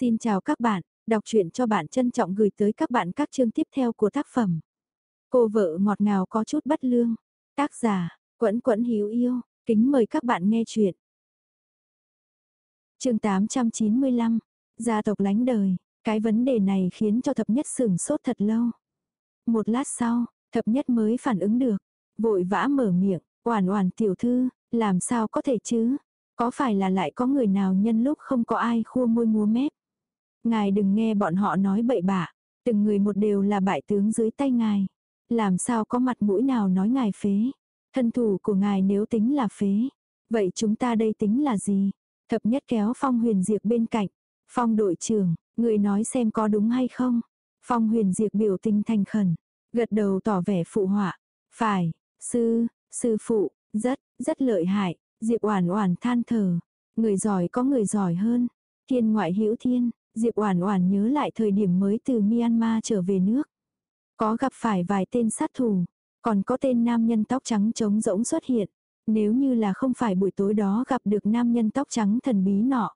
Xin chào các bạn, đọc truyện cho bạn trân trọng gửi tới các bạn các chương tiếp theo của tác phẩm. Cô vợ ngọt ngào có chút bất lương. Tác giả, Quẫn Quẫn Hiếu Yêu, kính mời các bạn nghe truyện. Chương 895, gia tộc lánh đời, cái vấn đề này khiến cho thập nhất sửng sốt thật lâu. Một lát sau, thập nhất mới phản ứng được, vội vã mở miệng, oản oản tiểu thư, làm sao có thể chứ? Có phải là lại có người nào nhân lúc không có ai khua môi múa mép? Ngài đừng nghe bọn họ nói bậy bạ, từng người một đều là bại tướng dưới tay ngài. Làm sao có mặt mũi nào nói ngài phế? Thân thủ của ngài nếu tính là phế, vậy chúng ta đây tính là gì? Thập nhất kéo Phong Huyền Diệp bên cạnh. Phong đội trưởng, người nói xem có đúng hay không? Phong Huyền Diệp biểu tình thành khẩn, gật đầu tỏ vẻ phụ họa. Phải, sư, sư phụ, rất, rất lợi hại. Diệp Oản Oản than thở, người giỏi có người giỏi hơn. Thiên ngoại hữu thiên, Diệp Oản Oản nhớ lại thời điểm mới từ Myanmar trở về nước. Có gặp phải vài tên sát thủ, còn có tên nam nhân tóc trắng trống rỗng xuất hiện. Nếu như là không phải buổi tối đó gặp được nam nhân tóc trắng thần bí nọ.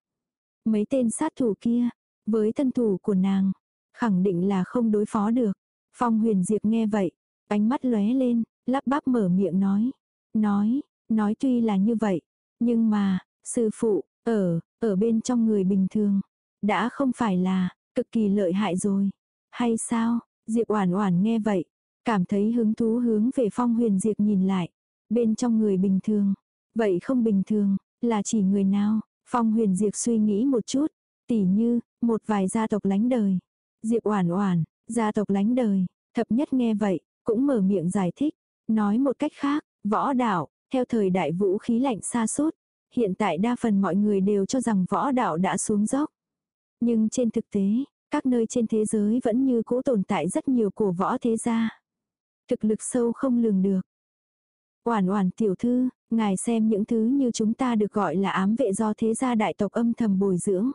Mấy tên sát thủ kia, với thân thủ của nàng, khẳng định là không đối phó được. Phong huyền diệp nghe vậy, ánh mắt lóe lên, lắp bắp mở miệng nói. Nói, nói tuy là như vậy, nhưng mà, sư phụ, ở, ở bên trong người bình thường, đã không phải là, cực kỳ lợi hại rồi. Hay sao, Diệp Oản Oản nghe vậy, cảm thấy hứng thú hướng về Phong Huyền Diệp nhìn lại. Bên trong người bình thường, vậy không bình thường, là chỉ người nào? Phong Huyền Diệp suy nghĩ một chút, tỉ như, một vài gia tộc lánh đời. Diệp Oản Oản, gia tộc lánh đời, thập nhất nghe vậy, cũng mở miệng giải thích, nói một cách khác, võ đạo, theo thời đại vũ khí lạnh xa sút hiện tại đa phần mọi người đều cho rằng võ đạo đã xuống dốc. Nhưng trên thực tế, các nơi trên thế giới vẫn như cũ tồn tại rất nhiều cổ võ thế gia. Thực lực sâu không lường được. Oản oản tiểu thư, ngài xem những thứ như chúng ta được gọi là ám vệ do thế gia đại tộc âm thầm bồi dưỡng.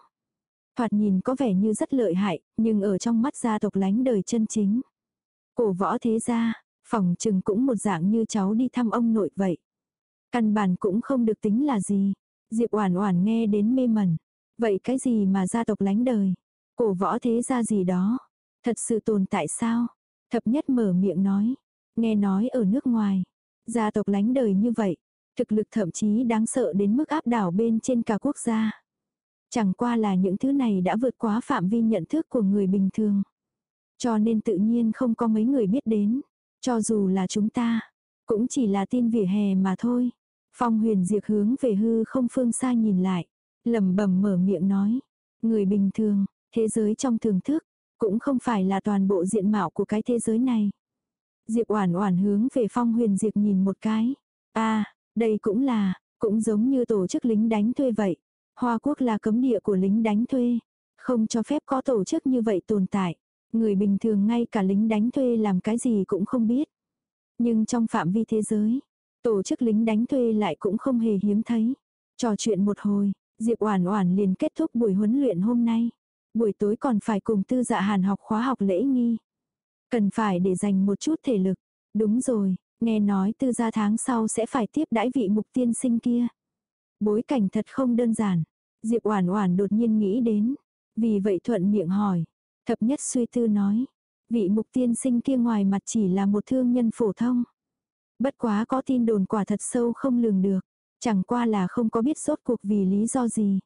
Thoạt nhìn có vẻ như rất lợi hại, nhưng ở trong mắt gia tộc lánh đời chân chính. Cổ võ thế gia, phòng trừng cũng một dạng như cháu đi thăm ông nội vậy. Căn bản cũng không được tính là gì. Diệp Oản Oản nghe đến mê mẩn. Vậy cái gì mà gia tộc lánh đời? Cổ võ thế gia gì đó? Thật sự tồn tại sao? Thập nhất mở miệng nói. Nghe nói ở nước ngoài. Gia tộc lánh đời như vậy. Thực lực thậm chí đáng sợ đến mức áp đảo bên trên cả quốc gia. Chẳng qua là những thứ này đã vượt quá phạm vi nhận thức của người bình thường. Cho nên tự nhiên không có mấy người biết đến. Cho dù là chúng ta, cũng chỉ là tin vỉa hè mà thôi. Phong huyền diệt hướng về hư không phương xa nhìn lại lẩm bẩm mở miệng nói. Người bình thường, thế giới trong thường thức, cũng không phải là toàn bộ diện mạo của cái thế giới này. Diệp Oản Oản hướng về Phong Huyền Diệp nhìn một cái. A, à, đây cũng là, cũng giống như tổ chức lính đánh thuê vậy. Hoa Quốc là cấm địa của lính đánh thuê, không cho phép có tổ chức như vậy tồn tại. Người bình thường ngay cả lính đánh thuê làm cái gì cũng không biết. Nhưng trong phạm vi thế giới, tổ chức lính đánh thuê lại cũng không hề hiếm thấy. Trò chuyện một hồi, Diệp Oản Oản liền kết thúc buổi huấn luyện hôm nay. Buổi tối còn phải cùng Tư Dạ Hàn học khóa học lễ nghi. Cần phải để dành một chút thể lực. Đúng rồi, nghe nói Tư gia tháng sau sẽ phải tiếp đãi vị mục tiên sinh kia. Bối cảnh thật không đơn giản. Diệp Oản Oản đột nhiên nghĩ đến, vì vậy thuận miệng hỏi. Thập nhất suy tư nói, vị mục tiên sinh kia ngoài mặt chỉ là một thương nhân phổ thông. Bất quá có tin đồn quả thật sâu không lường được, chẳng qua là không có biết rốt cuộc vì lý do gì.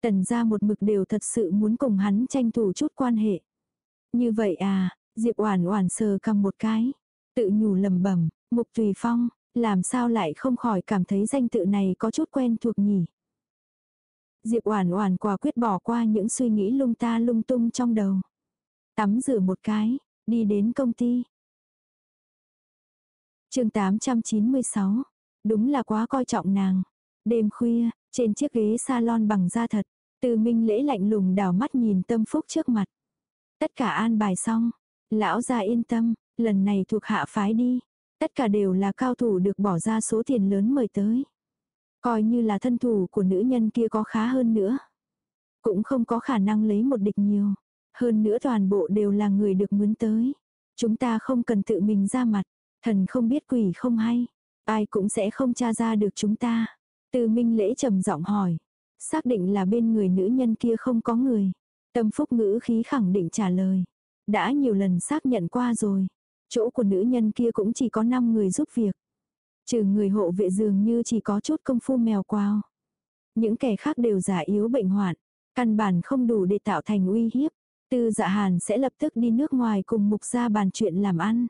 Tần gia một mực đều thật sự muốn cùng hắn tranh thủ chút quan hệ. Như vậy à, Diệp Oản Oản sờ cầm một cái, tự nhủ lẩm bẩm, Mục Tùy Phong, làm sao lại không khỏi cảm thấy danh tự này có chút quen thuộc nhỉ? Diệp Oản Oản quả quyết bỏ qua những suy nghĩ lung ta lung tung trong đầu. Tắm rửa một cái, đi đến công ty. Chương 896. Đúng là quá coi trọng nàng. Đêm khuya, trên chiếc ghế salon bằng da thật, Từ Minh Lễ lạnh lùng đảo mắt nhìn Tâm Phúc trước mặt. Tất cả an bài xong, lão gia yên tâm, lần này thuộc hạ phái đi, tất cả đều là cao thủ được bỏ ra số tiền lớn mời tới. Coi như là thân thủ của nữ nhân kia có khá hơn nữa. Cũng không có khả năng lấy một địch nhiều. Hơn nữa toàn bộ đều là người được mướn tới. Chúng ta không cần tự mình ra mặt. Thần không biết quỷ không hay. Ai cũng sẽ không tra ra được chúng ta. Từ minh lễ trầm giọng hỏi. Xác định là bên người nữ nhân kia không có người. Tâm phúc ngữ khí khẳng định trả lời. Đã nhiều lần xác nhận qua rồi. Chỗ của nữ nhân kia cũng chỉ có 5 người giúp việc. Trừ người hộ vệ dường như chỉ có chút công phu mèo quao. Những kẻ khác đều giả yếu bệnh hoạn. Căn bản không đủ để tạo thành uy hiếp. Tư dạ hàn sẽ lập tức đi nước ngoài cùng mục gia bàn chuyện làm ăn.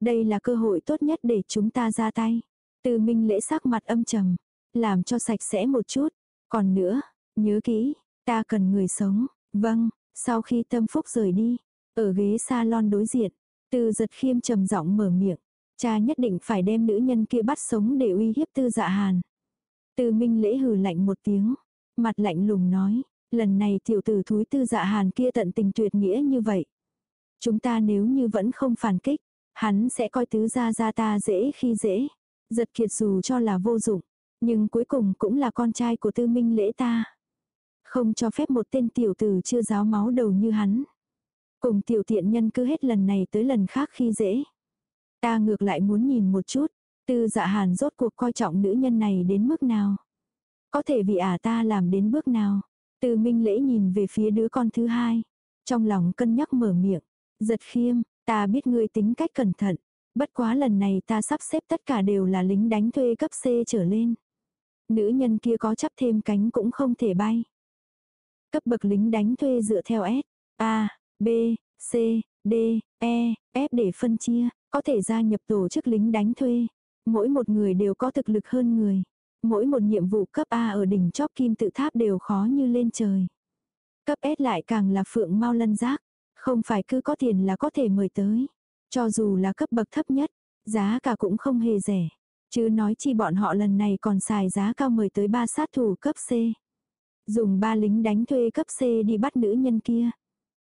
Đây là cơ hội tốt nhất để chúng ta ra tay. Từ minh lễ sắc mặt âm trầm. Làm cho sạch sẽ một chút. Còn nữa, nhớ kỹ, ta cần người sống. Vâng, sau khi tâm phúc rời đi, ở ghế salon đối diện, tư giật khiêm trầm giọng mở miệng. Cha nhất định phải đem nữ nhân kia bắt sống để uy hiếp tư dạ hàn. từ minh lễ hừ lạnh một tiếng, mặt lạnh lùng nói, lần này tiểu tử thúi tư dạ hàn kia tận tình tuyệt nghĩa như vậy. Chúng ta nếu như vẫn không phản kích, hắn sẽ coi tứ gia gia ta dễ khi dễ. Giật kiệt dù cho là vô dụng, nhưng cuối cùng cũng là con trai của tư minh lễ ta. Không cho phép một tên tiểu tử chưa giáo máu đầu như hắn. Cùng tiểu tiện nhân cứ hết lần này tới lần khác khi dễ. Ta ngược lại muốn nhìn một chút, tư dạ hàn rốt cuộc coi trọng nữ nhân này đến mức nào. Có thể vì ả ta làm đến bước nào. Từ minh lễ nhìn về phía đứa con thứ hai. Trong lòng cân nhắc mở miệng. Giật khiêm, ta biết ngươi tính cách cẩn thận. Bất quá lần này ta sắp xếp tất cả đều là lính đánh thuê cấp C trở lên. Nữ nhân kia có chấp thêm cánh cũng không thể bay. Cấp bậc lính đánh thuê dựa theo S, A, B, C, D, E, F để phân chia, có thể gia nhập tổ chức lính đánh thuê. Mỗi một người đều có thực lực hơn người. Mỗi một nhiệm vụ cấp A ở đỉnh chóp kim tự tháp đều khó như lên trời. Cấp S lại càng là phượng mau lân giác. Không phải cứ có tiền là có thể mời tới. Cho dù là cấp bậc thấp nhất, giá cả cũng không hề rẻ. Chứ nói chi bọn họ lần này còn xài giá cao mời tới ba sát thủ cấp C. Dùng ba lính đánh thuê cấp C đi bắt nữ nhân kia.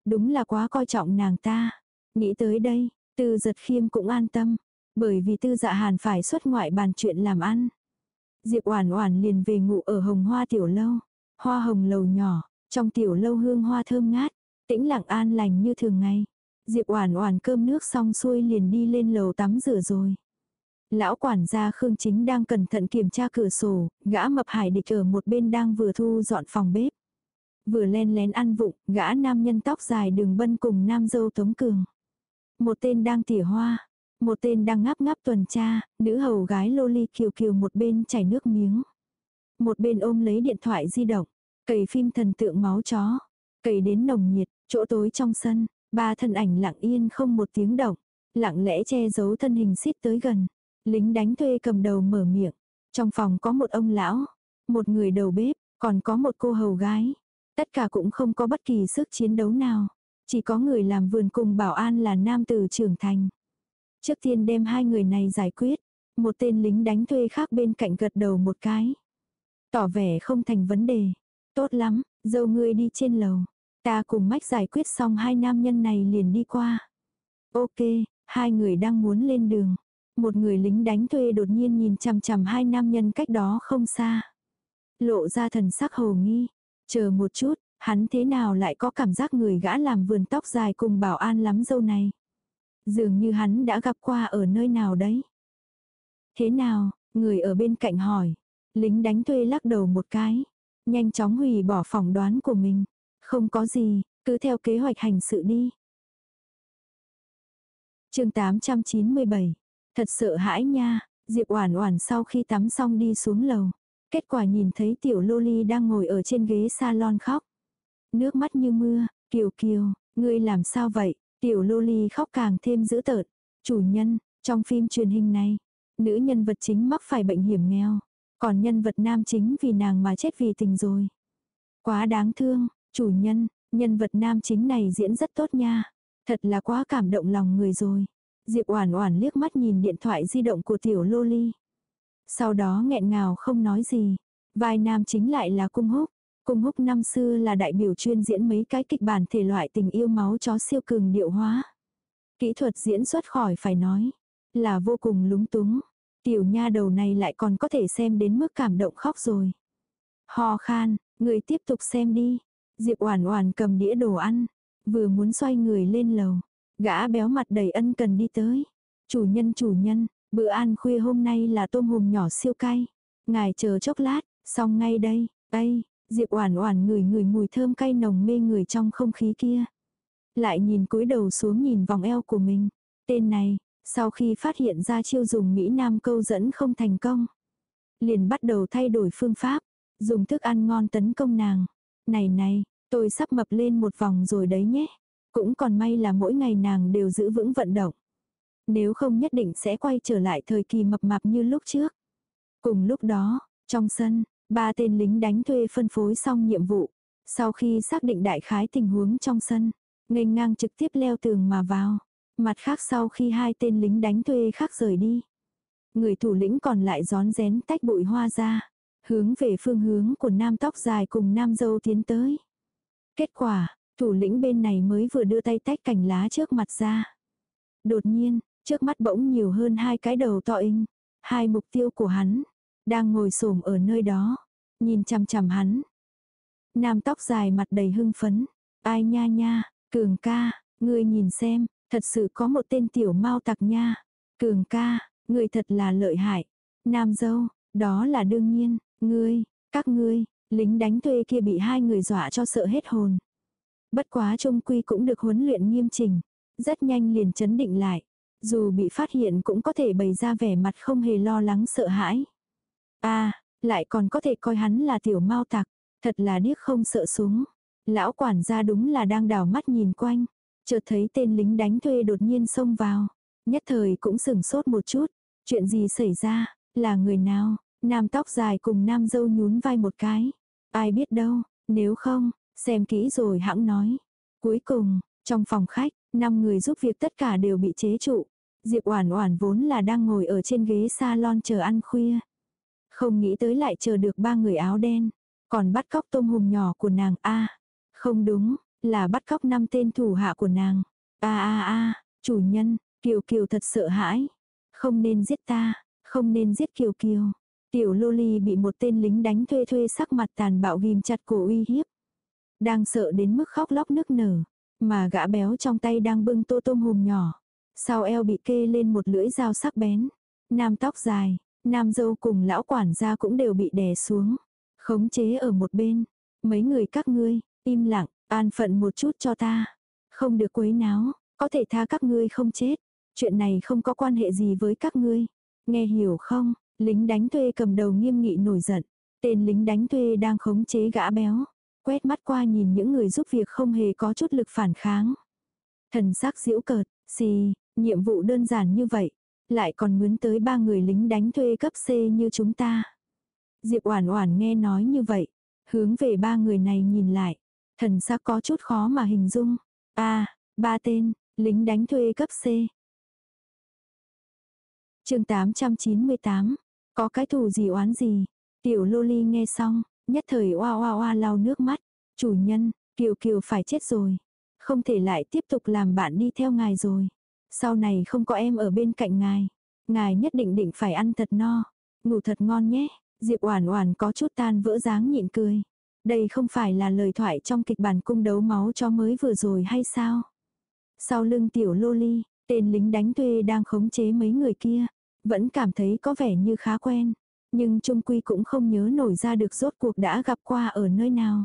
Đúng là quá coi trọng nàng ta. Nghĩ tới đây, tư giật khiêm cũng an tâm. Bởi vì tư dạ hàn phải xuất ngoại bàn chuyện làm ăn. Diệp Oản Oản liền về ngủ ở Hồng Hoa tiểu lâu. Hoa hồng lầu nhỏ, trong tiểu lâu hương hoa thơm ngát, tĩnh lặng an lành như thường ngày. Diệp Oản Oản cơm nước xong xuôi liền đi lên lầu tắm rửa rồi. Lão quản gia Khương Chính đang cẩn thận kiểm tra cửa sổ, gã mập hải địch ở một bên đang vừa thu dọn phòng bếp. Vừa len lén ăn vụng, gã nam nhân tóc dài đường bân cùng nam dâu Tống Cường. Một tên đang tỉa hoa, một tên đang ngáp ngáp tuần tra, nữ hầu gái loli kiều kiều một bên chảy nước miếng. Một bên ôm lấy điện thoại di động, cầy phim thần tượng máu chó, cầy đến nồng nhiệt, chỗ tối trong sân, ba thân ảnh lặng yên không một tiếng động, lặng lẽ che giấu thân hình xít tới gần. Lính đánh thuê cầm đầu mở miệng. Trong phòng có một ông lão, một người đầu bếp, còn có một cô hầu gái. Tất cả cũng không có bất kỳ sức chiến đấu nào. Chỉ có người làm vườn cùng bảo an là nam tử trưởng thành. Trước tiên đem hai người này giải quyết. Một tên lính đánh thuê khác bên cạnh gật đầu một cái. Tỏ vẻ không thành vấn đề. Tốt lắm, dâu ngươi đi trên lầu. Ta cùng mách giải quyết xong hai nam nhân này liền đi qua. Ok, hai người đang muốn lên đường. Một người lính đánh thuê đột nhiên nhìn chằm chằm hai nam nhân cách đó không xa. Lộ ra thần sắc hồ nghi. Chờ một chút, hắn thế nào lại có cảm giác người gã làm vườn tóc dài cùng bảo an lắm dâu này. Dường như hắn đã gặp qua ở nơi nào đấy. Thế nào, người ở bên cạnh hỏi. Lính đánh thuê lắc đầu một cái. Nhanh chóng hủy bỏ phỏng đoán của mình. Không có gì, cứ theo kế hoạch hành sự đi. chương 897 Thật sợ hãi nha, Diệp Oản Oản sau khi tắm xong đi xuống lầu. Kết quả nhìn thấy tiểu Loli đang ngồi ở trên ghế salon khóc. Nước mắt như mưa, Kiều Kiều, ngươi làm sao vậy? Tiểu Loli khóc càng thêm dữ tợn. Chủ nhân, trong phim truyền hình này, nữ nhân vật chính mắc phải bệnh hiểm nghèo. Còn nhân vật nam chính vì nàng mà chết vì tình rồi. Quá đáng thương, chủ nhân, nhân vật nam chính này diễn rất tốt nha. Thật là quá cảm động lòng người rồi. Diệp Oản Oản liếc mắt nhìn điện thoại di động của tiểu Loli. Sau đó nghẹn ngào không nói gì. Vai nam chính lại là Cung Húc. Cung Húc năm xưa là đại biểu chuyên diễn mấy cái kịch bản thể loại tình yêu máu chó siêu cường điệu hóa. Kỹ thuật diễn xuất khỏi phải nói, là vô cùng lúng túng. Tiểu nha đầu này lại còn có thể xem đến mức cảm động khóc rồi. Ho khan, người tiếp tục xem đi. Diệp Oản Oản cầm đĩa đồ ăn, vừa muốn xoay người lên lầu, Gã béo mặt đầy ân cần đi tới. Chủ nhân chủ nhân, bữa ăn khuya hôm nay là tôm hùm nhỏ siêu cay. Ngài chờ chốc lát, xong ngay đây, "Đây." Diệp Oản Oản ngửi ngửi mùi thơm cay nồng mê người trong không khí kia. Lại nhìn cúi đầu xuống nhìn vòng eo của mình. Tên này, sau khi phát hiện ra chiêu dùng Mỹ Nam câu dẫn không thành công, liền bắt đầu thay đổi phương pháp, dùng thức ăn ngon tấn công nàng. Này này, tôi sắp mập lên một vòng rồi đấy nhé. Cũng còn may là mỗi ngày nàng đều giữ vững vận động. Nếu không nhất định sẽ quay trở lại thời kỳ mập mạp như lúc trước. Cùng lúc đó, trong sân, ba tên lính đánh thuê phân phối xong nhiệm vụ. Sau khi xác định đại khái tình huống trong sân, nghênh ngang trực tiếp leo tường mà vào. Mặt khác sau khi hai tên lính đánh thuê khác rời đi. Người thủ lĩnh còn lại gión rén tách bụi hoa ra. Hướng về phương hướng của nam tóc dài cùng nam dâu tiến tới. Kết quả, thủ lĩnh bên này mới vừa đưa tay tách cành lá trước mặt ra. Đột nhiên, trước mắt bỗng nhiều hơn hai cái đầu to inh. Hai mục tiêu của hắn, đang ngồi xổm ở nơi đó, nhìn chằm chằm hắn. Nam tóc dài mặt đầy hưng phấn, ai nha nha, cường ca, ngươi nhìn xem, thật sự có một tên tiểu mau tặc nha. Cường ca, ngươi thật là lợi hại. Nam dâu, đó là đương nhiên, ngươi, các ngươi, lính đánh thuê kia bị hai người dọa cho sợ hết hồn. Bất quá trung quy cũng được huấn luyện nghiêm chỉnh, rất nhanh liền chấn định lại. Dù bị phát hiện cũng có thể bày ra vẻ mặt không hề lo lắng sợ hãi. a lại còn có thể coi hắn là tiểu mau tặc, thật là điếc không sợ súng. Lão quản gia đúng là đang đảo mắt nhìn quanh, chợt thấy tên lính đánh thuê đột nhiên xông vào. Nhất thời cũng sừng sốt một chút, chuyện gì xảy ra, là người nào, nam tóc dài cùng nam dâu nhún vai một cái. Ai biết đâu, nếu không, xem kỹ rồi hãng nói. Cuối cùng, trong phòng khách, năm người giúp việc tất cả đều bị chế trụ. Diệp Oản Oản vốn là đang ngồi ở trên ghế salon chờ ăn khuya. Không nghĩ tới lại chờ được ba người áo đen, còn bắt cóc tôm hùm nhỏ của nàng a. không đúng, là bắt cóc năm tên thủ hạ của nàng. A a a, chủ nhân, Kiều Kiều thật sợ hãi. Không nên giết ta, không nên giết Kiều Kiều. Tiểu Loli bị một tên lính đánh thuê thuê sắc mặt tàn bạo ghim chặt cổ uy hiếp. Đang sợ đến mức khóc lóc nức nở, mà gã béo trong tay đang bưng tô tôm hùm nhỏ. Sau eo bị kê lên một lưỡi dao sắc bén. Nam tóc dài, nam dâu cùng lão quản gia cũng đều bị đè xuống. Khống chế ở một bên. Mấy người các ngươi, im lặng, an phận một chút cho ta. Không được quấy náo, có thể tha các ngươi không chết. Chuyện này không có quan hệ gì với các ngươi. Nghe hiểu không? Lính đánh thuê cầm đầu nghiêm nghị nổi giận. Tên lính đánh thuê đang khống chế gã béo. Quét mắt qua nhìn những người giúp việc không hề có chút lực phản kháng. Thần sắc diễu cợt, xì, nhiệm vụ đơn giản như vậy. Lại còn mướn tới ba người lính đánh thuê cấp C như chúng ta. Diệp Oản Oản nghe nói như vậy, hướng về ba người này nhìn lại, thần sắc có chút khó mà hình dung. A, ba tên, lính đánh thuê cấp C. Chương 898. Có cái thù gì oán gì? Tiểu Loli nghe xong, nhất thời oa oa oa lau nước mắt. Chủ nhân, Kiều Kiều phải chết rồi. Không thể lại tiếp tục làm bạn đi theo ngài rồi. Sau này không có em ở bên cạnh ngài. Ngài nhất định định phải ăn thật no. Ngủ thật ngon nhé. Diệp Oản Oản có chút tan vỡ dáng nhịn cười. Đây không phải là lời thoại trong kịch bản cung đấu máu cho mới vừa rồi hay sao? Sau lưng tiểu Loli, tên lính đánh thuê đang khống chế mấy người kia, vẫn cảm thấy có vẻ như khá quen, nhưng trung quy cũng không nhớ nổi ra được rốt cuộc đã gặp qua ở nơi nào.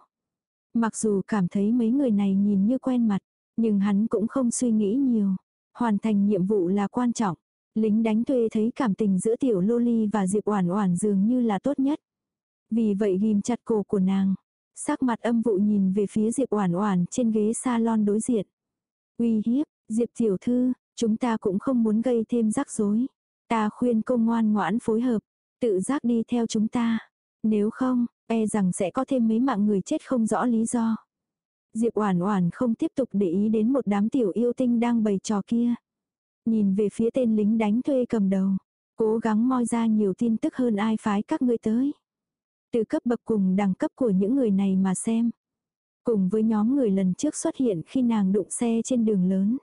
Mặc dù cảm thấy mấy người này nhìn như quen mặt, nhưng hắn cũng không suy nghĩ nhiều. Hoàn thành nhiệm vụ là quan trọng. Lính đánh thuê thấy cảm tình giữa tiểu Loli và Diệp Oản Oản dường như là tốt nhất. Vì vậy ghim chặt cổ của nàng. Sắc mặt âm vụ nhìn về phía Diệp Oản Oản trên ghế salon đối diện. Uy hiếp, Diệp tiểu thư, chúng ta cũng không muốn gây thêm rắc rối. Ta khuyên cô ngoan ngoãn phối hợp, tự giác đi theo chúng ta. Nếu không, e rằng sẽ có thêm mấy mạng người chết không rõ lý do. Diệp Oản Oản không tiếp tục để ý đến một đám tiểu yêu tinh đang bày trò kia. Nhìn về phía tên lính đánh thuê cầm đầu, cố gắng moi ra nhiều tin tức hơn ai phái các ngươi tới. Từ cấp bậc cùng đẳng cấp của những người này mà xem. Cùng với nhóm người lần trước xuất hiện khi nàng đụng xe trên đường lớn.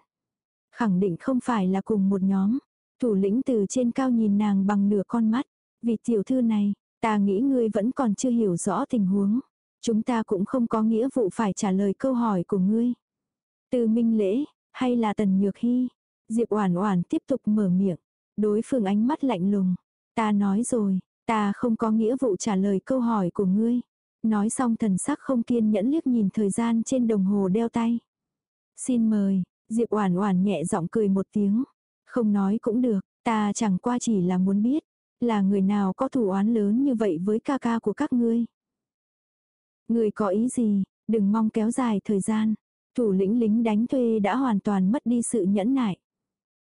Khẳng định không phải là cùng một nhóm. Thủ lĩnh từ trên cao nhìn nàng bằng nửa con mắt. Vì tiểu thư này, ta nghĩ ngươi vẫn còn chưa hiểu rõ tình huống. Chúng ta cũng không có nghĩa vụ phải trả lời câu hỏi của ngươi. Từ Minh Lễ, hay là Tần Nhược Hy? Diệp Oản Oản tiếp tục mở miệng. Đối phương ánh mắt lạnh lùng. Ta nói rồi, ta không có nghĩa vụ trả lời câu hỏi của ngươi. Nói xong thần sắc không kiên nhẫn liếc nhìn thời gian trên đồng hồ đeo tay. Xin mời, Diệp Oản Oản nhẹ giọng cười một tiếng. Không nói cũng được, ta chẳng qua chỉ là muốn biết, là người nào có thủ oán lớn như vậy với ca ca của các ngươi. Người có ý gì, đừng mong kéo dài thời gian. Thủ lĩnh lính đánh thuê đã hoàn toàn mất đi sự nhẫn nại.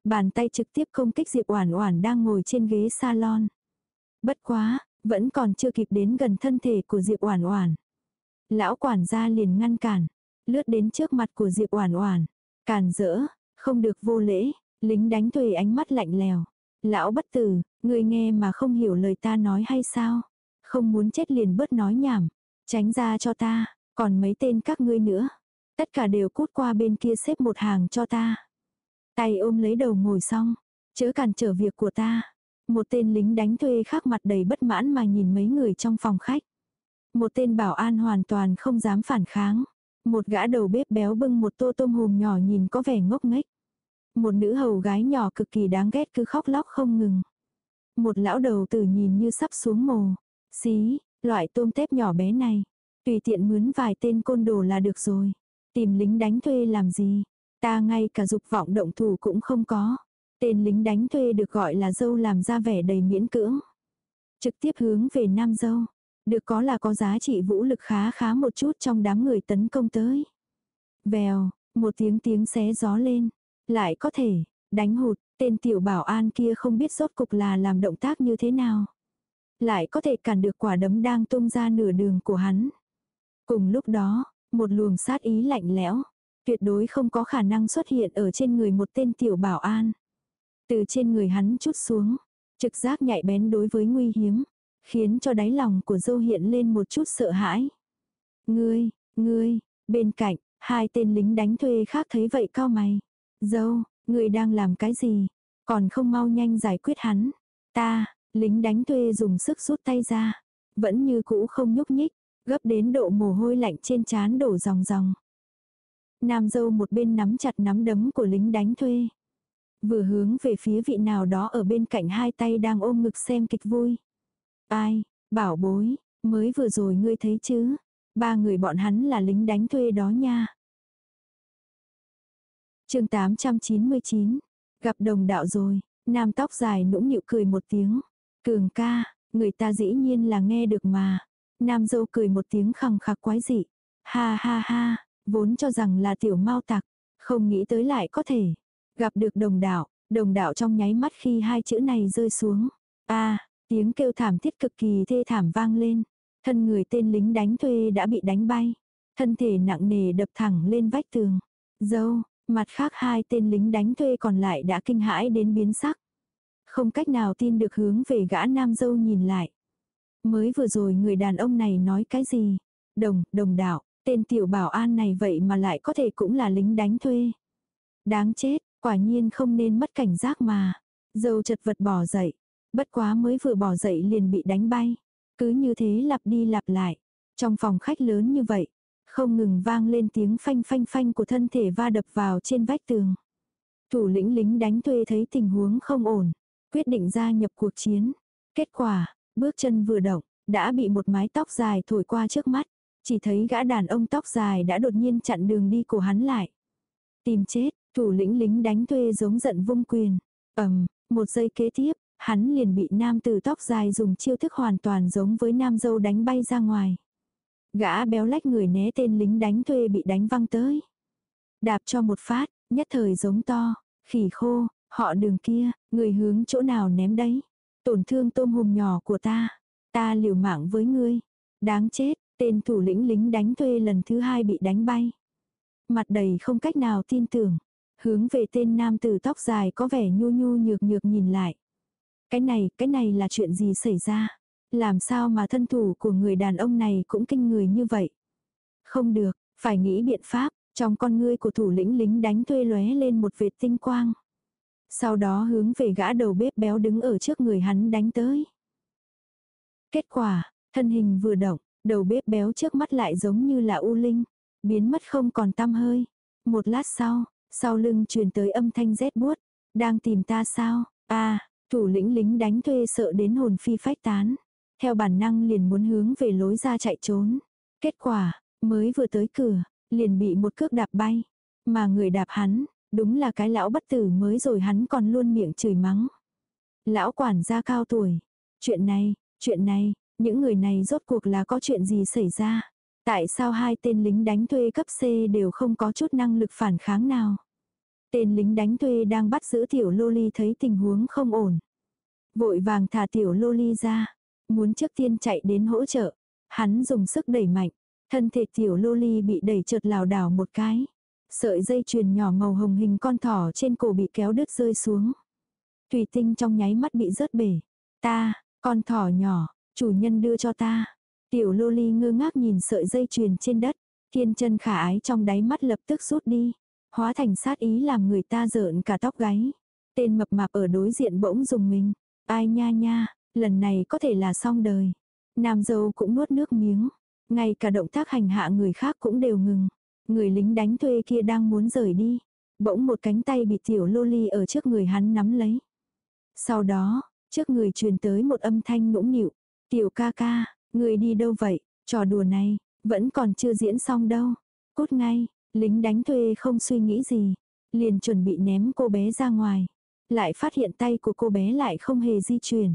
Bàn tay trực tiếp công kích Diệp Oản Oản đang ngồi trên ghế salon. Bất quá, vẫn còn chưa kịp đến gần thân thể của Diệp Oản Oản. Lão quản gia liền ngăn cản, lướt đến trước mặt của Diệp Oản Oản, cản rỡ, không được vô lễ, lính đánh thuê ánh mắt lạnh lèo. Lão bất tử, người nghe mà không hiểu lời ta nói hay sao? Không muốn chết liền bớt nói nhảm, tránh ra cho ta, còn mấy tên các ngươi nữa. Tất cả đều cút qua bên kia xếp một hàng cho ta. Tay ôm lấy đầu ngồi xong, chớ cản trở việc của ta. Một tên lính đánh thuê khác mặt đầy bất mãn mà nhìn mấy người trong phòng khách. Một tên bảo an hoàn toàn không dám phản kháng. Một gã đầu bếp béo bưng một tô tôm hùm nhỏ nhìn có vẻ ngốc nghếch. Một nữ hầu gái nhỏ cực kỳ đáng ghét cứ khóc lóc không ngừng. Một lão đầu tử nhìn như sắp xuống mồ. Xí, loại tôm tép nhỏ bé này. Tùy tiện mướn vài tên côn đồ là được rồi. Tìm lính đánh thuê làm gì? Ta ngay cả dục vọng động thủ cũng không có. Tên lính đánh thuê được gọi là dâu làm ra vẻ đầy miễn cưỡng. Trực tiếp hướng về nam dâu. Được có là có giá trị vũ lực khá khá một chút trong đám người tấn công tới. Vèo, một tiếng tiếng xé gió lên. Lại có thể, đánh hụt, tên tiểu bảo an kia không biết rốt cục là làm động tác như thế nào. Lại có thể cản được quả đấm đang tung ra nửa đường của hắn. Cùng lúc đó, một luồng sát ý lạnh lẽo, tuyệt đối không có khả năng xuất hiện ở trên người một tên tiểu bảo an. Từ trên người hắn chút xuống, trực giác nhạy bén đối với nguy hiểm, khiến cho đáy lòng của dâu hiện lên một chút sợ hãi. Ngươi, ngươi, bên cạnh, hai tên lính đánh thuê khác thấy vậy cao mày. Dâu, người đang làm cái gì? Còn không mau nhanh giải quyết hắn. Ta, lính đánh thuê dùng sức rút tay ra. Vẫn như cũ không nhúc nhích, gấp đến độ mồ hôi lạnh trên trán đổ ròng ròng. Nam dâu một bên nắm chặt nắm đấm của lính đánh thuê. Vừa hướng về phía vị nào đó ở bên cạnh hai tay đang ôm ngực xem kịch vui. Ai, bảo bối, mới vừa rồi ngươi thấy chứ. Ba người bọn hắn là lính đánh thuê đó nha chương 899, gặp đồng đạo rồi, nam tóc dài nũng nịu cười một tiếng. Cường ca, người ta dĩ nhiên là nghe được mà. Nam dâu cười một tiếng khẳng khắc quái dị. Ha ha ha, vốn cho rằng là tiểu mau tặc, không nghĩ tới lại có thể. Gặp được đồng đạo, đồng đạo trong nháy mắt khi hai chữ này rơi xuống. a tiếng kêu thảm thiết cực kỳ thê thảm vang lên. Thân người tên lính đánh thuê đã bị đánh bay. Thân thể nặng nề đập thẳng lên vách tường. Dâu, mặt khác hai tên lính đánh thuê còn lại đã kinh hãi đến biến sắc. Không cách nào tin được hướng về gã nam dâu nhìn lại. Mới vừa rồi người đàn ông này nói cái gì? Đồng, đồng đạo, tên tiểu bảo an này vậy mà lại có thể cũng là lính đánh thuê. Đáng chết, quả nhiên không nên mất cảnh giác mà. Dâu chật vật bỏ dậy. Bất quá mới vừa bỏ dậy liền bị đánh bay. Cứ như thế lặp đi lặp lại. Trong phòng khách lớn như vậy, không ngừng vang lên tiếng phanh phanh phanh của thân thể va đập vào trên vách tường. Thủ lĩnh lính đánh thuê thấy tình huống không ổn, quyết định gia nhập cuộc chiến. Kết quả, Bước chân vừa động, đã bị một mái tóc dài thổi qua trước mắt. Chỉ thấy gã đàn ông tóc dài đã đột nhiên chặn đường đi của hắn lại. Tìm chết, thủ lĩnh lính đánh thuê giống giận vung quyền. ầm, một giây kế tiếp, hắn liền bị nam tử tóc dài dùng chiêu thức hoàn toàn giống với nam dâu đánh bay ra ngoài. Gã béo lách người né tên lính đánh thuê bị đánh văng tới. Đạp cho một phát, nhất thời giống to, khỉ khô, họ đường kia, người hướng chỗ nào ném đấy. Tổn thương tôm hùm nhỏ của ta. Ta liều mạng với ngươi. Đáng chết, tên thủ lĩnh lính đánh thuê lần thứ hai bị đánh bay. Mặt đầy không cách nào tin tưởng. Hướng về tên nam tử tóc dài có vẻ nhu nhu nhược nhược nhìn lại. Cái này, cái này là chuyện gì xảy ra? Làm sao mà thân thủ của người đàn ông này cũng kinh người như vậy? Không được, phải nghĩ biện pháp, trong con ngươi của thủ lĩnh lính đánh thuê lóe lên một vệt tinh quang. Sau đó hướng về gã đầu bếp béo đứng ở trước người hắn đánh tới. Kết quả, thân hình vừa động, đầu bếp béo trước mắt lại giống như là u linh, biến mất không còn tăm hơi. Một lát sau, sau lưng truyền tới âm thanh rét buốt, đang tìm ta sao? A, thủ lĩnh lính đánh thuê sợ đến hồn phi phách tán theo bản năng liền muốn hướng về lối ra chạy trốn. Kết quả, mới vừa tới cửa, liền bị một cước đạp bay. Mà người đạp hắn, đúng là cái lão bất tử mới rồi hắn còn luôn miệng chửi mắng. Lão quản gia cao tuổi. Chuyện này, chuyện này, những người này rốt cuộc là có chuyện gì xảy ra? Tại sao hai tên lính đánh thuê cấp C đều không có chút năng lực phản kháng nào? Tên lính đánh thuê đang bắt giữ tiểu loli thấy tình huống không ổn. Vội vàng thả tiểu loli ra. Muốn trước tiên chạy đến hỗ trợ. Hắn dùng sức đẩy mạnh. Thân thể tiểu loli bị đẩy trượt lảo đảo một cái. Sợi dây chuyền nhỏ màu hồng hình con thỏ trên cổ bị kéo đứt rơi xuống. Thủy tinh trong nháy mắt bị rớt bể. Ta, con thỏ nhỏ, chủ nhân đưa cho ta. Tiểu loli ngơ ngác nhìn sợi dây chuyền trên đất. Thiên chân khả ái trong đáy mắt lập tức rút đi. Hóa thành sát ý làm người ta rợn cả tóc gáy. Tên mập mạp ở đối diện bỗng dùng mình. Ai nha nha, lần này có thể là xong đời. Nam dâu cũng nuốt nước miếng. Ngay cả động tác hành hạ người khác cũng đều ngừng. Người lính đánh thuê kia đang muốn rời đi. Bỗng một cánh tay bị tiểu loli ở trước người hắn nắm lấy. Sau đó, trước người truyền tới một âm thanh nũng nịu. Tiểu ca ca, người đi đâu vậy? Trò đùa này, vẫn còn chưa diễn xong đâu. Cút ngay, lính đánh thuê không suy nghĩ gì. Liền chuẩn bị ném cô bé ra ngoài. Lại phát hiện tay của cô bé lại không hề di chuyển.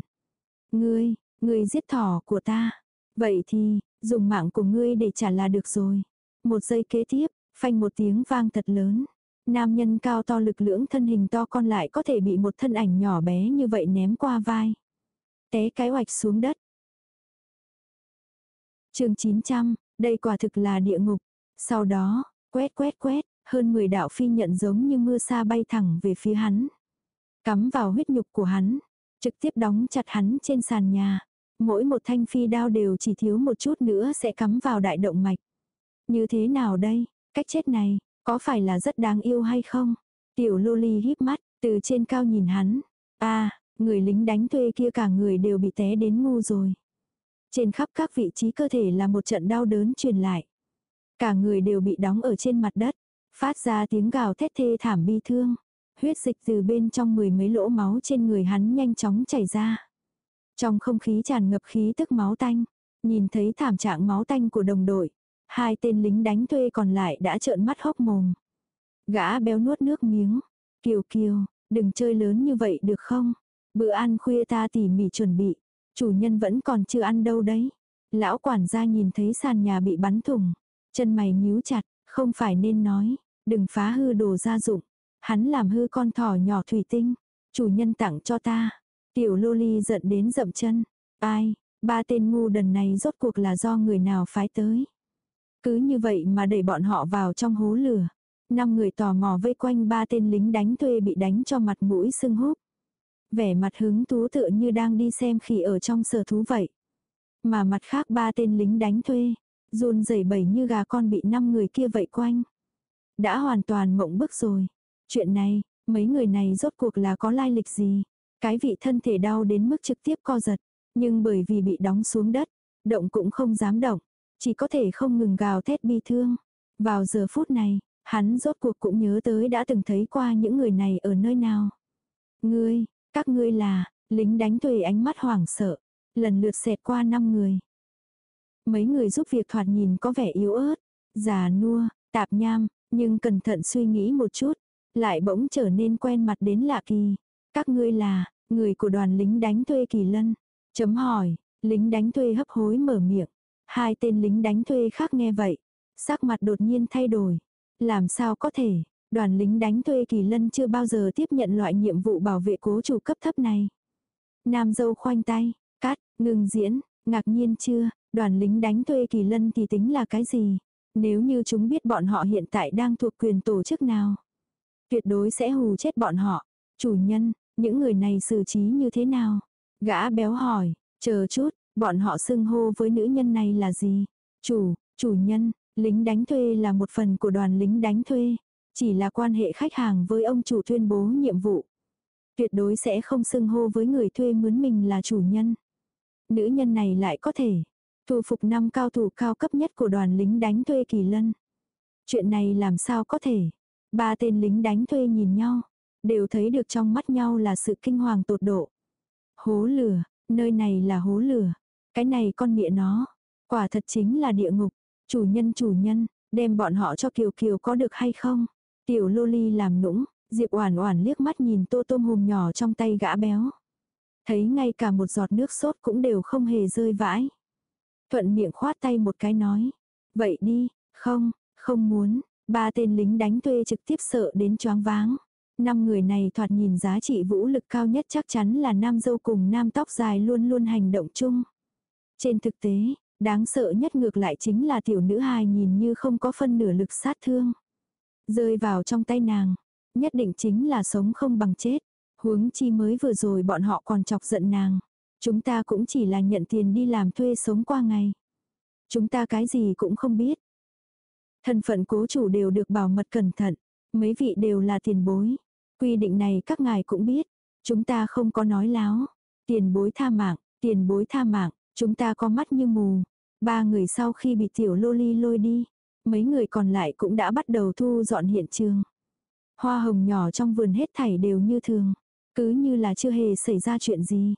Ngươi, ngươi giết thỏ của ta. Vậy thì, dùng mạng của ngươi để trả là được rồi. Một giây kế tiếp, phanh một tiếng vang thật lớn. Nam nhân cao to lực lưỡng thân hình to con lại có thể bị một thân ảnh nhỏ bé như vậy ném qua vai. Té cái oạch xuống đất. chương 900, đây quả thực là địa ngục. Sau đó, quét quét quét, hơn 10 đạo phi nhận giống như mưa sa bay thẳng về phía hắn. Cắm vào huyết nhục của hắn, trực tiếp đóng chặt hắn trên sàn nhà. Mỗi một thanh phi đao đều chỉ thiếu một chút nữa sẽ cắm vào đại động mạch. Như thế nào đây, cách chết này, có phải là rất đáng yêu hay không? Tiểu loli híp mắt, từ trên cao nhìn hắn. a à, người lính đánh thuê kia cả người đều bị té đến ngu rồi. Trên khắp các vị trí cơ thể là một trận đau đớn truyền lại. Cả người đều bị đóng ở trên mặt đất, phát ra tiếng gào thét thê thảm bi thương. Huyết dịch từ bên trong mười mấy lỗ máu trên người hắn nhanh chóng chảy ra. Trong không khí tràn ngập khí tức máu tanh, nhìn thấy thảm trạng máu tanh của đồng đội, Hai tên lính đánh thuê còn lại đã trợn mắt hốc mồm. Gã béo nuốt nước miếng. Kiều Kiều, đừng chơi lớn như vậy được không? Bữa ăn khuya ta tỉ mỉ chuẩn bị. Chủ nhân vẫn còn chưa ăn đâu đấy. Lão quản gia nhìn thấy sàn nhà bị bắn thủng. Chân mày nhíu chặt, không phải nên nói. Đừng phá hư đồ gia dụng. Hắn làm hư con thỏ nhỏ thủy tinh. Chủ nhân tặng cho ta. Tiểu loli giận đến dậm chân. Ai, ba tên ngu đần này rốt cuộc là do người nào phái tới. Cứ như vậy mà đẩy bọn họ vào trong hố lửa. Năm người tò mò vây quanh ba tên lính đánh thuê bị đánh cho mặt mũi sưng húp. Vẻ mặt hứng thú tựa như đang đi xem khỉ ở trong sở thú vậy. Mà mặt khác ba tên lính đánh thuê, run rẩy bẩy như gà con bị năm người kia vây quanh. Đã hoàn toàn mộng bức rồi. Chuyện này, mấy người này rốt cuộc là có lai lịch gì? Cái vị thân thể đau đến mức trực tiếp co giật. Nhưng bởi vì bị đóng xuống đất, động cũng không dám động. Chỉ có thể không ngừng gào thét bi thương. Vào giờ phút này, hắn rốt cuộc cũng nhớ tới đã từng thấy qua những người này ở nơi nào. Ngươi, các ngươi là, lính đánh thuê ánh mắt hoảng sợ, lần lượt xẹt qua năm người. Mấy người giúp việc thoạt nhìn có vẻ yếu ớt, già nua, tạp nham, nhưng cẩn thận suy nghĩ một chút, lại bỗng trở nên quen mặt đến lạ kỳ. Các ngươi là, người của đoàn lính đánh thuê kỳ lân. Chấm hỏi, lính đánh thuê hấp hối mở miệng. Hai tên lính đánh thuê khác nghe vậy. Sắc mặt đột nhiên thay đổi. Làm sao có thể, đoàn lính đánh thuê kỳ lân chưa bao giờ tiếp nhận loại nhiệm vụ bảo vệ cố chủ cấp thấp này. Nam dâu khoanh tay, cắt, ngừng diễn, ngạc nhiên chưa, đoàn lính đánh thuê kỳ lân thì tính là cái gì? Nếu như chúng biết bọn họ hiện tại đang thuộc quyền tổ chức nào. Tuyệt đối sẽ hù chết bọn họ. Chủ nhân, những người này xử trí như thế nào? Gã béo hỏi, chờ chút, Bọn họ xưng hô với nữ nhân này là gì? Chủ, chủ nhân, lính đánh thuê là một phần của đoàn lính đánh thuê. Chỉ là quan hệ khách hàng với ông chủ tuyên bố nhiệm vụ. Tuyệt đối sẽ không xưng hô với người thuê mướn mình là chủ nhân. Nữ nhân này lại có thể thu phục năm cao thủ cao cấp nhất của đoàn lính đánh thuê kỳ lân. Chuyện này làm sao có thể? Ba tên lính đánh thuê nhìn nhau, đều thấy được trong mắt nhau là sự kinh hoàng tột độ. Hố lửa, nơi này là hố lửa. Cái này con mẹ nó, quả thật chính là địa ngục. Chủ nhân chủ nhân, đem bọn họ cho Kiều Kiều có được hay không? Tiểu Loli làm nũng, Diệp Oản Oản liếc mắt nhìn tô tôm hùm nhỏ trong tay gã béo. Thấy ngay cả một giọt nước sốt cũng đều không hề rơi vãi. Thuận miệng khoát tay một cái nói. Vậy đi, không, không muốn. Ba tên lính đánh thuê trực tiếp sợ đến choáng váng. Năm người này thoạt nhìn giá trị vũ lực cao nhất chắc chắn là nam dâu cùng nam tóc dài luôn luôn hành động chung. Trên thực tế, đáng sợ nhất ngược lại chính là tiểu nữ hài nhìn như không có phân nửa lực sát thương. Rơi vào trong tay nàng, nhất định chính là sống không bằng chết. Huống chi mới vừa rồi bọn họ còn chọc giận nàng. Chúng ta cũng chỉ là nhận tiền đi làm thuê sống qua ngày. Chúng ta cái gì cũng không biết. Thân phận cố chủ đều được bảo mật cẩn thận. Mấy vị đều là tiền bối. Quy định này các ngài cũng biết. Chúng ta không có nói láo. Tiền bối tha mạng, tiền bối tha mạng, chúng ta có mắt như mù. Ba người sau khi bị tiểu loli lôi đi. Mấy người còn lại cũng đã bắt đầu thu dọn hiện trường. Hoa hồng nhỏ trong vườn hết thảy đều như thường. Cứ như là chưa hề xảy ra chuyện gì.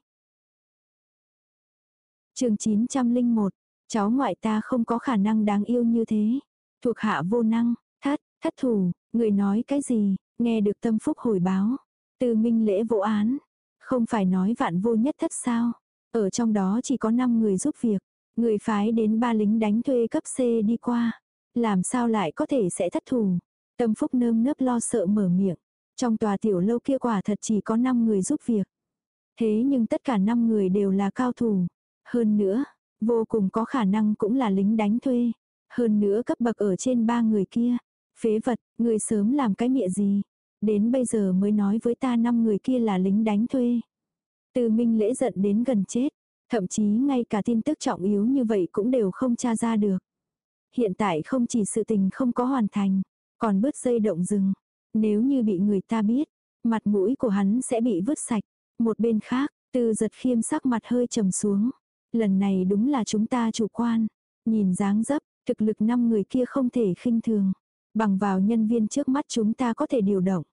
chương 901, cháu ngoại ta không có khả năng đáng yêu như thế. Thuộc hạ vô năng, thất, thất thủ, người nói cái gì, nghe được tâm phúc hồi báo. Từ minh lễ vô án, không phải nói vạn vô nhất thất sao. Ở trong đó chỉ có 5 người giúp việc, người phái đến ba lính đánh thuê cấp C đi qua. Làm sao lại có thể sẽ thất thủ. Tâm phúc nơm nớp lo sợ mở miệng. Trong tòa tiểu lâu kia quả thật chỉ có 5 người giúp việc. Thế nhưng tất cả 5 người đều là cao thủ. Hơn nữa, vô cùng có khả năng cũng là lính đánh thuê. Hơn nữa cấp bậc ở trên ba người kia. Phế vật, người sớm làm cái mịa gì. Đến bây giờ mới nói với ta năm người kia là lính đánh thuê. Từ minh lễ giận đến gần chết. Thậm chí ngay cả tin tức trọng yếu như vậy cũng đều không tra ra được. Hiện tại không chỉ sự tình không có hoàn thành, còn bứt dây động rừng. Nếu như bị người ta biết, mặt mũi của hắn sẽ bị vứt sạch. Một bên khác, từ giật khiêm sắc mặt hơi trầm xuống. Lần này đúng là chúng ta chủ quan. Nhìn dáng dấp, thực lực năm người kia không thể khinh thường. Bằng vào nhân viên trước mắt chúng ta có thể điều động.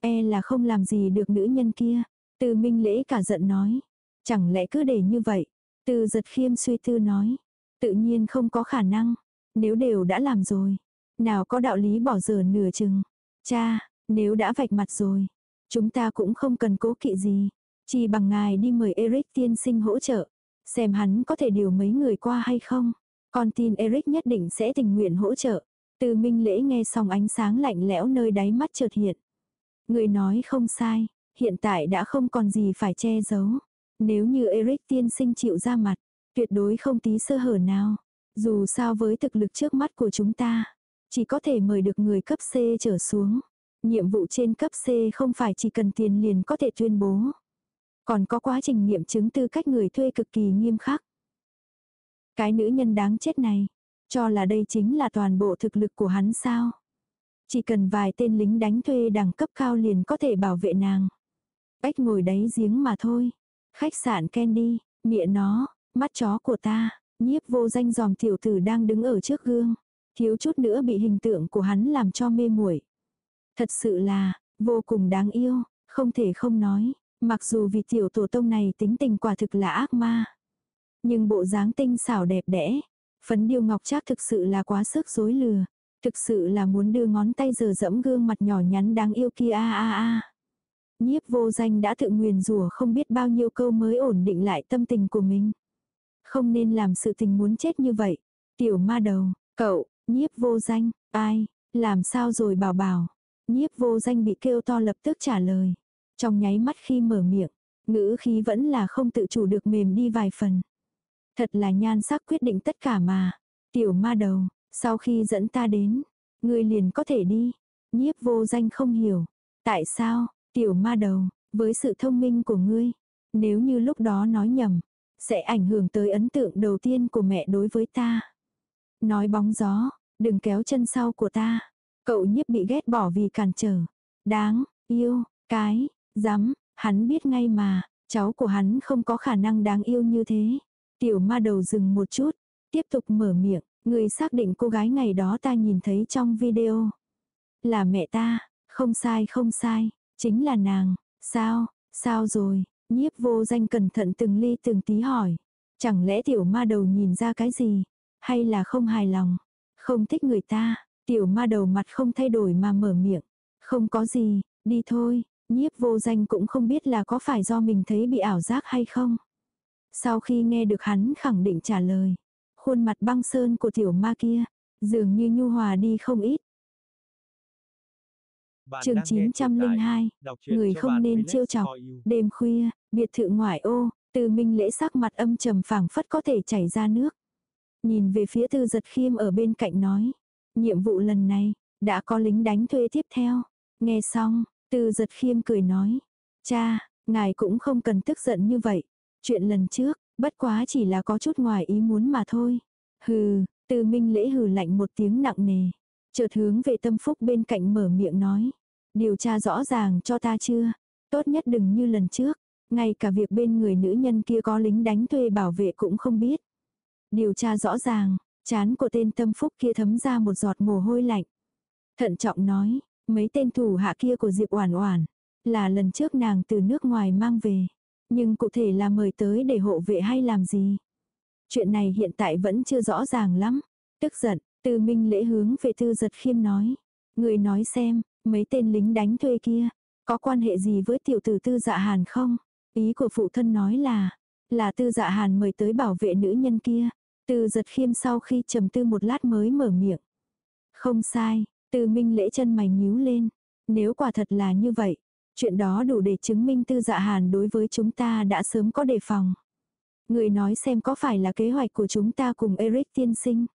E là không làm gì được nữ nhân kia. Từ minh lễ cả giận nói. Chẳng lẽ cứ để như vậy. Từ giật khiêm suy tư nói. Tự nhiên không có khả năng. Nếu đều đã làm rồi. Nào có đạo lý bỏ giờ nửa chừng. Cha, nếu đã vạch mặt rồi. Chúng ta cũng không cần cố kỵ gì. Chỉ bằng ngài đi mời Eric tiên sinh hỗ trợ. Xem hắn có thể điều mấy người qua hay không. Con tin Eric nhất định sẽ tình nguyện hỗ trợ. Từ minh lễ nghe xong ánh sáng lạnh lẽo nơi đáy mắt chợt hiện. Người nói không sai, hiện tại đã không còn gì phải che giấu. Nếu như Eric tiên sinh chịu ra mặt, tuyệt đối không tí sơ hở nào. Dù sao với thực lực trước mắt của chúng ta, chỉ có thể mời được người cấp C trở xuống. Nhiệm vụ trên cấp C không phải chỉ cần tiền liền có thể tuyên bố. Còn có quá trình nghiệm chứng tư cách người thuê cực kỳ nghiêm khắc. Cái nữ nhân đáng chết này, cho là đây chính là toàn bộ thực lực của hắn sao. Chỉ cần vài tên lính đánh thuê đẳng cấp cao liền có thể bảo vệ nàng. Bách ngồi đáy giếng mà thôi. Khách sạn Candy, mịa nó, mắt chó của ta, nhiếp vô danh dòm tiểu tử đang đứng ở trước gương. Thiếu chút nữa bị hình tượng của hắn làm cho mê muội. Thật sự là, vô cùng đáng yêu, không thể không nói. Mặc dù vì tiểu tổ tông này tính tình quả thực là ác ma. Nhưng bộ dáng tinh xảo đẹp đẽ, phấn điêu ngọc trác thực sự là quá sức dối lừa. Thực sự là muốn đưa ngón tay giờ dẫm gương mặt nhỏ nhắn đáng yêu kia a a a. Nhiếp vô danh đã tự nguyền rủa không biết bao nhiêu câu mới ổn định lại tâm tình của mình. Không nên làm sự tình muốn chết như vậy. Tiểu ma đầu, cậu, nhiếp vô danh, ai, làm sao rồi bảo bảo. Nhiếp vô danh bị kêu to lập tức trả lời. Trong nháy mắt khi mở miệng, ngữ khí vẫn là không tự chủ được mềm đi vài phần. Thật là nhan sắc quyết định tất cả mà. Tiểu ma đầu, sau khi dẫn ta đến, ngươi liền có thể đi. Nhiếp vô danh không hiểu. Tại sao, tiểu ma đầu, với sự thông minh của ngươi, nếu như lúc đó nói nhầm, sẽ ảnh hưởng tới ấn tượng đầu tiên của mẹ đối với ta. Nói bóng gió, đừng kéo chân sau của ta. Cậu nhiếp bị ghét bỏ vì cản trở. Đáng, yêu, cái, dám, hắn biết ngay mà, cháu của hắn không có khả năng đáng yêu như thế. Tiểu ma đầu dừng một chút, tiếp tục mở miệng, người xác định cô gái ngày đó ta nhìn thấy trong video. Là mẹ ta, không sai không sai, chính là nàng, sao, sao rồi, nhiếp vô danh cẩn thận từng ly từng tí hỏi. Chẳng lẽ tiểu ma đầu nhìn ra cái gì? Hay là không hài lòng? Không thích người ta? Tiểu ma đầu mặt không thay đổi mà mở miệng. Không có gì, đi thôi. Nhiếp vô danh cũng không biết là có phải do mình thấy bị ảo giác hay không. Sau khi nghe được hắn khẳng định trả lời. Khuôn mặt băng sơn của tiểu ma kia. Dường như nhu hòa đi không ít. Chương 902, người không nên trêu chọc. Đêm khuya, biệt thự ngoại ô, từ minh lễ sắc mặt âm trầm phảng phất có thể chảy ra nước. Nhìn về phía tư giật khiêm ở bên cạnh nói. Nhiệm vụ lần này, đã có lính đánh thuê tiếp theo. Nghe xong, tư giật khiêm cười nói. Cha, ngài cũng không cần tức giận như vậy. Chuyện lần trước, bất quá chỉ là có chút ngoài ý muốn mà thôi. Hừ, từ minh lễ hừ lạnh một tiếng nặng nề. Chợt hướng về tâm phúc bên cạnh mở miệng nói. Điều tra rõ ràng cho ta chưa? Tốt nhất đừng như lần trước. Ngay cả việc bên người nữ nhân kia có lính đánh thuê bảo vệ cũng không biết. Điều tra rõ ràng, chán của tên tâm phúc kia thấm ra một giọt mồ hôi lạnh. Thận trọng nói, mấy tên thủ hạ kia của Diệp Oản Oản là lần trước nàng từ nước ngoài mang về, nhưng cụ thể là mời tới để hộ vệ hay làm gì? Chuyện này hiện tại vẫn chưa rõ ràng lắm. Tức giận, Từ Minh Lễ hướng về Tư Giật Khiêm nói, người nói xem, mấy tên lính đánh thuê kia có quan hệ gì với tiểu tử Tư Dạ Hàn không? Ý của phụ thân nói là, là Tư Dạ Hàn mời tới bảo vệ nữ nhân kia. Từ giật khiêm sau khi trầm tư một lát mới mở miệng. Không sai, từ minh lễ chân mày nhíu lên. Nếu quả thật là như vậy, chuyện đó đủ để chứng minh tư dạ hàn đối với chúng ta đã sớm có đề phòng. Người nói xem có phải là kế hoạch của chúng ta cùng Eric tiên sinh.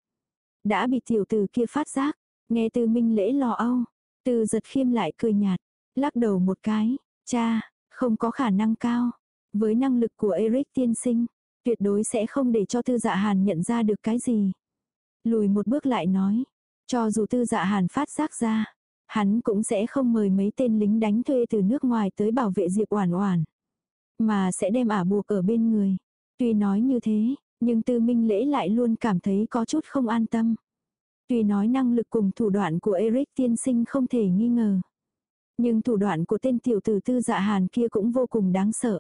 Đã bị tiểu tử kia phát giác, nghe từ minh lễ lo âu. Từ giật khiêm lại cười nhạt, lắc đầu một cái, cha, không có khả năng cao. Với năng lực của Eric tiên sinh, Tuyệt đối sẽ không để cho tư dạ hàn nhận ra được cái gì. Lùi một bước lại nói. Cho dù tư dạ hàn phát giác ra. Hắn cũng sẽ không mời mấy tên lính đánh thuê từ nước ngoài tới bảo vệ Diệp Oản Oản, mà sẽ đem ả buộc ở bên người. Tuy nói như thế, nhưng Tư Minh Lễ lại luôn cảm thấy có chút không an tâm. Tuy nói năng lực cùng thủ đoạn của Eric tiên sinh không thể nghi ngờ, nhưng thủ đoạn của tên tiểu tử Tư Dạ Hàn kia cũng vô cùng đáng sợ.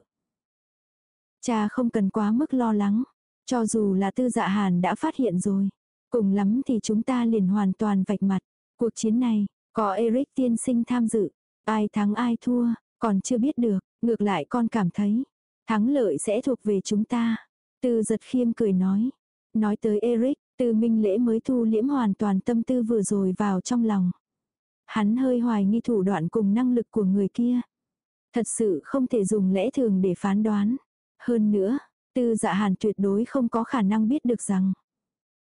Cha không cần quá mức lo lắng. Cho dù là tư dạ hàn đã phát hiện rồi. Cùng lắm thì chúng ta liền hoàn toàn vạch mặt. Cuộc chiến này, có Eric tiên sinh tham dự. Ai thắng ai thua, còn chưa biết được. Ngược lại con cảm thấy, thắng lợi sẽ thuộc về chúng ta. Tư giật khiêm cười nói. Nói tới Eric, từ minh lễ mới thu liễm hoàn toàn tâm tư vừa rồi vào trong lòng. Hắn hơi hoài nghi thủ đoạn cùng năng lực của người kia. Thật sự không thể dùng lẽ thường để phán đoán. Hơn nữa, tư dạ hàn tuyệt đối không có khả năng biết được rằng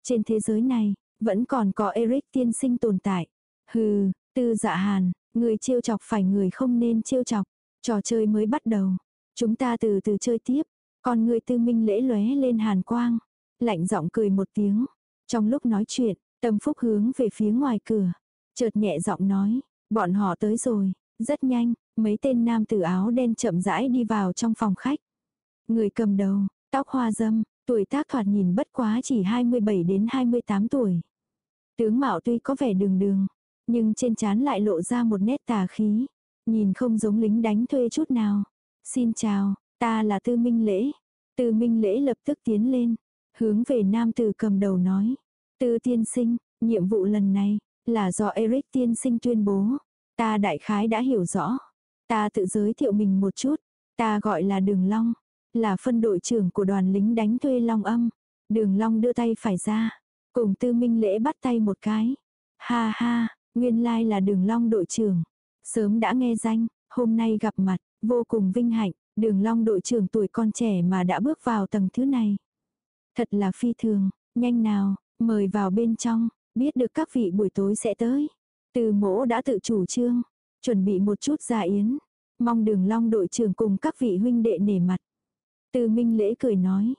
trên thế giới này, vẫn còn có Eric tiên sinh tồn tại. Hừ, tư dạ hàn, người trêu chọc phải người không nên trêu chọc. Trò chơi mới bắt đầu. Chúng ta từ từ chơi tiếp. Còn người tư minh lễ lóe lên hàn quang. Lạnh giọng cười một tiếng. Trong lúc nói chuyện, tâm phúc hướng về phía ngoài cửa. Chợt nhẹ giọng nói, bọn họ tới rồi. Rất nhanh, mấy tên nam tử áo đen chậm rãi đi vào trong phòng khách. Người cầm đầu, tóc hoa dâm, tuổi tác thoạt nhìn bất quá chỉ 27 đến 28 tuổi. Tướng mạo tuy có vẻ đường đường, nhưng trên trán lại lộ ra một nét tà khí, nhìn không giống lính đánh thuê chút nào. Xin chào, ta là Tư Minh Lễ. Tư Minh Lễ lập tức tiến lên, hướng về nam tử cầm đầu nói. Tư tiên sinh, nhiệm vụ lần này, là do Eric tiên sinh tuyên bố. Ta đại khái đã hiểu rõ. Ta tự giới thiệu mình một chút. Ta gọi là Đường Long là phân đội trưởng của đoàn lính đánh thuê Long Âm. Đường Long đưa tay phải ra, cùng Tư Minh Lễ bắt tay một cái. Ha ha, nguyên lai là Đường Long đội trưởng. Sớm đã nghe danh, hôm nay gặp mặt, vô cùng vinh hạnh, Đường Long đội trưởng tuổi con trẻ mà đã bước vào tầng thứ này. Thật là phi thường, nhanh nào, mời vào bên trong, biết được các vị buổi tối sẽ tới. Từ mỗ đã tự chủ trương, chuẩn bị một chút gia yến. Mong đường long đội trưởng cùng các vị huynh đệ nể mặt. Từ Minh Lễ cười nói.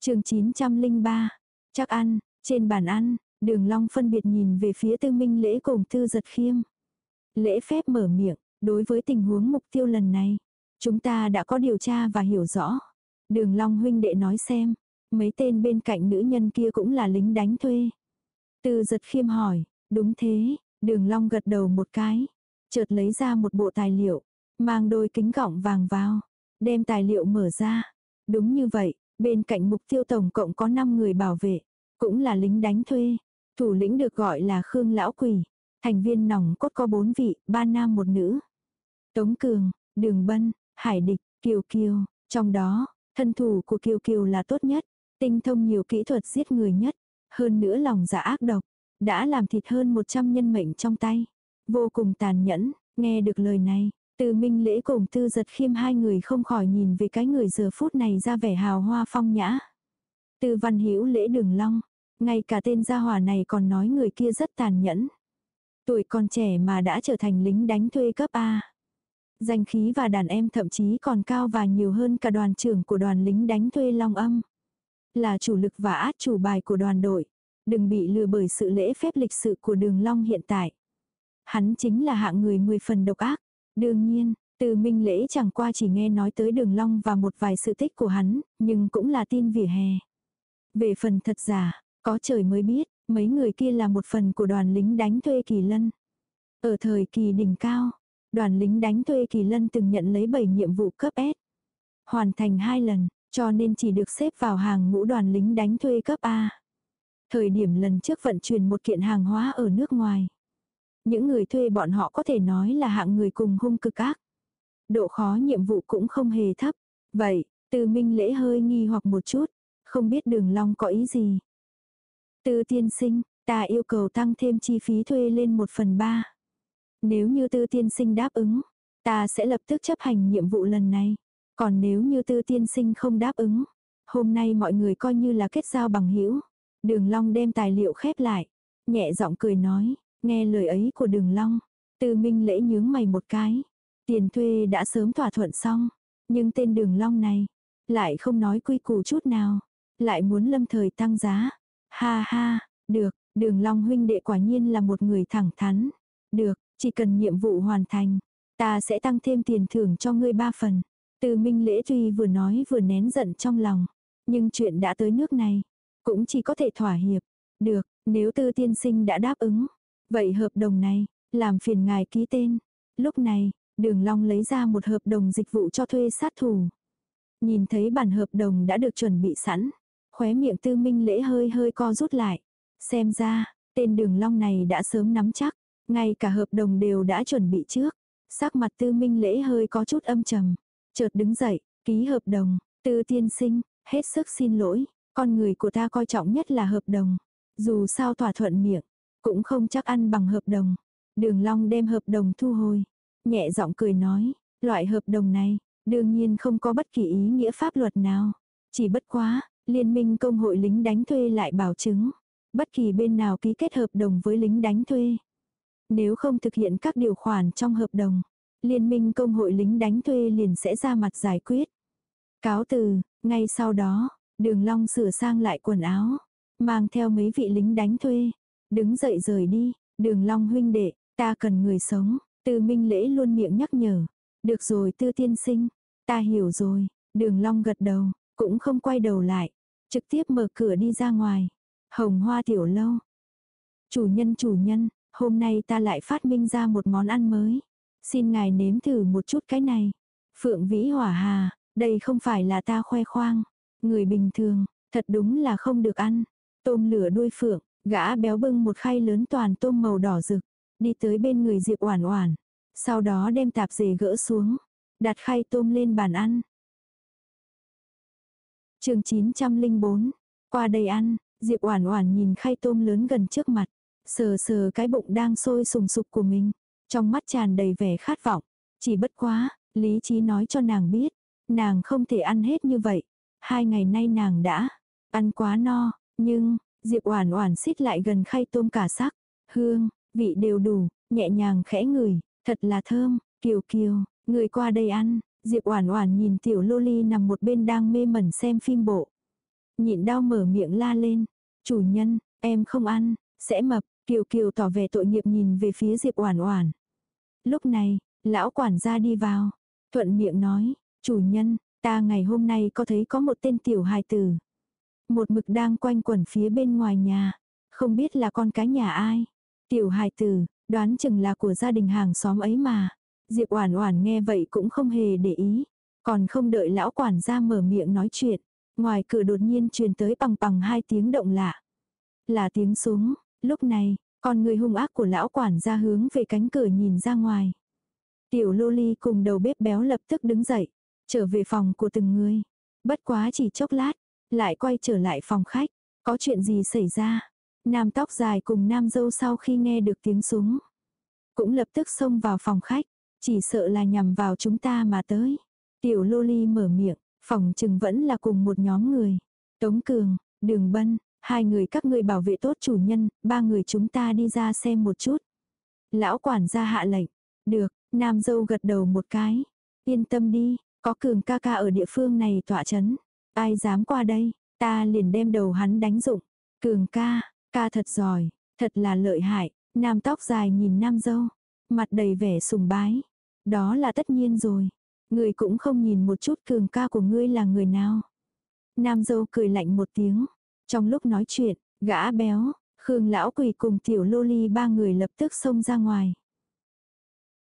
Trường 903. Chắc ăn, trên bàn ăn, đường long phân biệt nhìn về phía tư minh lễ cùng tư giật khiêm. Lễ phép mở miệng, đối với tình huống mục tiêu lần này, chúng ta đã có điều tra và hiểu rõ. Đường long huynh đệ nói xem, mấy tên bên cạnh nữ nhân kia cũng là lính đánh thuê. Tư giật khiêm hỏi, đúng thế, đường long gật đầu một cái, chợt lấy ra một bộ tài liệu, mang đôi kính gọng vàng vào. Đem tài liệu mở ra. Đúng như vậy, bên cạnh mục tiêu tổng cộng có 5 người bảo vệ, cũng là lính đánh thuê. Thủ lĩnh được gọi là Khương Lão Quỷ. Thành viên nòng cốt có bốn vị, ba nam một nữ. Tống Cường, Đường Bân, Hải Địch, Kiều Kiều. Trong đó, thân thủ của Kiều Kiều là tốt nhất, tinh thông nhiều kỹ thuật giết người nhất. Hơn nữa lòng dạ ác độc, đã làm thịt hơn 100 nhân mệnh trong tay. Vô cùng tàn nhẫn, nghe được lời này, từ minh lễ cùng tư giật khiêm hai người không khỏi nhìn về cái người giờ phút này ra vẻ hào hoa phong nhã. Từ văn hữu lễ đường long, ngay cả tên gia hỏa này còn nói người kia rất tàn nhẫn. Tuổi còn trẻ mà đã trở thành lính đánh thuê cấp A. Danh khí và đàn em thậm chí còn cao và nhiều hơn cả đoàn trưởng của đoàn lính đánh thuê Long Âm. Là chủ lực và át chủ bài của đoàn đội. Đừng bị lừa bởi sự lễ phép lịch sự của đường Long hiện tại. Hắn chính là hạng người mười phần độc ác. Đương nhiên, từ minh lễ chẳng qua chỉ nghe nói tới đường Long và một vài sự tích của hắn, nhưng cũng là tin vỉa hè. Về phần thật giả, có trời mới biết, mấy người kia là một phần của đoàn lính đánh thuê Kỳ Lân. Ở thời kỳ đỉnh cao, đoàn lính đánh thuê Kỳ Lân từng nhận lấy 7 nhiệm vụ cấp S. Hoàn thành 2 lần, cho nên chỉ được xếp vào hàng ngũ đoàn lính đánh thuê cấp A. Thời điểm lần trước vận chuyển một kiện hàng hóa ở nước ngoài. Những người thuê bọn họ có thể nói là hạng người cùng hung cực ác. Độ khó nhiệm vụ cũng không hề thấp. Vậy, từ minh lễ hơi nghi hoặc một chút. Không biết đường long có ý gì. Tư tiên sinh, ta yêu cầu tăng thêm chi phí thuê lên một phần ba. Nếu như tư tiên sinh đáp ứng, ta sẽ lập tức chấp hành nhiệm vụ lần này. Còn nếu như tư tiên sinh không đáp ứng, hôm nay mọi người coi như là kết giao bằng hữu. Đường Long đem tài liệu khép lại, nhẹ giọng cười nói, nghe lời ấy của Đường Long, Tư Minh lễ nhướng mày một cái. Tiền thuê đã sớm thỏa thuận xong, nhưng tên Đường Long này lại không nói quy củ chút nào, lại muốn lâm thời tăng giá. Ha ha, được, Đường Long huynh đệ quả nhiên là một người thẳng thắn. Được, chỉ cần nhiệm vụ hoàn thành, ta sẽ tăng thêm tiền thưởng cho ngươi ba phần. Từ Minh Lễ tuy vừa nói vừa nén giận trong lòng, nhưng chuyện đã tới nước này, cũng chỉ có thể thỏa hiệp. Được, nếu Tư tiên sinh đã đáp ứng, vậy hợp đồng này, làm phiền ngài ký tên. Lúc này, Đường Long lấy ra một hợp đồng dịch vụ cho thuê sát thủ. Nhìn thấy bản hợp đồng đã được chuẩn bị sẵn, khóe miệng Tư Minh Lễ hơi hơi co rút lại. Xem ra, tên Đường Long này đã sớm nắm chắc, ngay cả hợp đồng đều đã chuẩn bị trước. Sắc mặt Tư Minh Lễ hơi có chút âm trầm, chợt đứng dậy, ký hợp đồng, Tư tiên sinh, hết sức xin lỗi, con người của ta coi trọng nhất là hợp đồng. Dù sao thỏa thuận miệng, cũng không chắc ăn bằng hợp đồng. Đường Long đem hợp đồng thu hồi, nhẹ giọng cười nói, loại hợp đồng này, đương nhiên không có bất kỳ ý nghĩa pháp luật nào. Chỉ bất quá, liên minh công hội lính đánh thuê lại bảo chứng, bất kỳ bên nào ký kết hợp đồng với lính đánh thuê. Nếu không thực hiện các điều khoản trong hợp đồng, liên minh công hội lính đánh thuê liền sẽ ra mặt giải quyết. Cáo từ, ngay sau đó, đường long sửa sang lại quần áo, mang theo mấy vị lính đánh thuê, đứng dậy rời đi, đường long huynh đệ, ta cần người sống, từ minh lễ luôn miệng nhắc nhở. Được rồi tư tiên sinh, ta hiểu rồi, đường long gật đầu, cũng không quay đầu lại, trực tiếp mở cửa đi ra ngoài. Hồng hoa tiểu lâu. Chủ nhân chủ nhân, hôm nay ta lại phát minh ra một món ăn mới. Xin ngài nếm thử một chút cái này. Phượng Vĩ Hỏa Hà, đây không phải là ta khoe khoang. Người bình thường, thật đúng là không được ăn. Tôm lửa đuôi phượng, gã béo bưng một khay lớn toàn tôm màu đỏ rực. Đi tới bên người Diệp Oản Oản. Sau đó đem tạp dề gỡ xuống. Đặt khay tôm lên bàn ăn chương 904. Qua đây ăn, Diệp Oản Oản nhìn khay tôm lớn gần trước mặt. Sờ sờ cái bụng đang sôi sùng sục của mình. Trong mắt tràn đầy vẻ khát vọng. Chỉ bất quá, lý trí nói cho nàng biết. Nàng không thể ăn hết như vậy. Hai ngày nay nàng đã ăn quá no. Nhưng, Diệp Oản Oản xít lại gần khay tôm cả sắc. Hương, vị đều đủ, nhẹ nhàng khẽ ngửi. Thật là thơm. Kiều kiều, người qua đây ăn. Diệp Oản Oản nhìn tiểu Loli nằm một bên đang mê mẩn xem phim bộ. Nhịn đau mở miệng la lên. Chủ nhân, em không ăn, sẽ mập. Kiều Kiều tỏ vẻ tội nghiệp nhìn về phía Diệp Oản Oản. Lúc này, lão quản gia đi vào, thuận miệng nói, chủ nhân, ta ngày hôm nay có thấy có một tên tiểu hài tử. Một mực đang quanh quẩn phía bên ngoài nhà, không biết là con cái nhà ai. Tiểu hài tử, đoán chừng là của gia đình hàng xóm ấy mà. Diệp Oản Oản nghe vậy cũng không hề để ý, Còn không đợi lão quản gia mở miệng nói chuyện. Ngoài cửa đột nhiên truyền tới bằng bằng hai tiếng động lạ. Là tiếng súng. Lúc này, con người hung ác của lão quản gia hướng về cánh cửa nhìn ra ngoài. Tiểu lô ly cùng đầu bếp béo lập tức đứng dậy. Trở về phòng của từng người. Bất quá chỉ chốc lát. Lại quay trở lại phòng khách. Có chuyện gì xảy ra? Nam tóc dài cùng nam dâu sau khi nghe được tiếng súng. Cũng lập tức xông vào phòng khách. Chỉ sợ là nhằm vào chúng ta mà tới. Tiểu loli mở miệng. Phòng chừng vẫn là cùng một nhóm người. Tống Cường, Đường Bân, hai người các ngươi bảo vệ tốt chủ nhân, ba người chúng ta đi ra xem một chút. Lão quản gia hạ lệnh. Được, nam dâu gật đầu một cái. Yên tâm đi, có cường ca ca ở địa phương này tỏa chấn. Ai dám qua đây, ta liền đem đầu hắn đánh dụng. Cường ca, ca thật giỏi, thật là lợi hại. Nam tóc dài nhìn nam dâu, mặt đầy vẻ sùng bái. Đó là tất nhiên rồi. Người cũng không nhìn một chút cường ca của ngươi là người nào. Nam dâu cười lạnh một tiếng. Trong lúc nói chuyện, gã béo, Khương lão quỳ cùng tiểu lô ly ba người lập tức xông ra ngoài.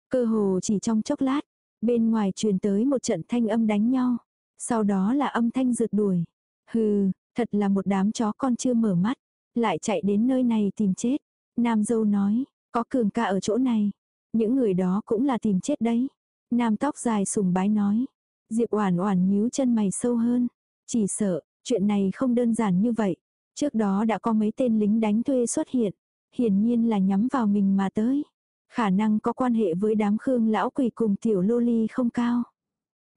Cơ hồ chỉ trong chốc lát, bên ngoài truyền tới một trận thanh âm đánh nhau. Sau đó là âm thanh rượt đuổi. Hừ, thật là một đám chó con chưa mở mắt. Lại chạy đến nơi này tìm chết. Nam dâu nói, có cường ca ở chỗ này. Những người đó cũng là tìm chết đấy. Nam tóc dài sùng bái nói. Diệp Oản Oản nhíu chân mày sâu hơn, chỉ sợ chuyện này không đơn giản như vậy. Trước đó đã có mấy tên lính đánh thuê xuất hiện, hiển nhiên là nhắm vào mình mà tới. Khả năng có quan hệ với đám Khương lão quỷ cùng tiểu lô ly không cao.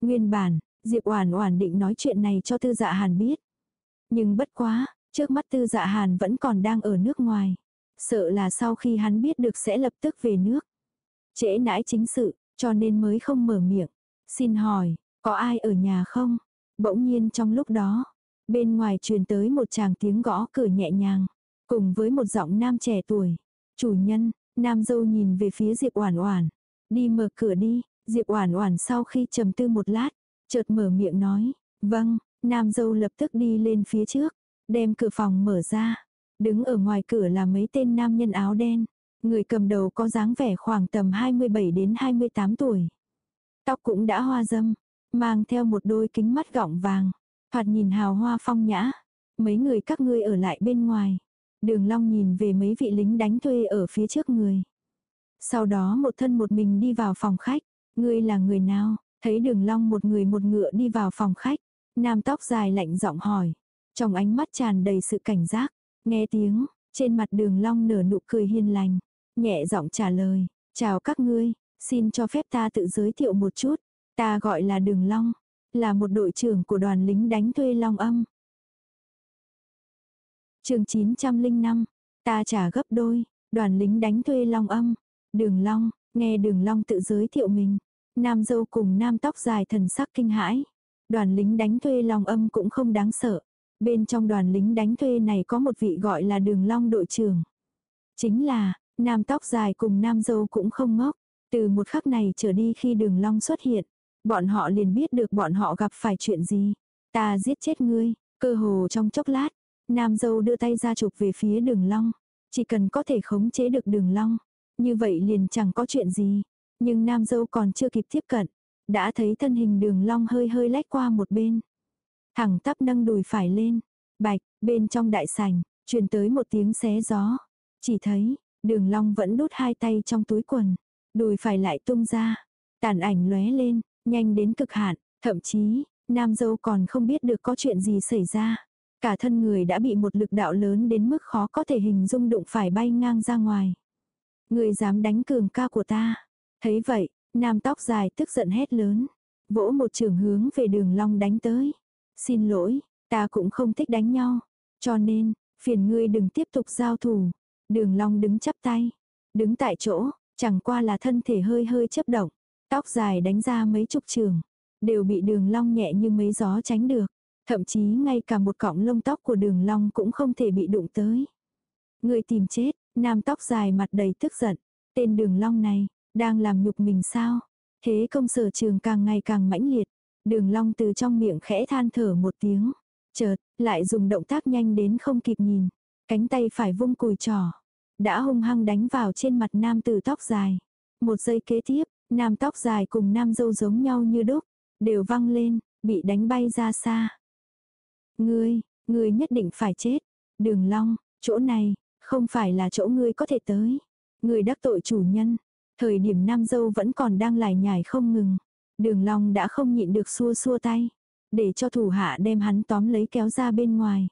Nguyên bản, Diệp Oản Oản định nói chuyện này cho Tư Dạ Hàn biết. Nhưng bất quá, trước mắt Tư Dạ Hàn vẫn còn đang ở nước ngoài, sợ là sau khi hắn biết được sẽ lập tức về nước. Trễ nãi chính sự, cho nên mới không mở miệng. Xin hỏi, có ai ở nhà không? Bỗng nhiên trong lúc đó, bên ngoài truyền tới một chàng tiếng gõ cửa nhẹ nhàng, cùng với một giọng nam trẻ tuổi. Chủ nhân, nam dâu nhìn về phía Diệp Oản Oản. Đi mở cửa đi, Diệp Oản Oản sau khi trầm tư một lát, chợt mở miệng nói, "Vâng." Nam dâu lập tức đi lên phía trước, đem cửa phòng mở ra. Đứng ở ngoài cửa là mấy tên nam nhân áo đen. Người cầm đầu có dáng vẻ khoảng tầm 27 đến 28 tuổi. Tóc cũng đã hoa dâm, mang theo một đôi kính mắt gọng vàng, thoạt nhìn hào hoa phong nhã. Mấy người các ngươi ở lại bên ngoài. Đường Long nhìn về mấy vị lính đánh thuê ở phía trước người. Sau đó một thân một mình đi vào phòng khách. Ngươi là người nào? Thấy đường Long một người một ngựa đi vào phòng khách. Nam tóc dài lạnh giọng hỏi. Trong ánh mắt tràn đầy sự cảnh giác. Nghe tiếng, trên mặt đường Long nở nụ cười hiền lành. Nhẹ giọng trả lời, chào các ngươi, xin cho phép ta tự giới thiệu một chút. Ta gọi là Đường Long, là một đội trưởng của đoàn lính đánh thuê Long âm. Trường 905, ta trả gấp đôi, đoàn lính đánh thuê Long âm. Đường Long, nghe Đường Long tự giới thiệu mình. Nam dâu cùng nam tóc dài thần sắc kinh hãi. Đoàn lính đánh thuê Long âm cũng không đáng sợ. Bên trong đoàn lính đánh thuê này có một vị gọi là Đường Long đội trưởng. Chính là, Nam tóc dài cùng nam dâu cũng không ngốc. Từ một khắc này trở đi khi đường long xuất hiện, bọn họ liền biết được bọn họ gặp phải chuyện gì. Ta giết chết ngươi, cơ hồ trong chốc lát, nam dâu đưa tay ra chụp về phía đường long. Chỉ cần có thể khống chế được đường long, như vậy liền chẳng có chuyện gì. Nhưng nam dâu còn chưa kịp tiếp cận, đã thấy thân hình đường long hơi hơi lách qua một bên. Thẳng tắp nâng đùi phải lên, bạch, bên trong đại sảnh, truyền tới một tiếng xé gió. Chỉ thấy, Đường Long vẫn đút hai tay trong túi quần, đùi phải lại tung ra, tàn ảnh lóe lên, nhanh đến cực hạn, thậm chí, nam dâu còn không biết được có chuyện gì xảy ra. Cả thân người đã bị một lực đạo lớn đến mức khó có thể hình dung đụng phải bay ngang ra ngoài. Người dám đánh cường ca của ta. Thấy vậy, nam tóc dài tức giận hét lớn. Vỗ một trường hướng về đường long đánh tới. Xin lỗi, ta cũng không thích đánh nhau. Cho nên, phiền ngươi đừng tiếp tục giao thủ. Đường Long đứng chắp tay, đứng tại chỗ, chẳng qua là thân thể hơi hơi chấp động, tóc dài đánh ra mấy chục trường, đều bị Đường Long nhẹ như mấy gió tránh được, thậm chí ngay cả một cọng lông tóc của Đường Long cũng không thể bị đụng tới. Người tìm chết, nam tóc dài mặt đầy tức giận, tên Đường Long này đang làm nhục mình sao? Thế công sở trường càng ngày càng mãnh liệt, Đường Long từ trong miệng khẽ than thở một tiếng, chợt lại dùng động tác nhanh đến không kịp nhìn, Cánh tay phải vung cùi trò. Đã hung hăng đánh vào trên mặt nam tử tóc dài. Một giây kế tiếp, nam tóc dài cùng nam dâu giống nhau như đúc. đều văng lên, bị đánh bay ra xa. Ngươi, ngươi nhất định phải chết. Đường Long, chỗ này, không phải là chỗ ngươi có thể tới. Ngươi đắc tội chủ nhân. Thời điểm Nam Dâu vẫn còn đang lải nhải không ngừng. Đường Long đã không nhịn được xua xua tay. Để cho thủ hạ đem hắn tóm lấy kéo ra bên ngoài.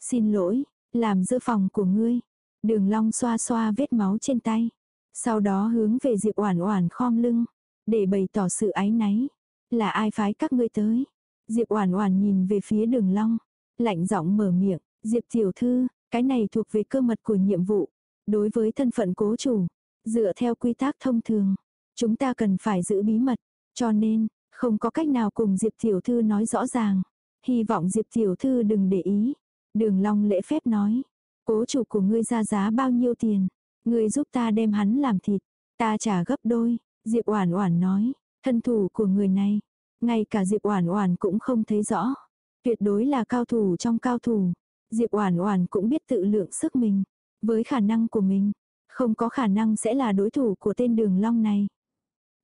Xin lỗi, làm dơ phòng của ngươi. Đường Long xoa xoa vết máu trên tay. Sau đó hướng về Diệp Oản Oản khom lưng, để bày tỏ sự ái náy. Là ai phái các ngươi tới? Diệp Oản Oản nhìn về phía Đường Long, lạnh giọng mở miệng, "Diệp tiểu thư, cái này thuộc về cơ mật của nhiệm vụ, đối với thân phận cố chủ, dựa theo quy tắc thông thường, chúng ta cần phải giữ bí mật, cho nên không có cách nào cùng Diệp tiểu thư nói rõ ràng. Hy vọng Diệp tiểu thư đừng để ý." Đường Long lễ phép nói, "Cố chủ của ngươi ra giá bao nhiêu tiền? Ngươi giúp ta đem hắn làm thịt, ta trả gấp đôi." Diệp Oản Oản nói, thân thủ của người này, ngay cả Diệp Oản Oản cũng không thấy rõ. Tuyệt đối là cao thủ trong cao thủ. Diệp Oản Oản cũng biết tự lượng sức mình, với khả năng của mình, không có khả năng sẽ là đối thủ của tên Đường Long này.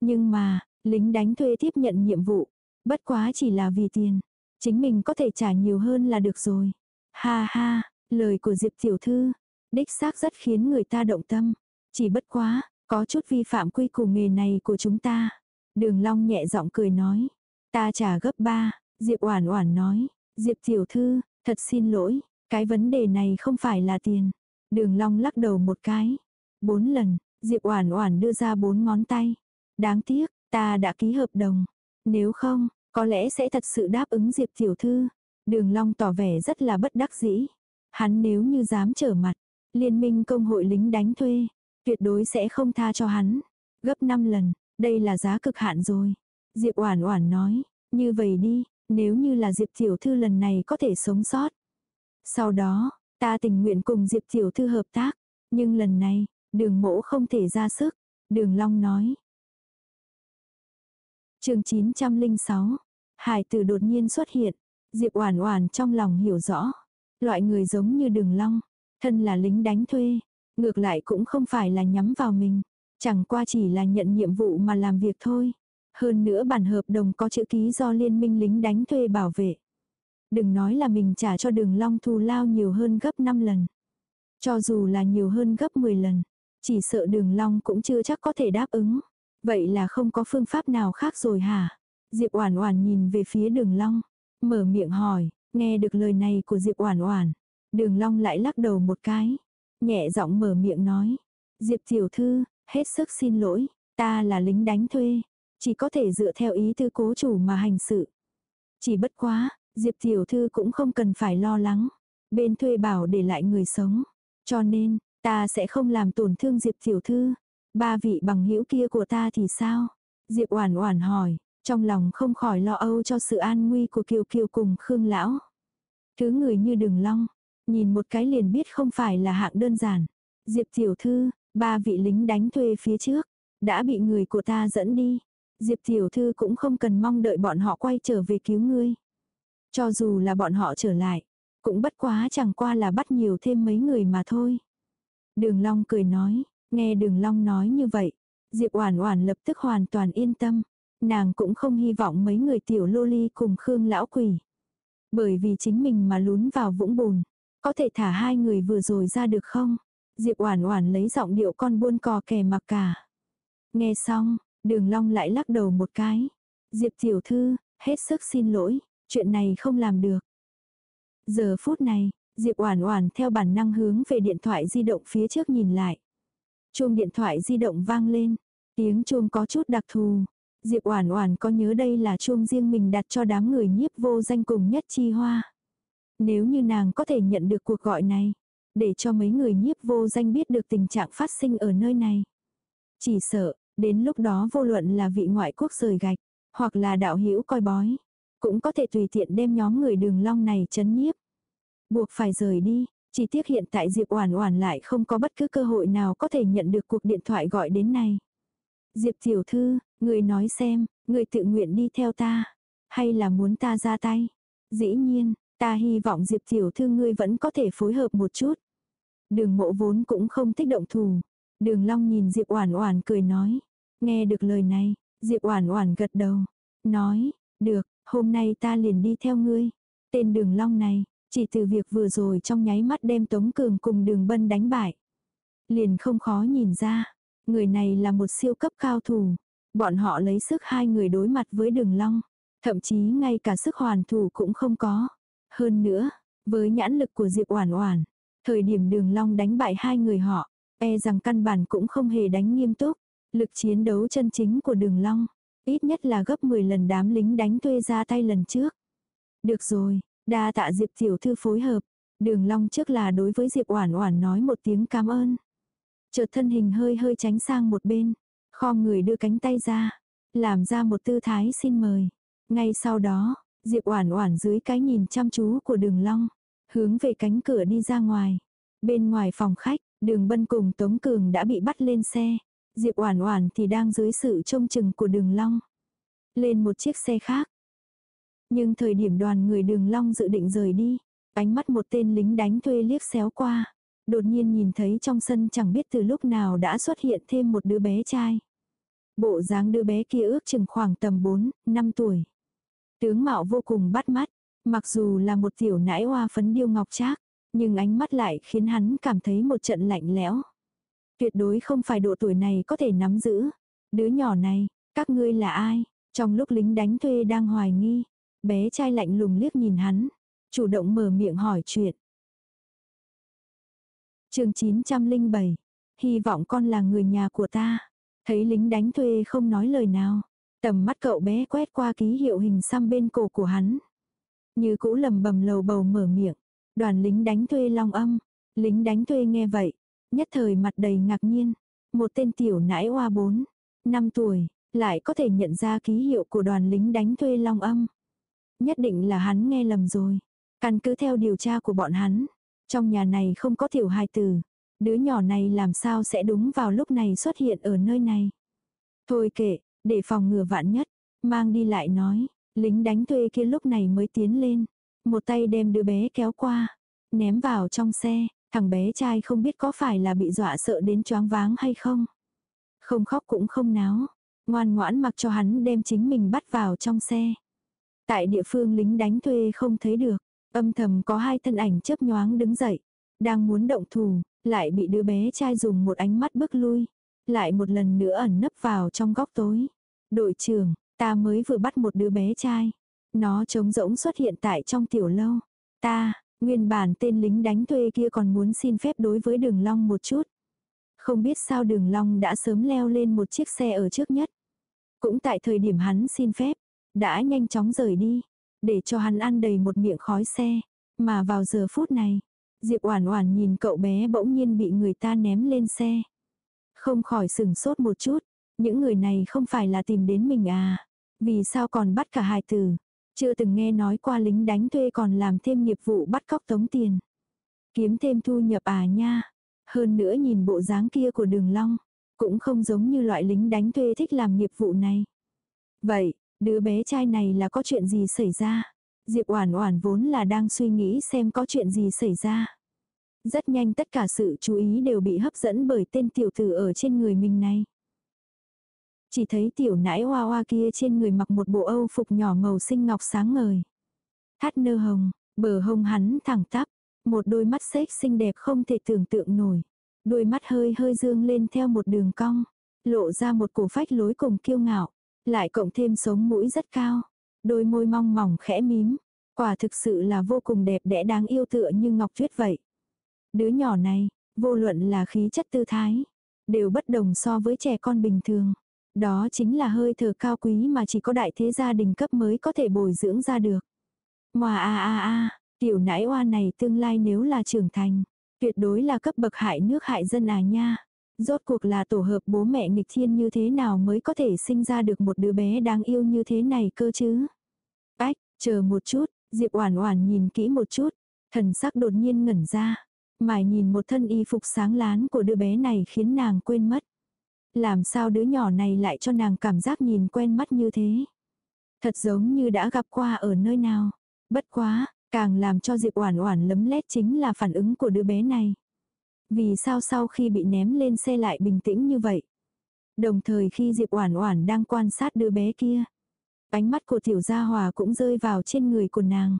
Nhưng mà, lính đánh thuê tiếp nhận nhiệm vụ, bất quá chỉ là vì tiền, chính mình có thể trả nhiều hơn là được rồi. Ha ha, lời của Diệp tiểu thư, đích xác rất khiến người ta động tâm, chỉ bất quá, có chút vi phạm quy củ nghề này của chúng ta. Đường Long nhẹ giọng cười nói, Ta trả gấp ba, Diệp Oản Oản nói, Diệp tiểu thư, thật xin lỗi, cái vấn đề này không phải là tiền. Đường Long lắc đầu một cái. Bốn lần, Diệp Oản Oản đưa ra bốn ngón tay. Đáng tiếc, ta đã ký hợp đồng. Nếu không, có lẽ sẽ thật sự đáp ứng Diệp tiểu thư. Đường Long tỏ vẻ rất là bất đắc dĩ. Hắn nếu như dám trở mặt, liên minh công hội lính đánh thuê, tuyệt đối sẽ không tha cho hắn. Gấp 5 lần, đây là giá cực hạn rồi. Diệp Oản Oản nói, như vậy đi, nếu như là Diệp tiểu thư lần này có thể sống sót. Sau đó, ta tình nguyện cùng Diệp tiểu thư hợp tác, nhưng lần này, Đường Mỗ không thể ra sức." Đường Long nói. Chương 906. Hải tử đột nhiên xuất hiện, Diệp Oản Oản trong lòng hiểu rõ, loại người giống như Đường Long, thân là lính đánh thuê, ngược lại cũng không phải là nhắm vào mình, chẳng qua chỉ là nhận nhiệm vụ mà làm việc thôi. Hơn nữa bản hợp đồng có chữ ký do liên minh lính đánh thuê bảo vệ. Đừng nói là mình trả cho đường long thù lao nhiều hơn gấp 5 lần. Cho dù là nhiều hơn gấp 10 lần, chỉ sợ đường long cũng chưa chắc có thể đáp ứng. Vậy là không có phương pháp nào khác rồi hả? Diệp Oản Oản nhìn về phía Đường Long, mở miệng hỏi, nghe được lời này của Diệp Oản Oản, Đường Long lại lắc đầu một cái, nhẹ giọng mở miệng nói, "Diệp tiểu thư, hết sức xin lỗi, ta là lính đánh thuê, chỉ có thể dựa theo ý tư cố chủ mà hành sự. Chỉ bất quá, Diệp tiểu thư cũng không cần phải lo lắng. Bên thuê bảo để lại người sống. Cho nên, ta sẽ không làm tổn thương Diệp tiểu thư. Ba vị bằng hữu kia của ta thì sao? Diệp Oản Oản hỏi, trong lòng không khỏi lo âu cho sự an nguy của Kiều Kiều cùng Khương lão. Thứ người như Đường Long, nhìn một cái liền biết không phải là hạng đơn giản. Diệp tiểu thư, ba vị lính đánh thuê phía trước, đã bị người của ta dẫn đi. Diệp tiểu thư cũng không cần mong đợi bọn họ quay trở về cứu ngươi. Cho dù là bọn họ trở lại, cũng bất quá chẳng qua là bắt nhiều thêm mấy người mà thôi. Đường Long cười nói, nghe Đường Long nói như vậy, Diệp Oản Oản lập tức hoàn toàn yên tâm, nàng cũng không hy vọng mấy người tiểu lô ly cùng Khương lão quỷ. Bởi vì chính mình mà lún vào vũng bùn, có thể thả hai người vừa rồi ra được không? Diệp Oản Oản lấy giọng điệu con buôn cò kè mặc cả. Nghe xong, Đường Long lại lắc đầu một cái. Diệp tiểu thư, hết sức xin lỗi, chuyện này không làm được. Giờ phút này, Diệp Oản Oản theo bản năng hướng về điện thoại di động phía trước nhìn lại. Chuông điện thoại di động vang lên, tiếng chuông có chút đặc thù. Diệp Oản Oản có nhớ đây là chuông riêng mình đặt cho đám người nhiếp vô danh cùng nhất chi hoa. Nếu như nàng có thể nhận được cuộc gọi này, để cho mấy người nhiếp vô danh biết được tình trạng phát sinh ở nơi này. Chỉ sợ, Đến lúc đó vô luận là vị ngoại quốc rời gạch, hoặc là đạo hữu coi bói, cũng có thể tùy tiện đem nhóm người đường long này chấn nhiếp. Buộc phải rời đi, chỉ tiếc hiện tại Diệp Oản Oản lại không có bất cứ cơ hội nào có thể nhận được cuộc điện thoại gọi đến này. Diệp tiểu thư, người nói xem, người tự nguyện đi theo ta, hay là muốn ta ra tay? Dĩ nhiên, ta hy vọng Diệp tiểu thư ngươi vẫn có thể phối hợp một chút. Đường mộ vốn cũng không thích động thủ, Đường Long nhìn Diệp Oản Oản cười nói. Nghe được lời này, Diệp Oản Oản gật đầu. nói, được, hôm nay ta liền đi theo ngươi. Tên đường long này, chỉ từ việc vừa rồi trong nháy mắt đem Tống Cường cùng đường bân đánh bại. Liền không khó nhìn ra, người này là một siêu cấp cao thủ. Bọn họ lấy sức hai người đối mặt với đường long, thậm chí ngay cả sức hoàn thủ cũng không có. Hơn nữa, với nhãn lực của Diệp Oản Oản, thời điểm Đường Long đánh bại hai người họ, e rằng căn bản cũng không hề đánh nghiêm túc. Lực chiến đấu chân chính của Đường Long, ít nhất là gấp 10 lần đám lính đánh thuê ra tay lần trước. Được rồi, đa tạ Diệp tiểu thư phối hợp. Đường Long trước là đối với Diệp Oản Oản nói một tiếng cảm ơn. Chợt thân hình hơi hơi tránh sang một bên, khom người đưa cánh tay ra, làm ra một tư thái xin mời. Ngay sau đó, Diệp Oản Oản dưới cái nhìn chăm chú của Đường Long, hướng về cánh cửa đi ra ngoài. Bên ngoài phòng khách, Đường Bân cùng Tống Cường đã bị bắt lên xe. Diệp Oản Oản thì đang dưới sự trông chừng của Đường Long. Lên một chiếc xe khác. Nhưng thời điểm đoàn người Đường Long dự định rời đi, ánh mắt một tên lính đánh thuê liếc xéo qua, đột nhiên nhìn thấy trong sân chẳng biết từ lúc nào đã xuất hiện thêm một đứa bé trai. Bộ dáng đứa bé kia ước chừng khoảng tầm 4, 5 tuổi. Tướng mạo vô cùng bắt mắt, mặc dù là một tiểu nãi hoa phấn điêu ngọc trác, nhưng ánh mắt lại khiến hắn cảm thấy một trận lạnh lẽo. Tuyệt đối không phải độ tuổi này có thể nắm giữ. Đứa nhỏ này, các ngươi là ai? Trong lúc lính đánh thuê đang hoài nghi, bé trai lạnh lùng liếc nhìn hắn, chủ động mở miệng hỏi chuyện chương 907, hy vọng con là người nhà của ta. Thấy lính đánh thuê không nói lời nào, Tầm mắt cậu bé quét qua ký hiệu hình xăm bên cổ của hắn. Như cũ lầm bầm lầu bầu mở miệng. Đoàn lính đánh thuê long âm. Lính đánh thuê nghe vậy. Nhất thời mặt đầy ngạc nhiên. Một tên tiểu nãi hoa bốn. Năm tuổi. Lại có thể nhận ra ký hiệu của đoàn lính đánh thuê long âm. Nhất định là hắn nghe lầm rồi. Căn cứ theo điều tra của bọn hắn. Trong nhà này không có tiểu hài tử. Đứa nhỏ này làm sao sẽ đúng vào lúc này xuất hiện ở nơi này. Thôi kệ, để phòng ngừa vạn nhất, mang đi lại nói, lính đánh thuê kia lúc này mới tiến lên. Một tay đem đứa bé kéo qua, ném vào trong xe, thằng bé trai không biết có phải là bị dọa sợ đến choáng váng hay không. Không khóc cũng không náo, ngoan ngoãn mặc cho hắn đem chính mình bắt vào trong xe. Tại địa phương lính đánh thuê không thấy được, âm thầm có hai thân ảnh chớp nhoáng đứng dậy, đang muốn động thủ, lại bị đứa bé trai dùng một ánh mắt bước lui, lại một lần nữa ẩn nấp vào trong góc tối. Đội trưởng, ta mới vừa bắt một đứa bé trai. Nó trống rỗng xuất hiện tại trong tiểu lâu. Ta, nguyên bản tên lính đánh thuê kia còn muốn xin phép đối với đường long một chút. Không biết sao đường long đã sớm leo lên một chiếc xe ở trước nhất. Cũng tại thời điểm hắn xin phép, đã nhanh chóng rời đi, để cho hắn ăn đầy một miệng khói xe. Mà vào giờ phút này, Diệp Oản Oản nhìn cậu bé bỗng nhiên bị người ta ném lên xe. Không khỏi sừng sốt một chút, những người này không phải là tìm đến mình à? Vì sao còn bắt cả hài tử? Chưa từng nghe nói qua lính đánh thuê còn làm thêm nghiệp vụ bắt cóc tống tiền. Kiếm thêm thu nhập à nha. Hơn nữa nhìn bộ dáng kia của đường long. Cũng không giống như loại lính đánh thuê thích làm nghiệp vụ này. Vậy, đứa bé trai này là có chuyện gì xảy ra? Diệp Oản Oản vốn là đang suy nghĩ xem có chuyện gì xảy ra. Rất nhanh tất cả sự chú ý đều bị hấp dẫn bởi tên tiểu tử ở trên người mình này. Chỉ thấy tiểu nãi hoa hoa kia trên người mặc một bộ âu phục nhỏ màu xinh ngọc sáng ngời. Thắt nơ hồng, bờ hông hắn thẳng tắp, một đôi mắt xếch xinh đẹp không thể tưởng tượng nổi. Đôi mắt hơi hơi dương lên theo một đường cong, lộ ra một cổ phách lối cùng kiêu ngạo, lại cộng thêm sống mũi rất cao, đôi môi mong mỏng khẽ mím, quả thực sự là vô cùng đẹp đẽ đáng yêu tựa như ngọc tuyết vậy. Đứa nhỏ này, vô luận là khí chất tư thái, đều bất đồng so với trẻ con bình thường. Đó chính là hơi thở cao quý mà chỉ có đại thế gia đình cấp mới có thể bồi dưỡng ra được. Mà a a a, tiểu nãi oa này tương lai nếu là trưởng thành, tuyệt đối là cấp bậc hại nước hại dân à nha. Rốt cuộc là tổ hợp bố mẹ nghịch thiên như thế nào mới có thể sinh ra được một đứa bé đáng yêu như thế này cơ chứ. Ách, chờ một chút, Diệp Oản Oản nhìn kỹ một chút, thần sắc đột nhiên ngẩn ra. Mải nhìn một thân y phục sáng láng của đứa bé này khiến nàng quên mất. Làm sao đứa nhỏ này lại cho nàng cảm giác nhìn quen mắt như thế. Thật giống như đã gặp qua ở nơi nào. Bất quá, càng làm cho Diệp Oản Oản lấm lét chính là phản ứng của đứa bé này. Vì sao sau khi bị ném lên xe lại bình tĩnh như vậy? Đồng thời khi Diệp Oản Oản đang quan sát đứa bé kia, Ánh mắt của tiểu gia hòa cũng rơi vào trên người của nàng.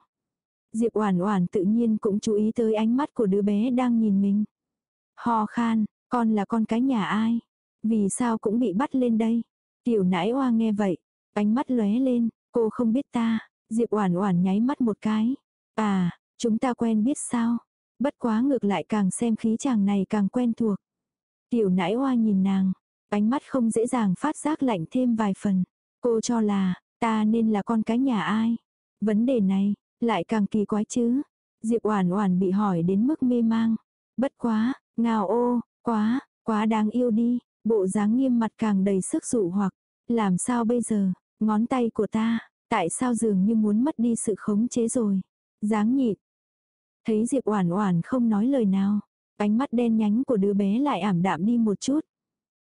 Diệp Oản Oản tự nhiên cũng chú ý tới ánh mắt của đứa bé đang nhìn mình. Ho khan, con là con cái nhà ai? Vì sao cũng bị bắt lên đây? Tiểu nãi oa nghe vậy, ánh mắt lóe lên, cô không biết ta. Diệp Oản Oản nháy mắt một cái. À, chúng ta quen biết sao? Bất quá ngược lại càng xem khí chàng này càng quen thuộc. Tiểu nãi hoa nhìn nàng, ánh mắt không dễ dàng phát giác lạnh thêm vài phần. Cô cho là, ta nên là con cái nhà ai? Vấn đề này, lại càng kỳ quái chứ. Diệp Oản Oản bị hỏi đến mức mê mang. Bất quá, ngào ô, quá, quá đáng yêu đi, bộ dáng nghiêm mặt càng đầy sức dụ hoặc, làm sao bây giờ, ngón tay của ta, tại sao dường như muốn mất đi sự khống chế rồi. Dáng nhịn. Thấy Diệp Oản Oản không nói lời nào, ánh mắt đen nhánh của đứa bé lại ảm đạm đi một chút.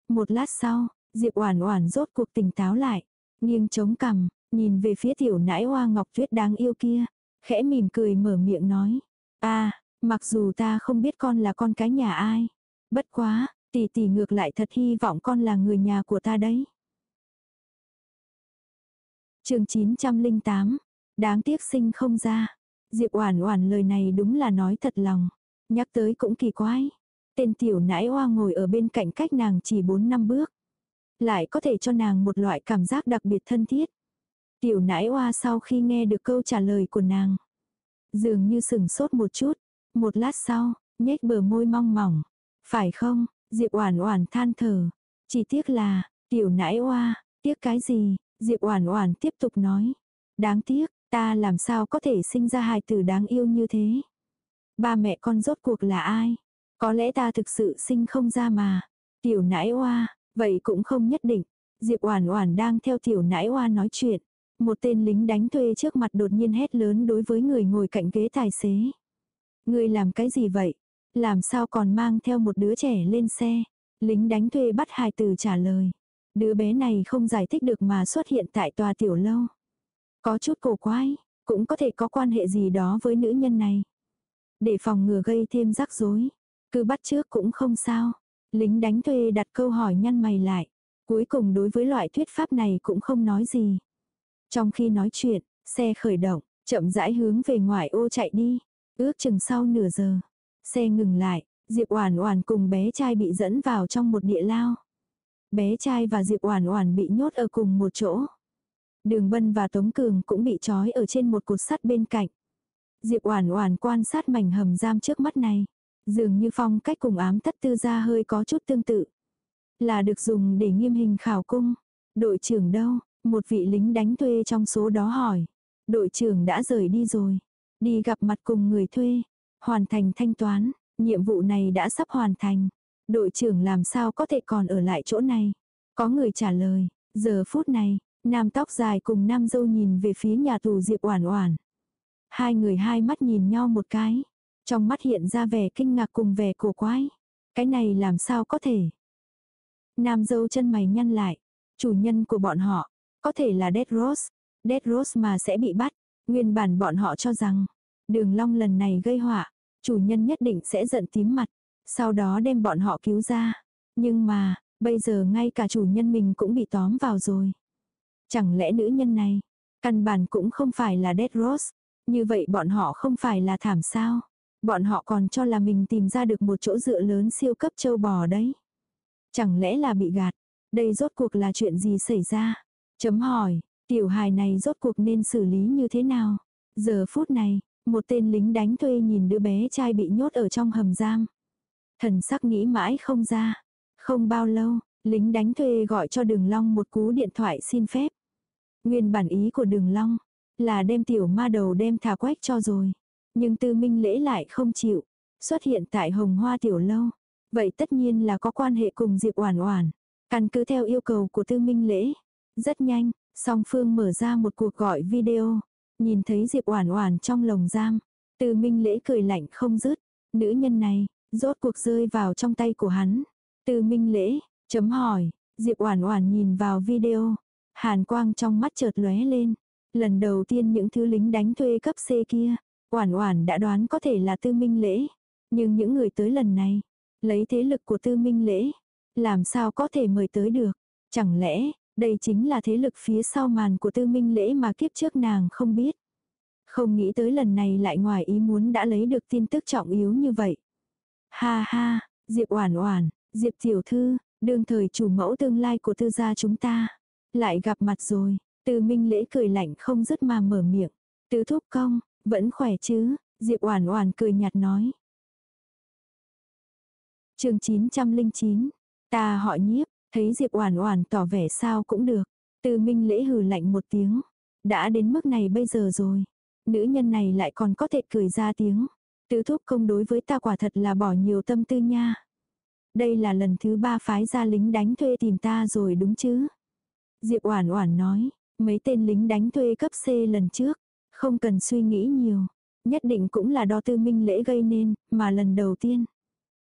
Một lát sau, Diệp Oản Oản rốt cuộc tỉnh táo lại, nghiêng chống cằm, nhìn về phía tiểu nãi hoa ngọc tuyết đáng yêu kia, khẽ mỉm cười mở miệng nói: "A, mặc dù ta không biết con là con cái nhà ai, bất quá, tỷ tỷ ngược lại thật hy vọng con là người nhà của ta đấy." Chương 908. Đáng tiếc sinh không ra. Diệp Oản Oản lời này đúng là nói thật lòng, nhắc tới cũng kỳ quái. Tên tiểu nãi hoa ngồi ở bên cạnh cách nàng chỉ 4 năm bước, lại có thể cho nàng một loại cảm giác đặc biệt thân thiết. Tiểu nãi hoa sau khi nghe được câu trả lời của nàng, dường như sừng sốt một chút, một lát sau, nhếch bờ môi mong mỏng. Phải không, Diệp Oản Oản than thở. Chỉ tiếc là, tiểu nãi hoa, tiếc cái gì? Diệp Oản Oản tiếp tục nói. Đáng tiếc, ta làm sao có thể sinh ra hài tử đáng yêu như thế? Ba mẹ con rốt cuộc là ai? Có lẽ ta thực sự sinh không ra mà. Tiểu nãi oa, vậy cũng không nhất định. Diệp Oản Oản đang theo tiểu nãi oa nói chuyện. Một tên lính đánh thuê trước mặt đột nhiên hét lớn đối với người ngồi cạnh ghế tài xế. Ngươi làm cái gì vậy? Làm sao còn mang theo một đứa trẻ lên xe? Lính đánh thuê bắt hài tử trả lời. Đứa bé này không giải thích được mà xuất hiện tại tòa tiểu lâu. Có chút cổ quái, cũng có thể có quan hệ gì đó với nữ nhân này. Để phòng ngừa gây thêm rắc rối. Cứ bắt trước cũng không sao. Lính đánh thuê đặt câu hỏi nhăn mày lại. Cuối cùng đối với loại thuyết pháp này cũng không nói gì. Trong khi nói chuyện, xe khởi động, chậm rãi hướng về ngoài ô chạy đi. Ước chừng sau nửa giờ. Xe ngừng lại, Diệp Oản Oản cùng bé trai bị dẫn vào trong một địa lao. Bé trai và Diệp Oản Oản bị nhốt ở cùng một chỗ. Đường Bân và Tống Cường cũng bị trói ở trên một cột sắt bên cạnh. Diệp Oản Oản quan sát mảnh hầm giam trước mắt này, dường như phong cách cùng ám thất tư gia hơi có chút tương tự. Là được dùng để nghiêm hình khảo cung. Đội trưởng đâu? Một vị lính đánh thuê trong số đó hỏi. Đội trưởng đã rời đi rồi. Đi gặp mặt cùng người thuê. Hoàn thành thanh toán. Nhiệm vụ này đã sắp hoàn thành. Đội trưởng làm sao có thể còn ở lại chỗ này? Có người trả lời. Giờ phút này, nam tóc dài cùng nam dâu nhìn về phía nhà tù Diệp Oản Oản. Hai người hai mắt nhìn nhau một cái. Trong mắt hiện ra vẻ kinh ngạc cùng vẻ cổ quái. Cái này làm sao có thể? Nam dâu chân mày nhăn lại. Chủ nhân của bọn họ, có thể là Dead Rose. Dead Rose mà sẽ bị bắt. Nguyên bản bọn họ cho rằng, đường long lần này gây họa, chủ nhân nhất định sẽ giận tím mặt. Sau đó đem bọn họ cứu ra. Nhưng mà, bây giờ ngay cả chủ nhân mình cũng bị tóm vào rồi. Chẳng lẽ nữ nhân này, căn bản cũng không phải là Dead Rose. Như vậy bọn họ không phải là thảm sao. Bọn họ còn cho là mình tìm ra được một chỗ dựa lớn siêu cấp châu bò đấy. Chẳng lẽ là bị gạt? Đây rốt cuộc là chuyện gì xảy ra? Chấm hỏi, tiểu hài này rốt cuộc nên xử lý như thế nào? Giờ phút này, một tên lính đánh thuê nhìn đứa bé trai bị nhốt ở trong hầm giam. Thần sắc nghĩ mãi không ra. Không bao lâu, lính đánh thuê gọi cho đường long một cú điện thoại xin phép. Nguyên bản ý của đường long là đem tiểu ma đầu đem thả quách cho rồi. Nhưng tư minh lễ lại không chịu. Xuất hiện tại hồng hoa tiểu lâu. Vậy tất nhiên là có quan hệ cùng Diệp Oản Oản. Căn cứ theo yêu cầu của tư minh lễ. Rất nhanh, song phương mở ra một cuộc gọi video. Nhìn thấy Diệp Oản Oản trong lồng giam. Tư minh lễ cười lạnh không dứt. Nữ nhân này, rốt cuộc rơi vào trong tay của hắn. Tư minh lễ, chấm hỏi, Diệp Oản Oản nhìn vào video. Hàn quang trong mắt chợt lóe lên. Lần đầu tiên những thứ lính đánh thuê cấp C kia, Oản Oản đã đoán có thể là Tư Minh Lễ, nhưng những người tới lần này, lấy thế lực của Tư Minh Lễ, làm sao có thể mời tới được? Chẳng lẽ, Đây chính là thế lực phía sau màn của tư minh lễ mà kiếp trước nàng không biết. Không nghĩ tới lần này lại ngoài ý muốn đã lấy được tin tức trọng yếu như vậy. Ha ha, Diệp Oản Oản, Diệp tiểu thư, đương thời chủ mẫu tương lai của tư gia chúng ta, lại gặp mặt rồi. Từ Minh Lễ cười lạnh không dứt mà mở miệng. Tứ thúc công, vẫn khỏe chứ? Diệp Oản Oản cười nhạt nói. Chương 909. Ta họ Nhiếp, thấy Diệp Oản Oản tỏ vẻ sao cũng được. Từ Minh Lễ hừ lạnh một tiếng. Đã đến mức này bây giờ rồi, nữ nhân này lại còn có thể cười ra tiếng. Tứ thúc công đối với ta quả thật là bỏ nhiều tâm tư nha. Đây là lần thứ ba phái ra lính đánh thuê tìm ta rồi đúng chứ? Diệp Oản Oản nói, mấy tên lính đánh thuê cấp C lần trước, không cần suy nghĩ nhiều, nhất định cũng là đo tư minh lễ gây nên, mà lần đầu tiên.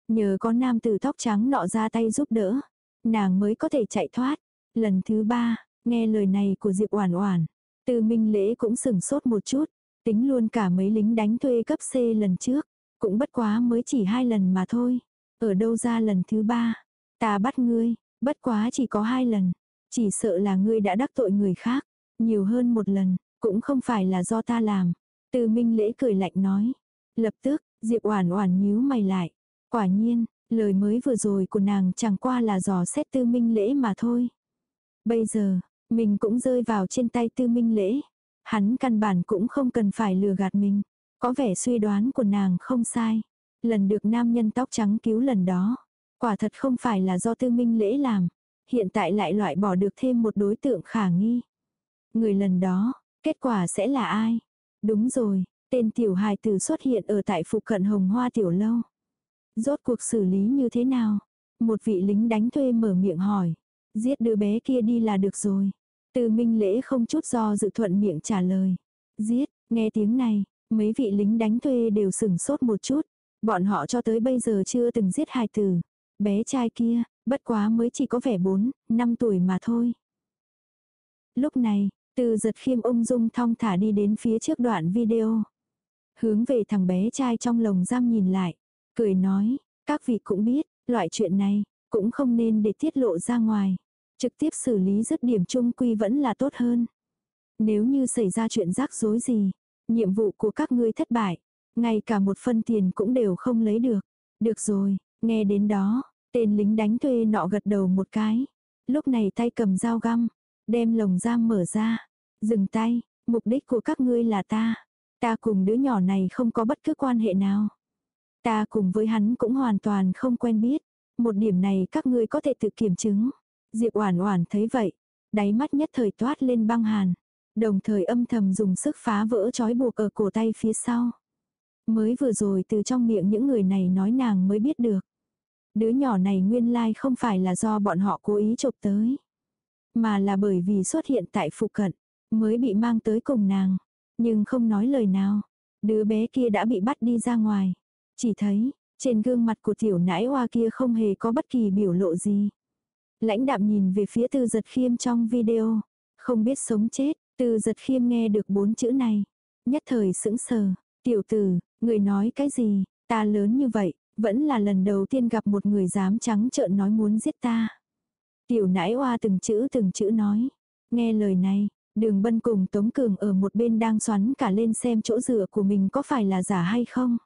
Nhờ có nam tử tóc trắng nọ ra tay giúp đỡ, nàng mới có thể chạy thoát. Lần thứ ba, nghe lời này của Diệp Oản Oản, Tư Minh Lễ cũng sững sốt một chút, tính luôn cả mấy lính đánh thuê cấp C lần trước, cũng bất quá mới chỉ hai lần mà thôi. Ở đâu ra lần thứ ba, ta bắt ngươi, bất quá chỉ có hai lần, chỉ sợ là ngươi đã đắc tội người khác, nhiều hơn một lần, cũng không phải là do ta làm. Từ Minh Lễ cười lạnh nói. Lập tức, Diệp Oản Oản nhíu mày lại. Quả nhiên, lời mới vừa rồi của nàng chẳng qua là dò xét Tư Minh Lễ mà thôi. Bây giờ, mình cũng rơi vào trên tay Tư Minh Lễ. Hắn căn bản cũng không cần phải lừa gạt mình. Có vẻ suy đoán của nàng không sai. Lần được nam nhân tóc trắng cứu lần đó. Quả thật không phải là do Tư Minh Lễ làm. Hiện tại lại loại bỏ được thêm một đối tượng khả nghi. Người lần đó, kết quả sẽ là ai? Đúng rồi, tên tiểu hài tử xuất hiện ở tại phụ cận hồng hoa tiểu lâu. Rốt cuộc xử lý như thế nào? Một vị lính đánh thuê mở miệng hỏi. Giết đứa bé kia đi là được rồi. Từ minh lễ không chút do dự thuận miệng trả lời. Giết, nghe tiếng này, mấy vị lính đánh thuê đều sừng sốt một chút. Bọn họ cho tới bây giờ chưa từng giết hài tử. Bé trai kia, bất quá mới chỉ có vẻ 4, 5 tuổi mà thôi. Lúc này, từ giật khiêm ung dung thong thả đi đến phía trước đoạn video. Hướng về thằng bé trai trong lồng giam nhìn lại. Cười nói, các vị cũng biết, loại chuyện này, cũng không nên để tiết lộ ra ngoài. Trực tiếp xử lý dứt điểm chung quy vẫn là tốt hơn. Nếu như xảy ra chuyện rắc rối gì, nhiệm vụ của các ngươi thất bại, ngay cả một phân tiền cũng đều không lấy được. Được rồi, nghe đến đó, tên lính đánh thuê nọ gật đầu một cái. Lúc này tay cầm dao găm, đem lồng giam mở ra. Dừng tay, mục đích của các ngươi là ta. Ta cùng đứa nhỏ này không có bất cứ quan hệ nào. Ta cùng với hắn cũng hoàn toàn không quen biết. Một điểm này các ngươi có thể tự kiểm chứng. Diệp Oản Oản thấy vậy, đáy mắt nhất thời toát lên băng hàn, đồng thời âm thầm dùng sức phá vỡ trói buộc ở cổ tay phía sau. Mới vừa rồi từ trong miệng những người này nói nàng mới biết được. Đứa nhỏ này nguyên lai không phải là do bọn họ cố ý chụp tới, mà là bởi vì xuất hiện tại phụ cận, mới bị mang tới cùng nàng, nhưng không nói lời nào. Đứa bé kia đã bị bắt đi ra ngoài, chỉ thấy trên gương mặt của tiểu nãi hoa kia không hề có bất kỳ biểu lộ gì. Lãnh đạm nhìn về phía tư giật khiêm trong video. Không biết sống chết, tư giật khiêm nghe được bốn chữ này. Nhất thời sững sờ. Tiểu tử, người nói cái gì, ta lớn như vậy, vẫn là lần đầu tiên gặp một người dám trắng trợn nói muốn giết ta. Tiểu nãi hoa từng chữ từng chữ nói. Nghe lời này, đường bân cùng Tống Cường ở một bên đang xoắn cả lên xem chỗ dựa của mình có phải là giả hay không.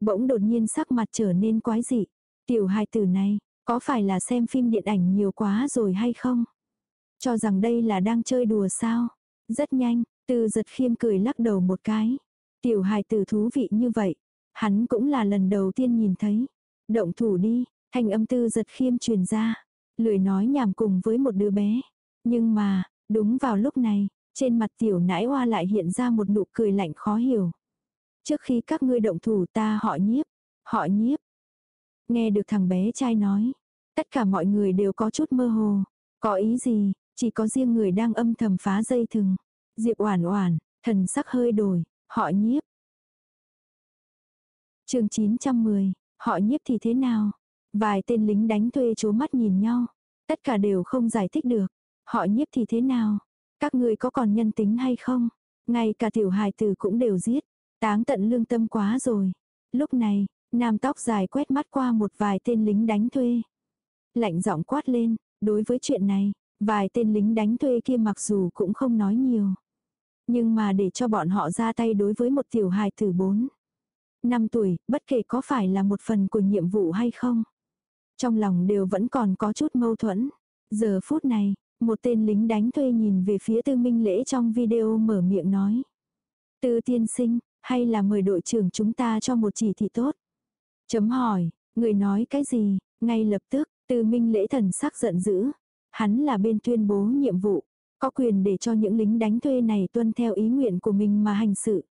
Bỗng đột nhiên sắc mặt trở nên quái dị. Tiểu hài tử này, có phải là xem phim điện ảnh nhiều quá rồi hay không? Cho rằng đây là đang chơi đùa sao? Rất nhanh, từ giật khiêm cười lắc đầu một cái. Tiểu hài tử thú vị như vậy. Hắn cũng là lần đầu tiên nhìn thấy. Động thủ đi, thanh âm tư giật khiêm truyền ra. Lười nói nhảm cùng với một đứa bé. Nhưng mà, đúng vào lúc này, trên mặt tiểu nãi hoa lại hiện ra một nụ cười lạnh khó hiểu. Trước khi các ngươi động thủ ta họ nhiếp, họ nhiếp, Nghe được thằng bé trai nói. Tất cả mọi người đều có chút mơ hồ. Có ý gì, chỉ có riêng người đang âm thầm phá dây thừng. Diệp Oản Oản, thần sắc hơi đổi, họ nhiếp. Chương 910, họ nhiếp thì thế nào? Vài tên lính đánh thuê chố mắt nhìn nhau, tất cả đều không giải thích được. Họ nhiếp thì thế nào? Các người có còn nhân tính hay không? Ngay cả tiểu hài tử cũng đều giết, táng tận lương tâm quá rồi. Lúc này, Nam tóc dài quét mắt qua một vài tên lính đánh thuê. Lạnh giọng quát lên, đối với chuyện này, Vài tên lính đánh thuê kia mặc dù cũng không nói nhiều. Nhưng mà để cho bọn họ ra tay đối với một tiểu hài tử bốn. Năm tuổi, bất kể có phải là một phần của nhiệm vụ hay không. Trong lòng đều vẫn còn có chút mâu thuẫn. Giờ phút này, một tên lính đánh thuê nhìn về phía tư minh lễ trong video mở miệng nói. Tư tiên sinh, hay là mời đội trưởng chúng ta cho một chỉ thị tốt? Chấm hỏi, người nói cái gì? Ngay lập tức, tư minh lễ thần sắc giận dữ. Hắn là bên tuyên bố nhiệm vụ, có quyền để cho những lính đánh thuê này tuân theo ý nguyện của mình mà hành sự.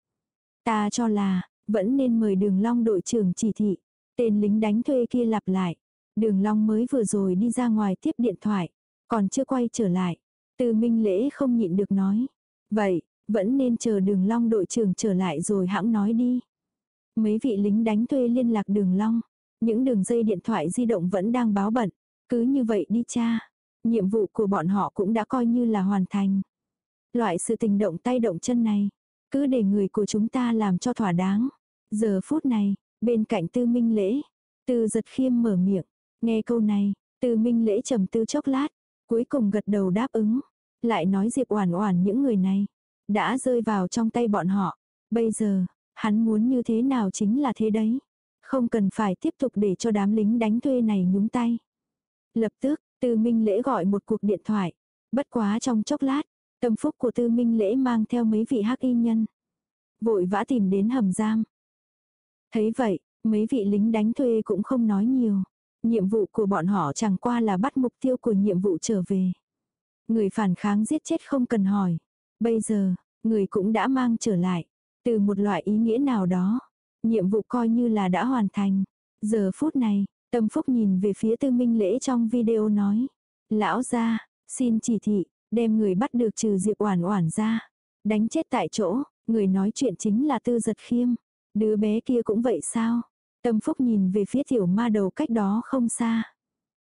Ta cho là, vẫn nên mời đường long đội trưởng chỉ thị. Tên lính đánh thuê kia lặp lại. Đường long mới vừa rồi đi ra ngoài tiếp điện thoại. Còn chưa quay trở lại. Từ minh lễ không nhịn được nói. Vậy, vẫn nên chờ đường long đội trưởng trở lại rồi hãng nói đi. Mấy vị lính đánh thuê liên lạc đường long. Những đường dây điện thoại di động vẫn đang báo bận. Cứ như vậy đi cha. Nhiệm vụ của bọn họ cũng đã coi như là hoàn thành. Loại sự tình động tay động chân này. Cứ để người của chúng ta làm cho thỏa đáng. Giờ phút này, bên cạnh tư minh lễ. Tư giật khiêm mở miệng. Nghe câu này, tư minh lễ trầm tư chốc lát. Cuối cùng gật đầu đáp ứng. Lại nói Diệp Oản Oản những người này đã rơi vào trong tay bọn họ. Bây giờ, hắn muốn như thế nào chính là thế đấy. Không cần phải tiếp tục để cho đám lính đánh thuê này nhúng tay. Lập tức, Tư Minh Lễ gọi một cuộc điện thoại. Bất quá trong chốc lát, tâm phúc của Tư Minh Lễ mang theo mấy vị hắc y nhân. Vội vã tìm đến hầm giam. Thấy vậy, mấy vị lính đánh thuê cũng không nói nhiều. Nhiệm vụ của bọn họ chẳng qua là bắt mục tiêu của nhiệm vụ trở về. Người phản kháng giết chết không cần hỏi. Bây giờ, người cũng đã mang trở lại. Từ một loại ý nghĩa nào đó. Nhiệm vụ coi như là đã hoàn thành. Giờ phút này, Tâm Phúc nhìn về phía tư minh lễ trong video nói. Lão ra, xin chỉ thị, đem người bắt được trừ Diệp Oản Oản ra. Đánh chết tại chỗ, người nói chuyện chính là tư giật khiêm. Đứa bé kia cũng vậy sao? Tâm Phúc nhìn về phía tiểu ma đầu cách đó không xa.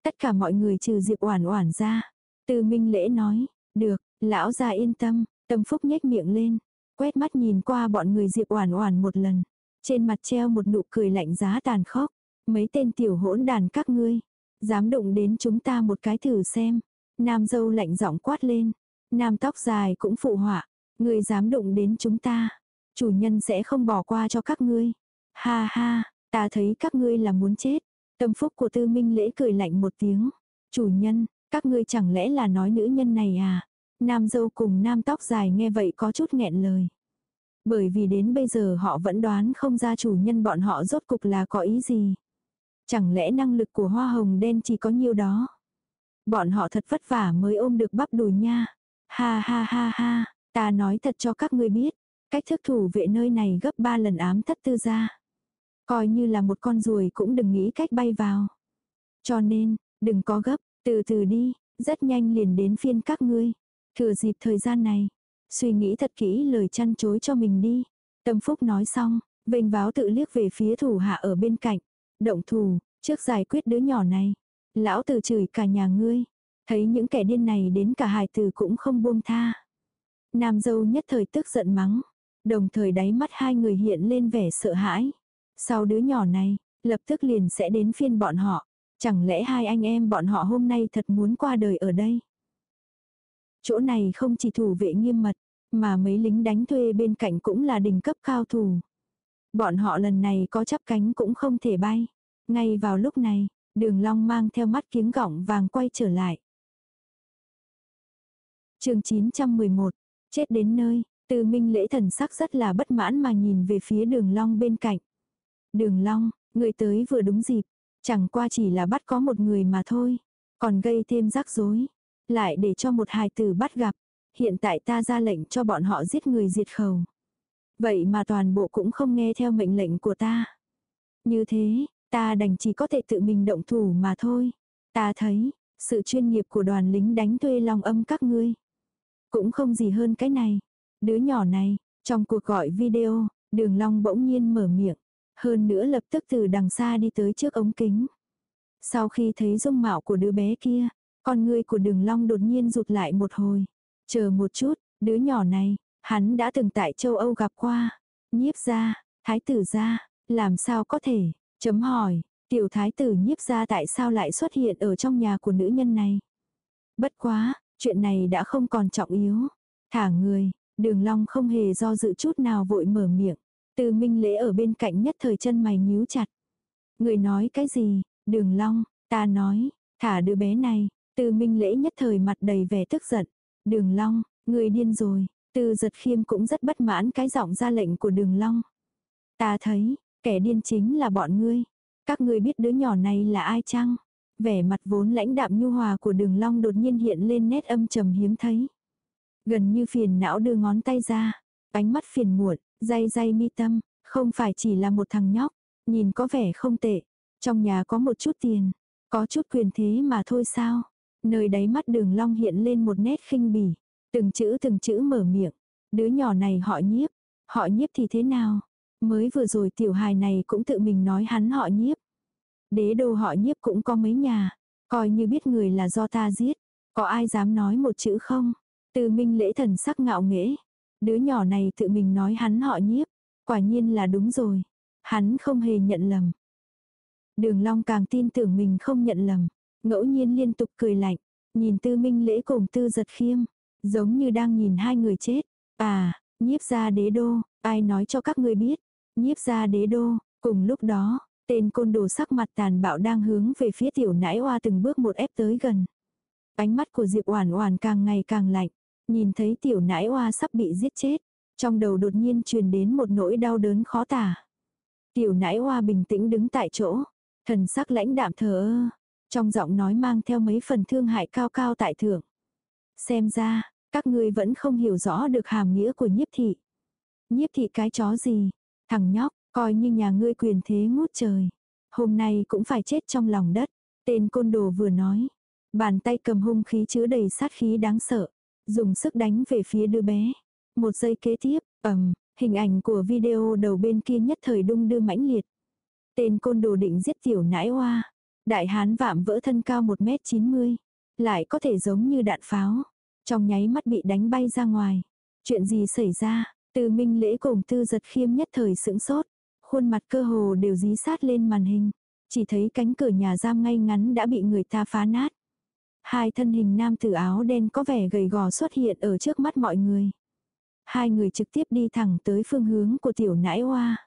Tất cả mọi người trừ Diệp Oản Oản ra. Tư Minh Lễ nói, được, lão gia yên tâm, Tâm Phúc nhếch miệng lên, quét mắt nhìn qua bọn người Diệp Oản Oản một lần, trên mặt treo một nụ cười lạnh giá tàn khốc, mấy tên tiểu hỗn đàn các ngươi, dám động đến chúng ta một cái thử xem. Nam dâu lạnh giọng quát lên, nam tóc dài cũng phụ họa, Người dám đụng đến chúng ta, chủ nhân sẽ không bỏ qua cho các ngươi. Ha ha, ta thấy các ngươi là muốn chết. Tâm phúc của tư minh lễ cười lạnh một tiếng. Chủ nhân, các ngươi chẳng lẽ là nói nữ nhân này à? Nam dâu cùng nam tóc dài nghe vậy có chút nghẹn lời. Bởi vì đến bây giờ họ vẫn đoán không ra chủ nhân bọn họ rốt cục là có ý gì. Chẳng lẽ năng lực của hoa hồng đen chỉ có nhiêu đó? Bọn họ thật vất vả mới ôm được bắp đùi nha. Ha ha ha ha, ta nói thật cho các ngươi biết. Cách thức thủ vệ nơi này gấp ba lần ám thất tư gia. Coi như là một con ruồi cũng đừng nghĩ cách bay vào. Cho nên, đừng có gấp, từ từ đi, rất nhanh liền đến phiên các ngươi. Thừa dịp thời gian này, suy nghĩ thật kỹ lời chăn chối cho mình đi. Tâm Phúc nói xong, vênh váo tự liếc về phía thủ hạ ở bên cạnh. Động thủ, trước giải quyết đứa nhỏ này. Lão tử chửi cả nhà ngươi. Thấy những kẻ điên này đến cả hài tử cũng không buông tha. Nam dâu nhất thời tức giận mắng. Đồng thời đáy mắt hai người hiện lên vẻ sợ hãi. Sau đứa nhỏ này, lập tức liền sẽ đến phiên bọn họ. Chẳng lẽ hai anh em bọn họ hôm nay thật muốn qua đời ở đây? Chỗ này không chỉ thủ vệ nghiêm mật, mà mấy lính đánh thuê bên cạnh cũng là đỉnh cấp cao thủ. Bọn họ lần này có chắp cánh cũng không thể bay. Ngay vào lúc này, đường long mang theo mắt kiếm gọng vàng quay trở lại. chương 911, chết đến nơi, từ minh lễ thần sắc rất là bất mãn mà nhìn về phía đường long bên cạnh. Đường long, người tới vừa đúng dịp, chẳng qua chỉ là bắt có một người mà thôi, còn gây thêm rắc rối. Lại để cho một hài tử bắt gặp, hiện tại ta ra lệnh cho bọn họ giết người diệt khẩu. Vậy mà toàn bộ cũng không nghe theo mệnh lệnh của ta. Như thế, ta đành chỉ có thể tự mình động thủ mà thôi. Ta thấy, sự chuyên nghiệp của đoàn lính đánh thuê lòng âm các ngươi. Cũng không gì hơn cái này. Đứa nhỏ này, trong cuộc gọi video, đường long bỗng nhiên mở miệng. Hơn nữa lập tức từ đằng xa đi tới trước ống kính. Sau khi thấy dung mạo của đứa bé kia, con ngươi của đường long đột nhiên rụt lại một hồi. Chờ một chút, đứa nhỏ này, Hắn đã từng tại châu Âu gặp qua. Nhiếp gia, thái tử gia, làm sao có thể? Chấm hỏi, tiểu thái tử nhiếp gia tại sao lại xuất hiện ở trong nhà của nữ nhân này? Bất quá, chuyện này đã không còn trọng yếu. Thả người, đường long không hề do dự chút nào vội mở miệng. Từ minh lễ ở bên cạnh nhất thời chân mày nhíu chặt. Người nói cái gì, đường long, ta nói, thả đứa bé này, từ minh lễ nhất thời mặt đầy vẻ tức giận. Đường long, người điên rồi, từ giật khiêm cũng rất bất mãn cái giọng ra lệnh của đường long. Ta thấy, kẻ điên chính là bọn ngươi. Các ngươi biết đứa nhỏ này là ai chăng? Vẻ mặt vốn lãnh đạm nhu hòa của đường long đột nhiên hiện lên nét âm trầm hiếm thấy. Gần như phiền não đưa ngón tay ra. Ánh mắt phiền muộn, day day mi tâm, không phải chỉ là một thằng nhóc. Nhìn có vẻ không tệ. Trong nhà có một chút tiền. Có chút quyền thế mà thôi sao. Nơi đáy mắt đường long hiện lên một nét khinh bỉ. Từng chữ từng chữ mở miệng. Đứa nhỏ này họ nhiếp. Họ nhiếp thì thế nào? Mới vừa rồi tiểu hài này cũng tự mình nói hắn họ nhiếp. Đế đô họ nhiếp cũng có mấy nhà. Coi như biết người là do ta giết. Có ai dám nói một chữ không? Từ minh lễ thần sắc ngạo nghễ. Đứa nhỏ này tự mình nói hắn họ nhiếp. Quả nhiên là đúng rồi. Hắn không hề nhận lầm. Đường Long càng tin tưởng mình không nhận lầm. Ngẫu nhiên liên tục cười lạnh. Nhìn tư minh lễ cùng tư giật khiêm. Giống như đang nhìn hai người chết. À, nhiếp gia đế đô, ai nói cho các ngươi biết. Nhiếp gia đế đô, cùng lúc đó, tên côn đồ sắc mặt tàn bạo đang hướng về phía tiểu nãi hoa từng bước một ép tới gần. Ánh mắt của Diệp Oản Oản càng ngày càng lạnh, nhìn thấy tiểu nãi hoa sắp bị giết chết, trong đầu đột nhiên truyền đến một nỗi đau đớn khó tả. Tiểu nãi hoa bình tĩnh đứng tại chỗ, thần sắc lãnh đạm thờ ơ, trong giọng nói mang theo mấy phần thương hại cao cao tại thượng. Xem ra, các ngươi vẫn không hiểu rõ được hàm nghĩa của nhiếp thị. Nhiếp thị cái chó gì? Thằng nhóc, coi như nhà ngươi quyền thế ngút trời. Hôm nay cũng phải chết trong lòng đất. Tên côn đồ vừa nói. Bàn tay cầm hung khí chứa đầy sát khí đáng sợ. Dùng sức đánh về phía đứa bé. Một giây kế tiếp, ầm, hình ảnh của video đầu bên kia nhất thời đung đưa mãnh liệt. Tên côn đồ định giết tiểu nãi hoa. Đại hán vạm vỡ thân cao 1m90. Lại có thể giống như đạn pháo. Trong nháy mắt bị đánh bay ra ngoài. Chuyện gì xảy ra? Từ minh lễ cùng tư giật khiêm nhất thời sững sốt. Khuôn mặt cơ hồ đều dí sát lên màn hình. Chỉ thấy cánh cửa nhà giam ngay ngắn đã bị người ta phá nát. Hai thân hình nam tử áo đen có vẻ gầy gò xuất hiện ở trước mắt mọi người. Hai người trực tiếp đi thẳng tới phương hướng của tiểu nãi hoa.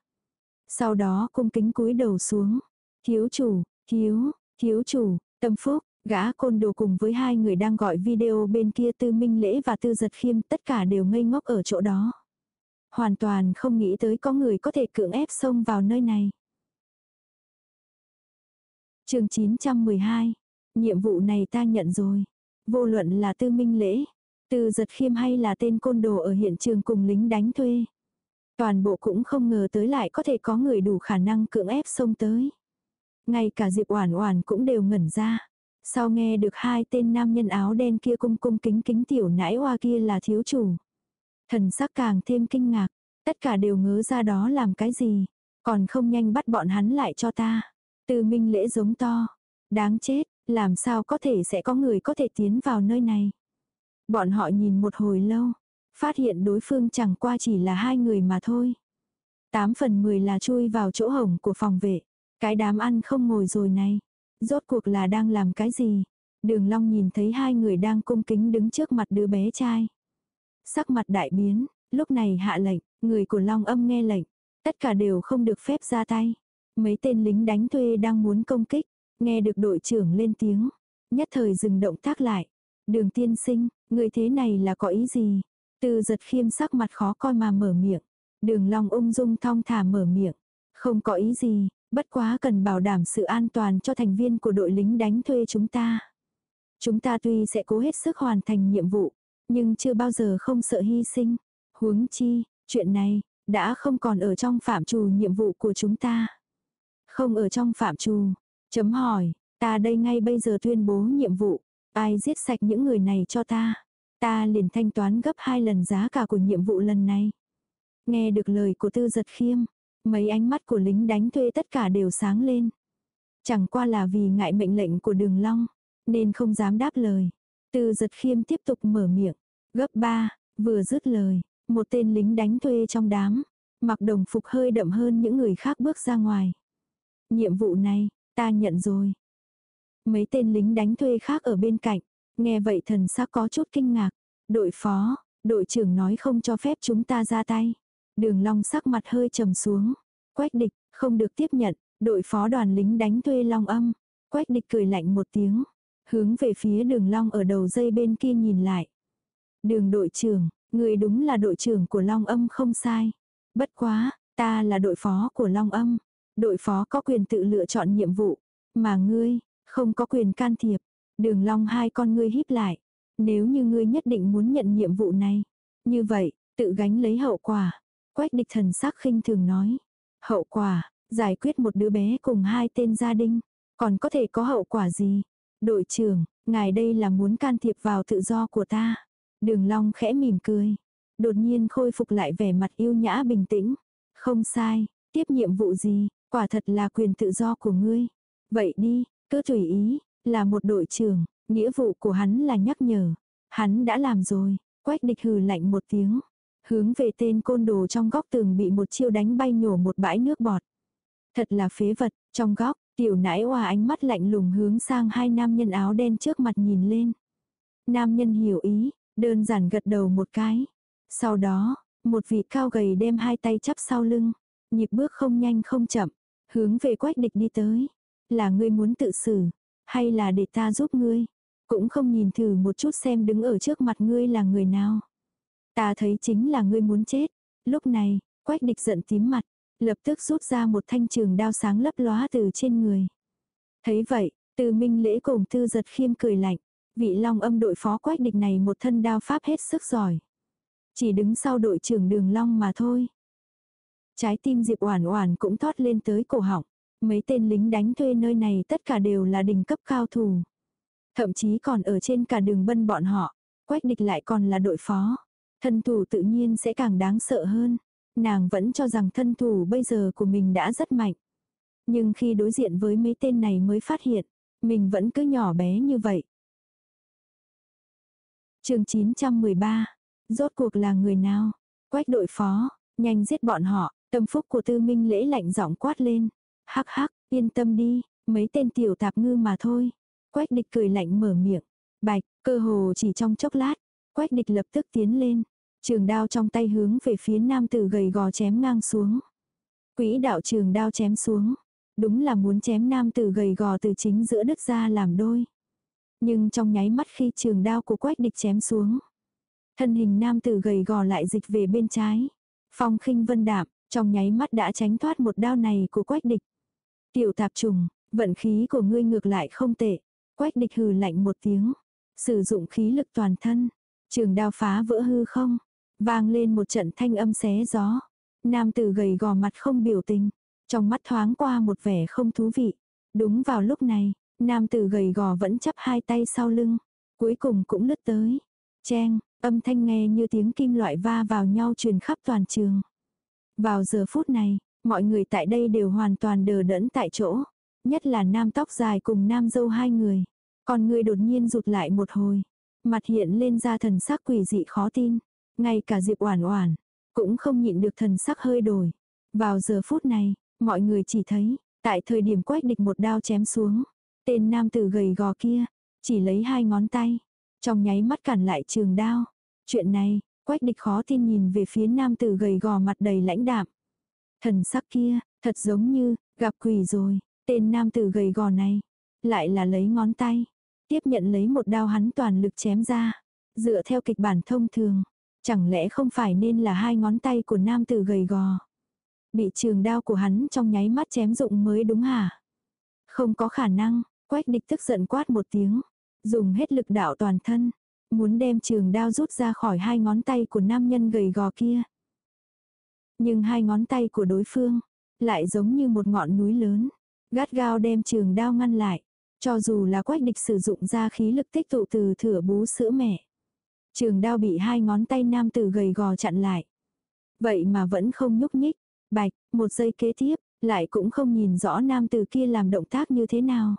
Sau đó cung kính cúi đầu xuống. Thiếu chủ, thiếu, thiếu chủ, tâm phúc, Gã côn đồ cùng với hai người đang gọi video bên kia tư minh lễ và tư giật khiêm tất cả đều ngây ngốc ở chỗ đó. Hoàn toàn không nghĩ tới có người có thể cưỡng ép xông vào nơi này. chương 912. Nhiệm vụ này ta nhận rồi. Vô luận là tư minh lễ, tư giật khiêm hay là tên côn đồ ở hiện trường cùng lính đánh thuê. Toàn bộ cũng không ngờ tới lại có thể có người đủ khả năng cưỡng ép xông tới. Ngay cả Diệp Oản Oản cũng đều ngẩn ra. Sau nghe được hai tên nam nhân áo đen kia cung cung kính kính tiểu nãi hoa kia là thiếu chủ. Thần sắc càng thêm kinh ngạc, tất cả đều ngớ ra đó làm cái gì, còn không nhanh bắt bọn hắn lại cho ta. Từ minh lễ giống to, đáng chết, làm sao có thể sẽ có người có thể tiến vào nơi này. Bọn họ nhìn một hồi lâu, phát hiện đối phương chẳng qua chỉ là hai người mà thôi. Tám phần mười là chui vào chỗ hổng của phòng vệ. Cái đám ăn không ngồi rồi này. Rốt cuộc là đang làm cái gì? Đường Long nhìn thấy hai người đang cung kính đứng trước mặt đứa bé trai. Sắc mặt đại biến, lúc này hạ lệnh, người của Long âm nghe lệnh. Tất cả đều không được phép ra tay. Mấy tên lính đánh thuê đang muốn công kích. Nghe được đội trưởng lên tiếng. Nhất thời dừng động tác lại. Đường tiên sinh, người thế này là có ý gì? Từ giật khiêm sắc mặt khó coi mà mở miệng. Đường Long ung dung thong thả mở miệng. Không có ý gì, Bất quá cần bảo đảm sự an toàn cho thành viên của đội lính đánh thuê chúng ta. Chúng ta tuy sẽ cố hết sức hoàn thành nhiệm vụ, nhưng chưa bao giờ không sợ hy sinh. Huống chi, chuyện này, đã không còn ở trong phạm trù nhiệm vụ của chúng ta. Không ở trong phạm trù. Chấm hỏi, ta đây ngay bây giờ tuyên bố nhiệm vụ. Ai giết sạch những người này cho ta. Ta liền thanh toán gấp hai lần giá cả của nhiệm vụ lần này. Nghe được lời của tư giật khiêm, Mấy ánh mắt của lính đánh thuê tất cả đều sáng lên. Chẳng qua là vì ngại mệnh lệnh của đường long, nên không dám đáp lời. Từ giật khiêm tiếp tục mở miệng. Gấp ba, vừa dứt lời, một tên lính đánh thuê trong đám, mặc đồng phục hơi đậm hơn những người khác bước ra ngoài. Nhiệm vụ này, ta nhận rồi. Mấy tên lính đánh thuê khác ở bên cạnh, Nghe vậy thần sắc có chút kinh ngạc. Đội phó, đội trưởng nói không cho phép chúng ta ra tay. Đường Long sắc mặt hơi trầm xuống. Quách địch, không được tiếp nhận, đội phó đoàn lính đánh thuê Long âm. Quách địch cười lạnh một tiếng. Hướng về phía đường Long ở đầu dây bên kia nhìn lại. Đường đội trưởng, người đúng là đội trưởng của Long âm không sai. Bất quá, ta là đội phó của Long âm. Đội phó có quyền tự lựa chọn nhiệm vụ. Mà ngươi, không có quyền can thiệp. Đường Long hai con ngươi híp lại. Nếu như ngươi nhất định muốn nhận nhiệm vụ này. Như vậy, tự gánh lấy hậu quả. Quách địch thần sắc khinh thường nói. Hậu quả, giải quyết một đứa bé cùng hai tên gia đình. Còn có thể có hậu quả gì? Đội trưởng, ngài đây là muốn can thiệp vào tự do của ta. Đường Long khẽ mỉm cười. Đột nhiên khôi phục lại vẻ mặt yêu nhã bình tĩnh. Không sai, tiếp nhiệm vụ gì, quả thật là quyền tự do của ngươi. Vậy đi, cứ tùy ý, là một đội trưởng, nghĩa vụ của hắn là nhắc nhở. Hắn đã làm rồi, quách địch hừ lạnh một tiếng. Hướng về tên côn đồ trong góc tường bị một chiêu đánh bay nhổ một bãi nước bọt. Thật là phế vật, trong góc, tiểu nãi hòa ánh mắt lạnh lùng hướng sang hai nam nhân áo đen trước mặt nhìn lên. Nam nhân hiểu ý, đơn giản gật đầu một cái. Sau đó, một vị cao gầy đem hai tay chắp sau lưng, nhịp bước không nhanh không chậm, hướng về quách địch đi tới. Là ngươi muốn tự xử, hay là để ta giúp ngươi? Cũng không nhìn thử một chút xem đứng ở trước mặt ngươi là người nào. Ta thấy chính là ngươi muốn chết. Lúc này, quách địch giận tím mặt, lập tức rút ra một thanh trường đao sáng lấp lóa từ trên người. Thấy vậy, từ minh lễ cùng tư giật khiêm cười lạnh. Vị long âm đội phó quách địch này một thân đao pháp hết sức giỏi. Chỉ đứng sau đội trưởng đường long mà thôi. Trái tim Diệp Oản Oản cũng thoát lên tới cổ họng. Mấy tên lính đánh thuê nơi này tất cả đều là đỉnh cấp cao thủ. Thậm chí còn ở trên cả đường bân bọn họ. Quách địch lại còn là đội phó. Thân thủ tự nhiên sẽ càng đáng sợ hơn. Nàng vẫn cho rằng thân thủ bây giờ của mình đã rất mạnh. Nhưng khi đối diện với mấy tên này mới phát hiện, mình vẫn cứ nhỏ bé như vậy. chương 913, rốt cuộc là người nào? Quách đội phó, nhanh giết bọn họ, tâm phúc của tư minh lễ lạnh giọng quát lên. Hắc hắc, yên tâm đi, mấy tên tiểu tạp ngư mà thôi. Quách địch cười lạnh mở miệng. Bạch, cơ hồ chỉ trong chốc lát. Quách địch lập tức tiến lên. Trường đao trong tay hướng về phía nam tử gầy gò chém ngang xuống. Quỹ đạo trường đao chém xuống. Đúng là muốn chém nam tử gầy gò từ chính giữa đứt ra làm đôi. Nhưng trong nháy mắt khi trường đao của quách địch chém xuống. Thân hình nam tử gầy gò lại dịch về bên trái. Phong khinh vân đạm, trong nháy mắt đã tránh thoát một đao này của quách địch. Tiểu tạp trùng, vận khí của ngươi ngược lại không tệ. Quách địch hừ lạnh một tiếng. Sử dụng khí lực toàn thân. Trường đao phá vỡ hư không. Vang lên một trận thanh âm xé gió. Nam tử gầy gò mặt không biểu tình. Trong mắt thoáng qua một vẻ không thú vị. Đúng vào lúc này, nam tử gầy gò vẫn chắp hai tay sau lưng. Cuối cùng cũng lướt tới. Cheng, âm thanh nghe như tiếng kim loại va vào nhau truyền khắp toàn trường. Vào giờ phút này, mọi người tại đây đều hoàn toàn đờ đẫn tại chỗ. Nhất là nam tóc dài cùng nam dâu hai người. Còn người đột nhiên rụt lại một hồi. Mặt hiện lên ra thần sắc quỷ dị khó tin. Ngay cả Diệp Oản Oản cũng không nhịn được thần sắc hơi đổi. Vào giờ phút này, mọi người chỉ thấy, tại thời điểm quách địch một đao chém xuống, tên nam tử gầy gò kia, chỉ lấy hai ngón tay, trong nháy mắt cản lại trường đao. Chuyện này, quách địch khó tin nhìn về phía nam tử gầy gò mặt đầy lãnh đạm. Thần sắc kia, thật giống như, gặp quỷ rồi, tên nam tử gầy gò này, lại là lấy ngón tay, tiếp nhận lấy một đao hắn toàn lực chém ra. Dựa theo kịch bản thông thường, Chẳng lẽ không phải nên là hai ngón tay của nam tử gầy gò. Bị trường đao của hắn trong nháy mắt chém dụng mới đúng hả? Không có khả năng, quách địch tức giận quát một tiếng. Dùng hết lực đạo toàn thân. Muốn đem trường đao rút ra khỏi hai ngón tay của nam nhân gầy gò kia. Nhưng hai ngón tay của đối phương lại giống như một ngọn núi lớn. Gắt gao đem trường đao ngăn lại. Cho dù là quách địch sử dụng ra khí lực tích tụ từ thửa bú sữa mẹ. Trường đao bị hai ngón tay nam tử gầy gò chặn lại. Vậy mà vẫn không nhúc nhích. Bạch, một giây kế tiếp, lại cũng không nhìn rõ nam tử kia làm động tác như thế nào.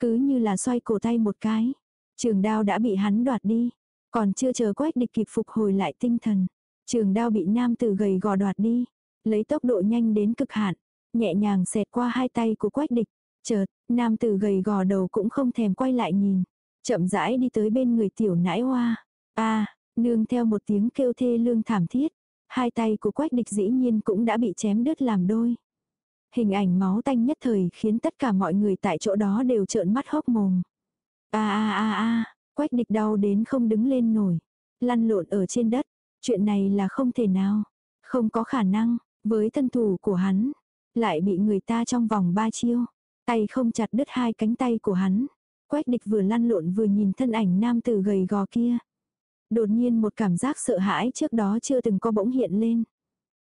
Cứ như là xoay cổ tay một cái. Trường đao đã bị hắn đoạt đi. Còn chưa chờ quách địch kịp phục hồi lại tinh thần. Trường đao bị nam tử gầy gò đoạt đi. Lấy tốc độ nhanh đến cực hạn. Nhẹ nhàng xẹt qua hai tay của quách địch. Chợt, nam tử gầy gò đầu cũng không thèm quay lại nhìn. chậm rãi đi tới bên người tiểu nãi hoa a nương theo một tiếng kêu thê lương thảm thiết, hai tay của quách địch dĩ nhiên cũng đã bị chém đứt làm đôi. Hình ảnh máu tanh nhất thời khiến tất cả mọi người tại chỗ đó đều trợn mắt hốc mồm. a a a a quách địch đau đến không đứng lên nổi, lăn lộn ở trên đất, chuyện này là không thể nào, không có khả năng, với thân thủ của hắn, lại bị người ta trong vòng ba chiêu, tay không chặt đứt hai cánh tay của hắn. Quách địch vừa lăn lộn vừa nhìn thân ảnh nam tử gầy gò kia. Đột nhiên một cảm giác sợ hãi trước đó chưa từng có bỗng hiện lên.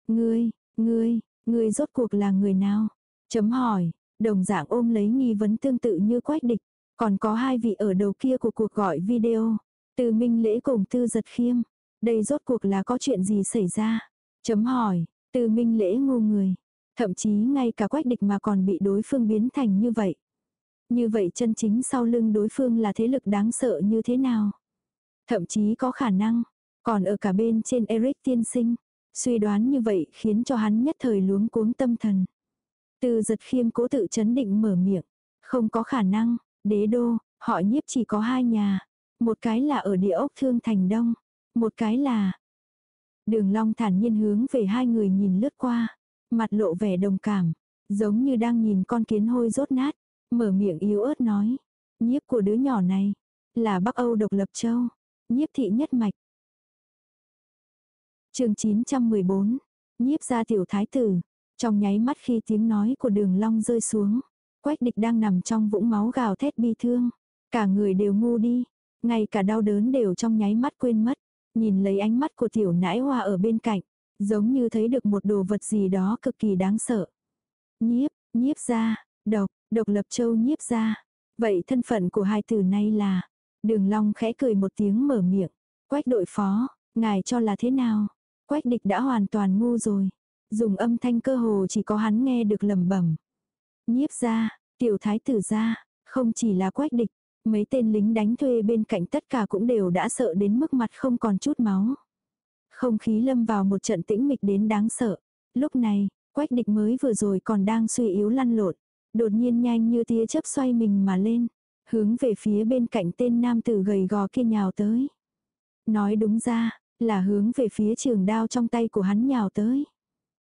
Ngươi, ngươi, ngươi rốt cuộc là người nào? Chấm hỏi, đồng dạng ôm lấy nghi vấn tương tự như quách địch. Còn có hai vị ở đầu kia của cuộc gọi video. Từ Minh Lễ cùng Tư Giật Khiêm. Đây rốt cuộc là có chuyện gì xảy ra? Chấm hỏi, Từ Minh Lễ ngu người. Thậm chí ngay cả quách địch mà còn bị đối phương biến thành như vậy. Như vậy chân chính sau lưng đối phương là thế lực đáng sợ như thế nào? Thậm chí có khả năng, còn ở cả bên trên Eric tiên sinh. Suy đoán như vậy khiến cho hắn nhất thời luống cuống tâm thần. Từ giật khiêm cố tự chấn định mở miệng. Không có khả năng, đế đô, họ nhiếp chỉ có hai nhà. Một cái là ở địa ốc thương thành đông. Một cái là... Đường long thản nhiên hướng về hai người nhìn lướt qua. Mặt lộ vẻ đồng cảm. Giống như đang nhìn con kiến hôi rốt nát. Mở miệng yếu ớt nói. Nhiếp của đứa nhỏ này. Là Bắc Âu độc lập châu. Nhiếp thị nhất mạch. chương 914. Nhiếp gia tiểu thái tử. Trong nháy mắt khi tiếng nói của đường long rơi xuống. Quách địch đang nằm trong vũng máu gào thét bi thương. Cả người đều ngu đi. Ngay cả đau đớn đều trong nháy mắt quên mất. Nhìn lấy ánh mắt của tiểu nãi hoa ở bên cạnh. Giống như thấy được một đồ vật gì đó cực kỳ đáng sợ. Nhiếp, nhiếp gia, độc, độc lập châu nhiếp gia. Vậy thân phận của hai từ này là, đường long khẽ cười một tiếng mở miệng. Quách đội phó, ngài cho là thế nào? Quách địch đã hoàn toàn ngu rồi. Dùng âm thanh cơ hồ chỉ có hắn nghe được lầm bẩm. Nhiếp ra, tiểu thái tử ra, không chỉ là quách địch, mấy tên lính đánh thuê bên cạnh tất cả cũng đều đã sợ đến mức mặt không còn chút máu. Không khí lâm vào một trận tĩnh mịch đến đáng sợ. Lúc này, quách địch mới vừa rồi còn đang suy yếu lăn lộn. Đột nhiên nhanh như tia chớp xoay mình mà lên. Hướng về phía bên cạnh tên nam tử gầy gò kia nhào tới. Nói đúng ra, là hướng về phía trường đao trong tay của hắn nhào tới.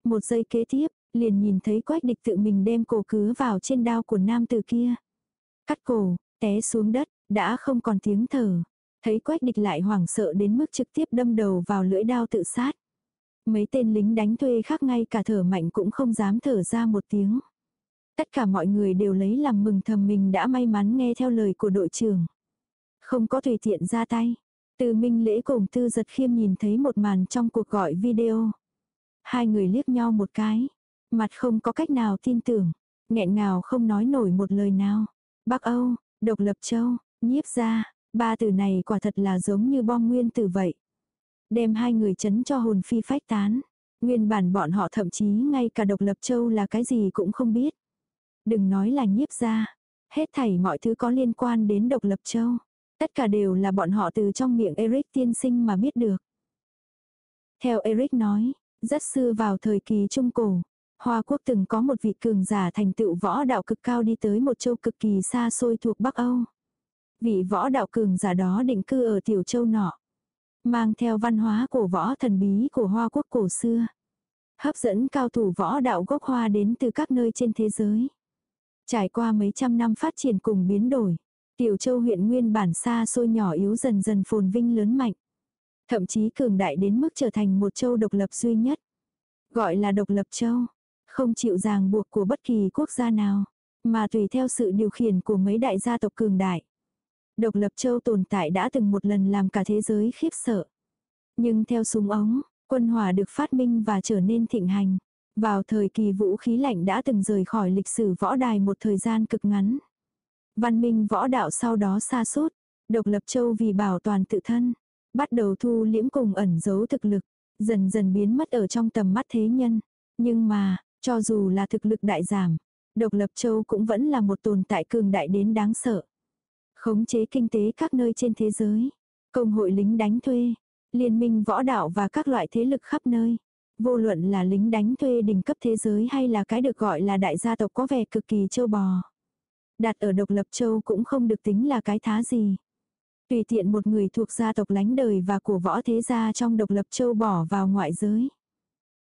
Một giây kế tiếp, liền nhìn thấy quách địch tự mình đem cổ cứa vào trên đao của nam tử kia. Cắt cổ, té xuống đất, đã không còn tiếng thở. Thấy quách địch lại hoảng sợ đến mức trực tiếp đâm đầu vào lưỡi đao tự sát. Mấy tên lính đánh thuê khác ngay cả thở mạnh cũng không dám thở ra một tiếng. Tất cả mọi người đều lấy làm mừng thầm mình đã may mắn nghe theo lời của đội trưởng. Không có tùy tiện ra tay. Từ Minh Lễ cùng Tư Giật Khiêm nhìn thấy một màn trong cuộc gọi video. Hai người liếc nhau một cái. Mặt không có cách nào tin tưởng. nghẹn ngào không nói nổi một lời nào. Bắc Âu, Độc Lập Châu, Nhiếp Gia, ba từ này quả thật là giống như bom nguyên tử vậy. Đem hai người chấn cho hồn phi phách tán. Nguyên bản bọn họ thậm chí ngay cả Độc Lập Châu là cái gì cũng không biết. Đừng nói là nhiếp gia. Hết thảy mọi thứ có liên quan đến Độc Lập Châu. Tất cả đều là bọn họ từ trong miệng Eric tiên sinh mà biết được. Theo Eric nói, rất xưa vào thời kỳ Trung Cổ, Hoa Quốc từng có một vị cường giả thành tựu võ đạo cực cao đi tới một châu cực kỳ xa xôi thuộc Bắc Âu. Vị võ đạo cường giả đó định cư ở tiểu châu nọ. Mang theo văn hóa cổ võ thần bí của Hoa Quốc cổ xưa. Hấp dẫn cao thủ võ đạo gốc hoa đến từ các nơi trên thế giới. Trải qua mấy trăm năm phát triển cùng biến đổi. Tiểu châu huyện nguyên bản xa xôi nhỏ yếu dần dần phồn vinh lớn mạnh. Thậm chí cường đại đến mức trở thành một châu độc lập duy nhất. Gọi là độc lập châu. Không chịu ràng buộc của bất kỳ quốc gia nào. Mà tùy theo sự điều khiển của mấy đại gia tộc cường đại. Độc lập châu tồn tại đã từng một lần làm cả thế giới khiếp sợ. Nhưng theo súng ống, quân hỏa được phát minh và trở nên thịnh hành. Vào thời kỳ vũ khí lạnh đã từng rời khỏi lịch sử võ đài một thời gian cực ngắn. Văn minh võ đạo sau đó xa suốt, độc lập châu vì bảo toàn tự thân, bắt đầu thu liễm cùng ẩn giấu thực lực, dần dần biến mất ở trong tầm mắt thế nhân. Nhưng mà, cho dù là thực lực đại giảm, độc lập châu cũng vẫn là một tồn tại cường đại đến đáng sợ. Khống chế kinh tế các nơi trên thế giới, công hội lính đánh thuê, liên minh võ đạo và các loại thế lực khắp nơi. Vô luận là lính đánh thuê đỉnh cấp thế giới hay là cái được gọi là đại gia tộc có vẻ cực kỳ châu bò. Đặt ở độc lập châu cũng không được tính là cái thá gì. Tùy tiện một người thuộc gia tộc lánh đời và của võ thế gia trong độc lập châu bỏ vào ngoại giới.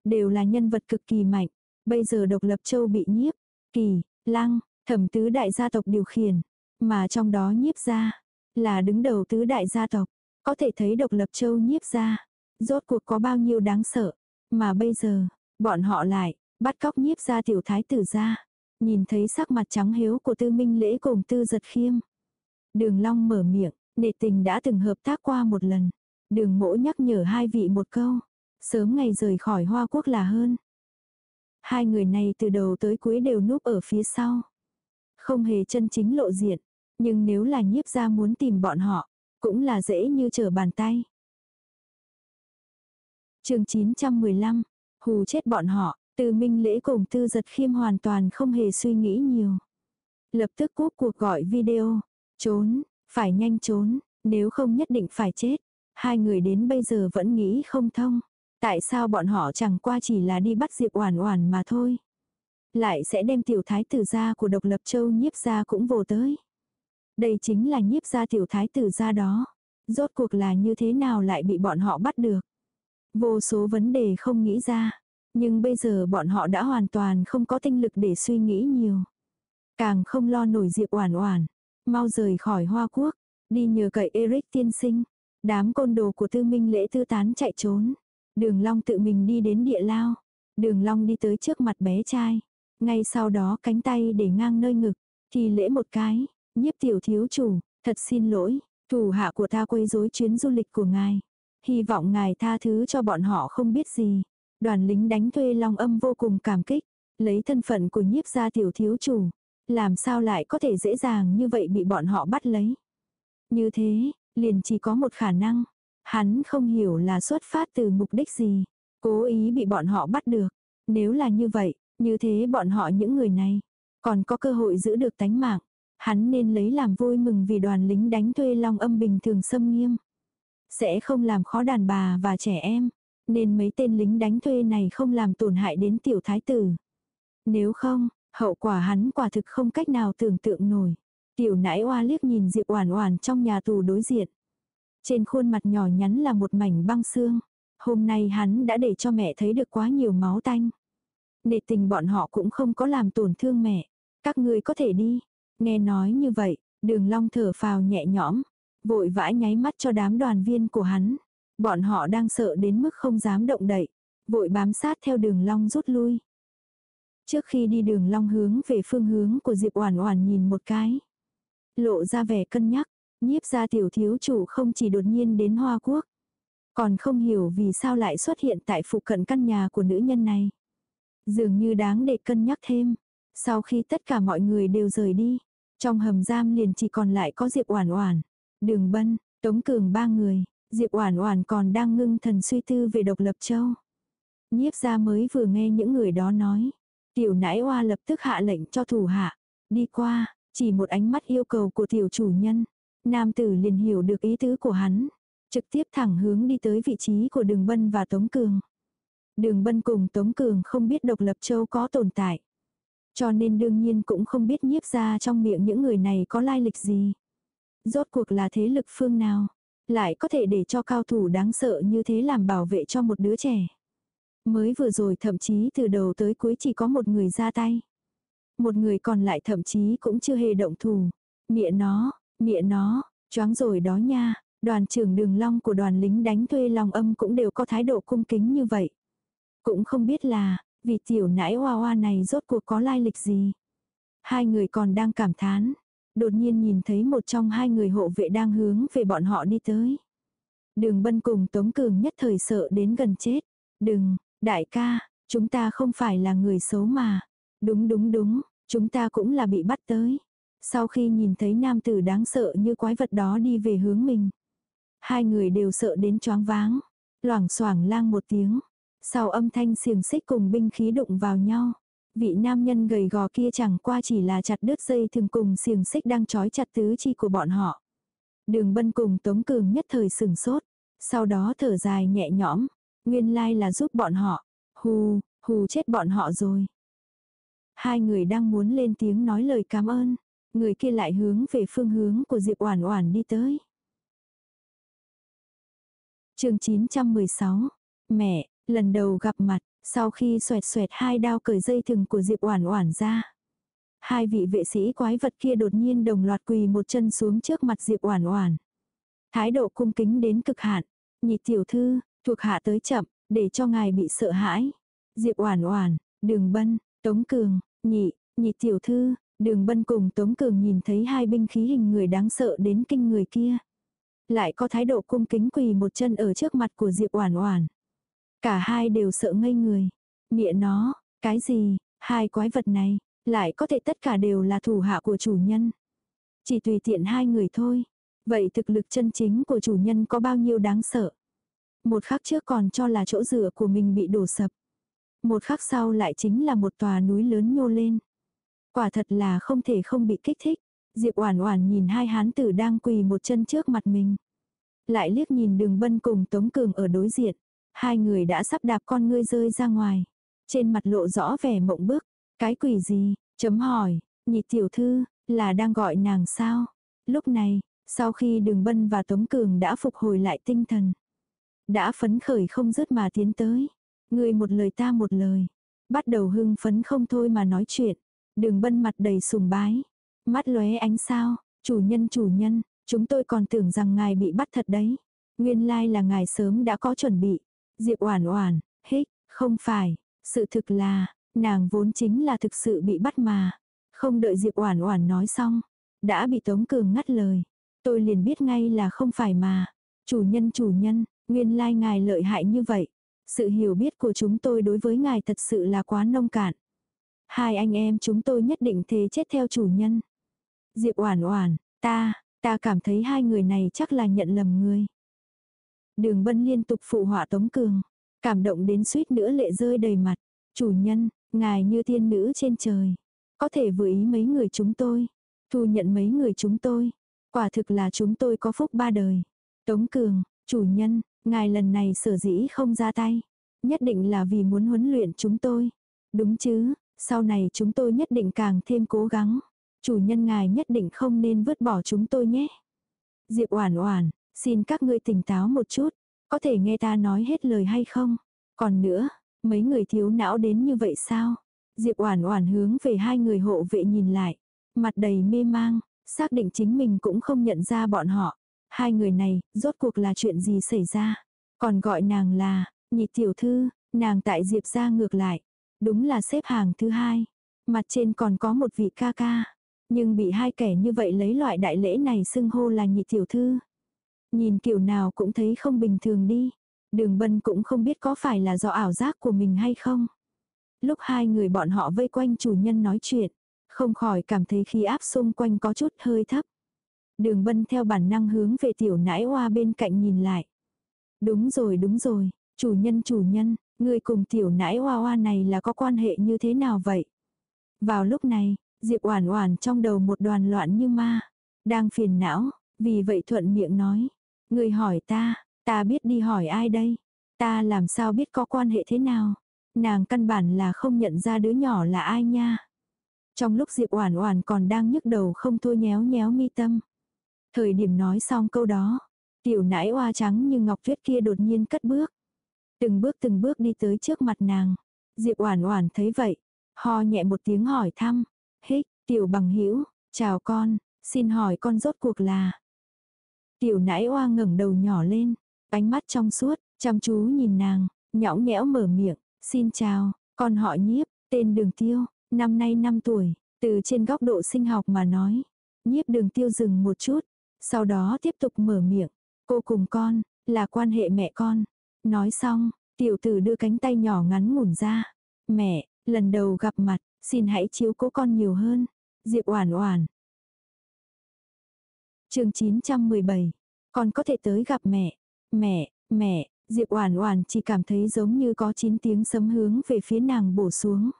Đều là nhân vật cực kỳ mạnh. Bây giờ độc lập châu bị nhiếp, kỳ, lăng, thẩm tứ đại gia tộc điều khiển. Mà trong đó nhiếp gia, là đứng đầu tứ đại gia tộc. Có thể thấy độc lập châu nhiếp gia, rốt cuộc có bao nhiêu đáng sợ. Mà bây giờ, bọn họ lại, bắt cóc nhiếp gia tiểu thái tử ra, Nhìn thấy sắc mặt trắng hiếu của tư minh lễ cùng tư giật khiêm. Đường long mở miệng, nệ tình đã từng hợp tác qua một lần. Đường mỗ nhắc nhở hai vị một câu. Sớm ngày rời khỏi Hoa Quốc là hơn. Hai người này từ đầu tới cuối đều núp ở phía sau. Không hề chân chính lộ diện. Nhưng nếu là nhiếp gia muốn tìm bọn họ, cũng là dễ như trở bàn tay chương 915, hù chết bọn họ, từ minh lễ cùng tư giật khiêm hoàn toàn không hề suy nghĩ nhiều. Lập tức cúp cuộc gọi video, trốn, phải nhanh trốn, nếu không nhất định phải chết. Hai người đến bây giờ vẫn nghĩ không thông. Tại sao bọn họ chẳng qua chỉ là đi bắt Diệp Oản Oản mà thôi. Lại sẽ đem tiểu thái tử gia của độc lập châu nhiếp gia cũng vô tới. Đây chính là nhiếp gia tiểu thái tử gia đó. Rốt cuộc là như thế nào lại bị bọn họ bắt được. Vô số vấn đề không nghĩ ra. Nhưng bây giờ bọn họ đã hoàn toàn không có tinh lực để suy nghĩ nhiều. Càng không lo nổi Diệp Oản Oản, mau rời khỏi Hoa Quốc, đi nhờ cậy Eric tiên sinh. Đám côn đồ của Tư Minh Lễ tư tán chạy trốn. Đường Long tự mình đi đến địa lao. Đường Long đi tới trước mặt bé trai. Ngay sau đó cánh tay để ngang nơi ngực. Thì lễ một cái. Nhiếp tiểu thiếu chủ, thật xin lỗi. Thủ hạ của ta quấy rối chuyến du lịch của ngài. Hy vọng ngài tha thứ cho bọn họ không biết gì. Đoàn lính đánh thuê Long âm vô cùng cảm kích. Lấy thân phận của nhiếp gia tiểu thiếu chủ. Làm sao lại có thể dễ dàng như vậy bị bọn họ bắt lấy. Như thế, liền chỉ có một khả năng. Hắn không hiểu là xuất phát từ mục đích gì. Cố ý bị bọn họ bắt được. Nếu là như vậy, như thế bọn họ những người này. Còn có cơ hội giữ được tánh mạng. Hắn nên lấy làm vui mừng vì đoàn lính đánh thuê long âm bình thường xâm nghiêm. Sẽ không làm khó đàn bà và trẻ em. Nên mấy tên lính đánh thuê này không làm tổn hại đến tiểu thái tử. Nếu không, hậu quả hắn quả thực không cách nào tưởng tượng nổi. Tiểu nãi oa liếc nhìn Diệp Oản Oản trong nhà tù đối diện. Trên khuôn mặt nhỏ nhắn là một mảnh băng xương. Hôm nay hắn đã để cho mẹ thấy được quá nhiều máu tanh. Nệ tình bọn họ cũng không có làm tổn thương mẹ. Các ngươi có thể đi. Nghe nói như vậy, đường long thở phào nhẹ nhõm. Vội vã nháy mắt cho đám đoàn viên của hắn. Bọn họ đang sợ đến mức không dám động đậy. Vội bám sát theo đường long rút lui. Trước khi đi đường long hướng về phương hướng của Diệp Oản Oản nhìn một cái. Lộ ra vẻ cân nhắc. Nhiếp gia tiểu thiếu chủ không chỉ đột nhiên đến Hoa Quốc. Còn không hiểu vì sao lại xuất hiện tại phụ cận căn nhà của nữ nhân này. Dường như đáng để cân nhắc thêm. Sau khi tất cả mọi người đều rời đi, trong hầm giam liền chỉ còn lại có Diệp Oản Oản, Đường Bân, Tống Cường ba người, Diệp Oản Oản còn đang ngưng thần suy tư về độc lập châu. Nhiếp gia mới vừa nghe những người đó nói, tiểu nãi oa lập tức hạ lệnh cho thủ hạ, đi qua, chỉ một ánh mắt yêu cầu của tiểu chủ nhân, Nam tử liền hiểu được ý tứ của hắn. Trực tiếp thẳng hướng đi tới vị trí của Đường Bân và Tống Cường. Đường Bân cùng Tống Cường không biết độc lập châu có tồn tại. Cho nên đương nhiên cũng không biết nhiếp gia trong miệng những người này có lai lịch gì. Rốt cuộc là thế lực phương nào. Lại có thể để cho cao thủ đáng sợ như thế làm bảo vệ cho một đứa trẻ. Mới vừa rồi thậm chí từ đầu tới cuối chỉ có một người ra tay. Một người còn lại thậm chí cũng chưa hề động thủ. Mịa nó, Mịa nó, choáng rồi đó nha, đoàn trưởng đường long của đoàn lính đánh thuê lòng âm cũng đều có thái độ cung kính như vậy. Cũng không biết là, vì tiểu nãi hoa hoa này rốt cuộc có lai lịch gì. Hai người còn đang cảm thán, đột nhiên nhìn thấy một trong hai người hộ vệ đang hướng về bọn họ đi tới. Đường bân cùng Tống Cường nhất thời sợ đến gần chết. Đừng, đại ca, chúng ta không phải là người xấu mà. Đúng đúng đúng, chúng ta cũng là bị bắt tới. Sau khi nhìn thấy nam tử đáng sợ như quái vật đó đi về hướng mình. Hai người đều sợ đến choáng váng. Loảng xoảng lang một tiếng. Sau âm thanh xiềng xích cùng binh khí đụng vào nhau. Vị nam nhân gầy gò kia chẳng qua chỉ là chặt đứt dây thường cùng xiềng xích đang trói chặt tứ chi của bọn họ. Đường bân cùng Tống Cường nhất thời sừng sốt. Sau đó thở dài nhẹ nhõm. Nguyên lai là giúp bọn họ. Hù, hù chết bọn họ rồi. Hai người đang muốn lên tiếng nói lời cảm ơn. Người kia lại hướng về phương hướng của Diệp Oản Oản đi tới. chương 916. Mẹ, lần đầu gặp mặt, sau khi xoẹt xoẹt hai đao cởi dây thừng của Diệp Oản Oản ra. Hai vị vệ sĩ quái vật kia đột nhiên đồng loạt quỳ một chân xuống trước mặt Diệp Oản Oản. Thái độ cung kính đến cực hạn. Nhị tiểu thư, thuộc hạ tới chậm, để cho ngài bị sợ hãi. Diệp Oản Oản, Đường Bân, Tống Cường, Nhị, Nhị tiểu thư, Đường Bân cùng Tống Cường nhìn thấy hai binh khí hình người đáng sợ đến kinh người kia. Lại có thái độ cung kính quỳ một chân ở trước mặt của Diệp Oản Oản. Cả hai đều sợ ngây người. mịa nó, cái gì, hai quái vật này, lại có thể tất cả đều là thủ hạ của chủ nhân. Chỉ tùy tiện hai người thôi. Vậy thực lực chân chính của chủ nhân có bao nhiêu đáng sợ? Một khắc trước còn cho là chỗ dựa của mình bị đổ sập. Một khắc sau lại chính là một tòa núi lớn nhô lên. Quả thật là không thể không bị kích thích. Diệp Oản Oản nhìn hai hán tử đang quỳ một chân trước mặt mình. Lại liếc nhìn Đường Bân cùng Tống Cường ở đối diện. Hai người đã sắp đạp con ngươi rơi ra ngoài. Trên mặt lộ rõ vẻ mộng bức. Cái quỷ gì? Chấm hỏi. Nhị tiểu thư, là đang gọi nàng sao? Lúc này, sau khi Đường Bân và Tống Cường đã phục hồi lại tinh thần. Đã phấn khởi không dứt mà tiến tới. Người một lời ta một lời. Bắt đầu hưng phấn không thôi mà nói chuyện. Đường Bân mặt đầy sùng bái. Mắt lóe ánh sao. Chủ nhân chủ nhân, chúng tôi còn tưởng rằng ngài bị bắt thật đấy. Nguyên lai là ngài sớm đã có chuẩn bị. Diệp Oản Oản, hích, không phải, sự thực là, nàng vốn chính là thực sự bị bắt mà. Không đợi Diệp Oản Oản nói xong, đã bị Tống Cường ngắt lời. Tôi liền biết ngay là không phải mà. Chủ nhân chủ nhân, nguyên lai ngài lợi hại như vậy. Sự hiểu biết của chúng tôi đối với ngài thật sự là quá nông cạn. Hai anh em chúng tôi nhất định thế chết theo chủ nhân. Diệp Oản Oản, ta, ta cảm thấy hai người này chắc là nhận lầm người. Đường Bân liên tục phụ họa Tống Cường, cảm động đến suýt nữa lệ rơi đầy mặt. Chủ nhân, ngài như thiên nữ trên trời, có thể vừa ý mấy người chúng tôi, thu nhận mấy người chúng tôi, quả thực là chúng tôi có phúc ba đời. Tống Cường, chủ nhân, ngài lần này sở dĩ không ra tay, nhất định là vì muốn huấn luyện chúng tôi. Đúng chứ, sau này chúng tôi nhất định càng thêm cố gắng. Chủ nhân ngài nhất định không nên vứt bỏ chúng tôi nhé. Diệp Oản Oản, Xin các ngươi tỉnh táo một chút, có thể nghe ta nói hết lời hay không? Còn nữa, mấy người thiếu não đến như vậy sao? Diệp Oản Oản hướng về hai người hộ vệ nhìn lại, mặt đầy mê mang, xác định chính mình cũng không nhận ra bọn họ. Hai người này, rốt cuộc là chuyện gì xảy ra? Còn gọi nàng là, nhị tiểu thư, nàng tại Diệp gia ngược lại. Đúng là xếp hàng thứ hai. Mặt trên còn có một vị ca ca. Nhưng bị hai kẻ như vậy lấy loại đại lễ này xưng hô là nhị tiểu thư. Nhìn kiểu nào cũng thấy không bình thường đi. Đường bân cũng không biết có phải là do ảo giác của mình hay không. Lúc hai người bọn họ vây quanh chủ nhân nói chuyện, không khỏi cảm thấy khí áp xung quanh có chút hơi thấp. Đường bân theo bản năng hướng về tiểu nãi hoa bên cạnh nhìn lại. Đúng rồi đúng rồi, chủ nhân chủ nhân, người cùng tiểu nãi hoa hoa này là có quan hệ như thế nào vậy? Vào lúc này, Diệp Oản Oản trong đầu một đoàn loạn như ma, đang phiền não, vì vậy thuận miệng nói, Người hỏi ta, ta biết đi hỏi ai đây? Ta làm sao biết có quan hệ thế nào? Nàng căn bản là không nhận ra đứa nhỏ là ai nha. Trong lúc Diệp Oản Oản còn đang nhức đầu không thôi nhéo nhéo mi tâm. Thời điểm nói xong câu đó, tiểu nãi oa trắng như ngọc tuyết kia đột nhiên cất bước. Từng bước từng bước đi tới trước mặt nàng. Diệp Oản Oản thấy vậy, ho nhẹ một tiếng hỏi thăm, "Hích, tiểu bằng hữu, chào con, xin hỏi con rốt cuộc là?" Tiểu nãi oa ngẩng đầu nhỏ lên, ánh mắt trong suốt, chăm chú nhìn nàng, nhõng nhẽo mở miệng, xin chào, con họ nhiếp, tên đường tiêu, năm nay 5 tuổi, từ trên góc độ sinh học mà nói. Nhiếp đường tiêu dừng một chút, sau đó tiếp tục mở miệng, cô cùng con, là quan hệ mẹ con. Nói xong, tiểu tử đưa cánh tay nhỏ ngắn ngủn ra. Mẹ, lần đầu gặp mặt, xin hãy chiếu cố con nhiều hơn. Diệp Oản Oản, chương 917. Còn có thể tới gặp mẹ. Mẹ, mẹ, Diệp Oản Oản chỉ cảm thấy giống như có 9 tiếng sấm hướng về phía nàng bổ xuống.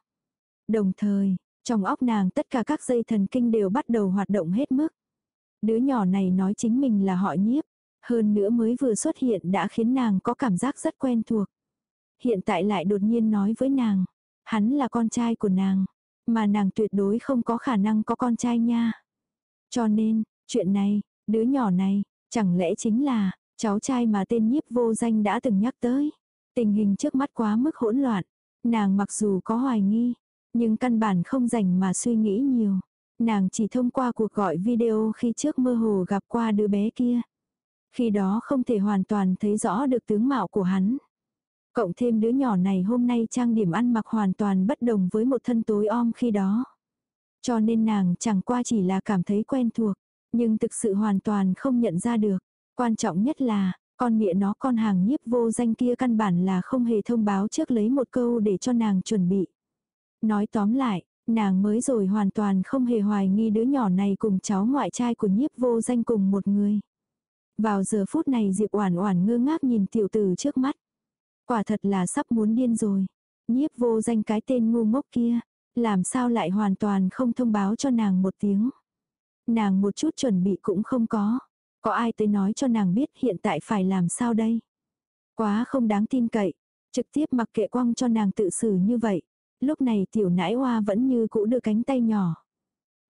Đồng thời, trong óc nàng tất cả các dây thần kinh đều bắt đầu hoạt động hết mức. Đứa nhỏ này nói chính mình là họ nhiếp, hơn nữa mới vừa xuất hiện đã khiến nàng có cảm giác rất quen thuộc. Hiện tại lại đột nhiên nói với nàng, hắn là con trai của nàng, mà nàng tuyệt đối không có khả năng có con trai nha. Cho nên, Chuyện này, đứa nhỏ này, chẳng lẽ chính là, Cháu trai mà tên nhiếp vô danh đã từng nhắc tới. Tình hình trước mắt quá mức hỗn loạn. Nàng mặc dù có hoài nghi, nhưng căn bản không dành mà suy nghĩ nhiều. Nàng chỉ thông qua cuộc gọi video khi trước mơ hồ gặp qua đứa bé kia. Khi đó không thể hoàn toàn thấy rõ được tướng mạo của hắn. Cộng thêm đứa nhỏ này hôm nay trang điểm ăn mặc hoàn toàn bất đồng với một thân tối om khi đó. Cho nên nàng chẳng qua chỉ là cảm thấy quen thuộc, nhưng thực sự hoàn toàn không nhận ra được. Quan trọng nhất là, con mẹ nó con hàng nhiếp vô danh kia căn bản là không hề thông báo trước lấy một câu để cho nàng chuẩn bị. Nói tóm lại, nàng mới rồi hoàn toàn không hề hoài nghi đứa nhỏ này cùng cháu ngoại trai của nhiếp vô danh cùng một người. Vào giờ phút này Diệp Oản Oản ngơ ngác nhìn tiểu tử trước mắt. Quả thật là sắp muốn điên rồi. Nhiếp vô danh cái tên ngu ngốc kia, làm sao lại hoàn toàn không thông báo cho nàng một tiếng. Nàng một chút chuẩn bị cũng không có. Có ai tới nói cho nàng biết hiện tại phải làm sao đây? Quá không đáng tin cậy. Trực tiếp mặc kệ quăng cho nàng tự xử như vậy. Lúc này tiểu nãi hoa vẫn như cũ đưa cánh tay nhỏ.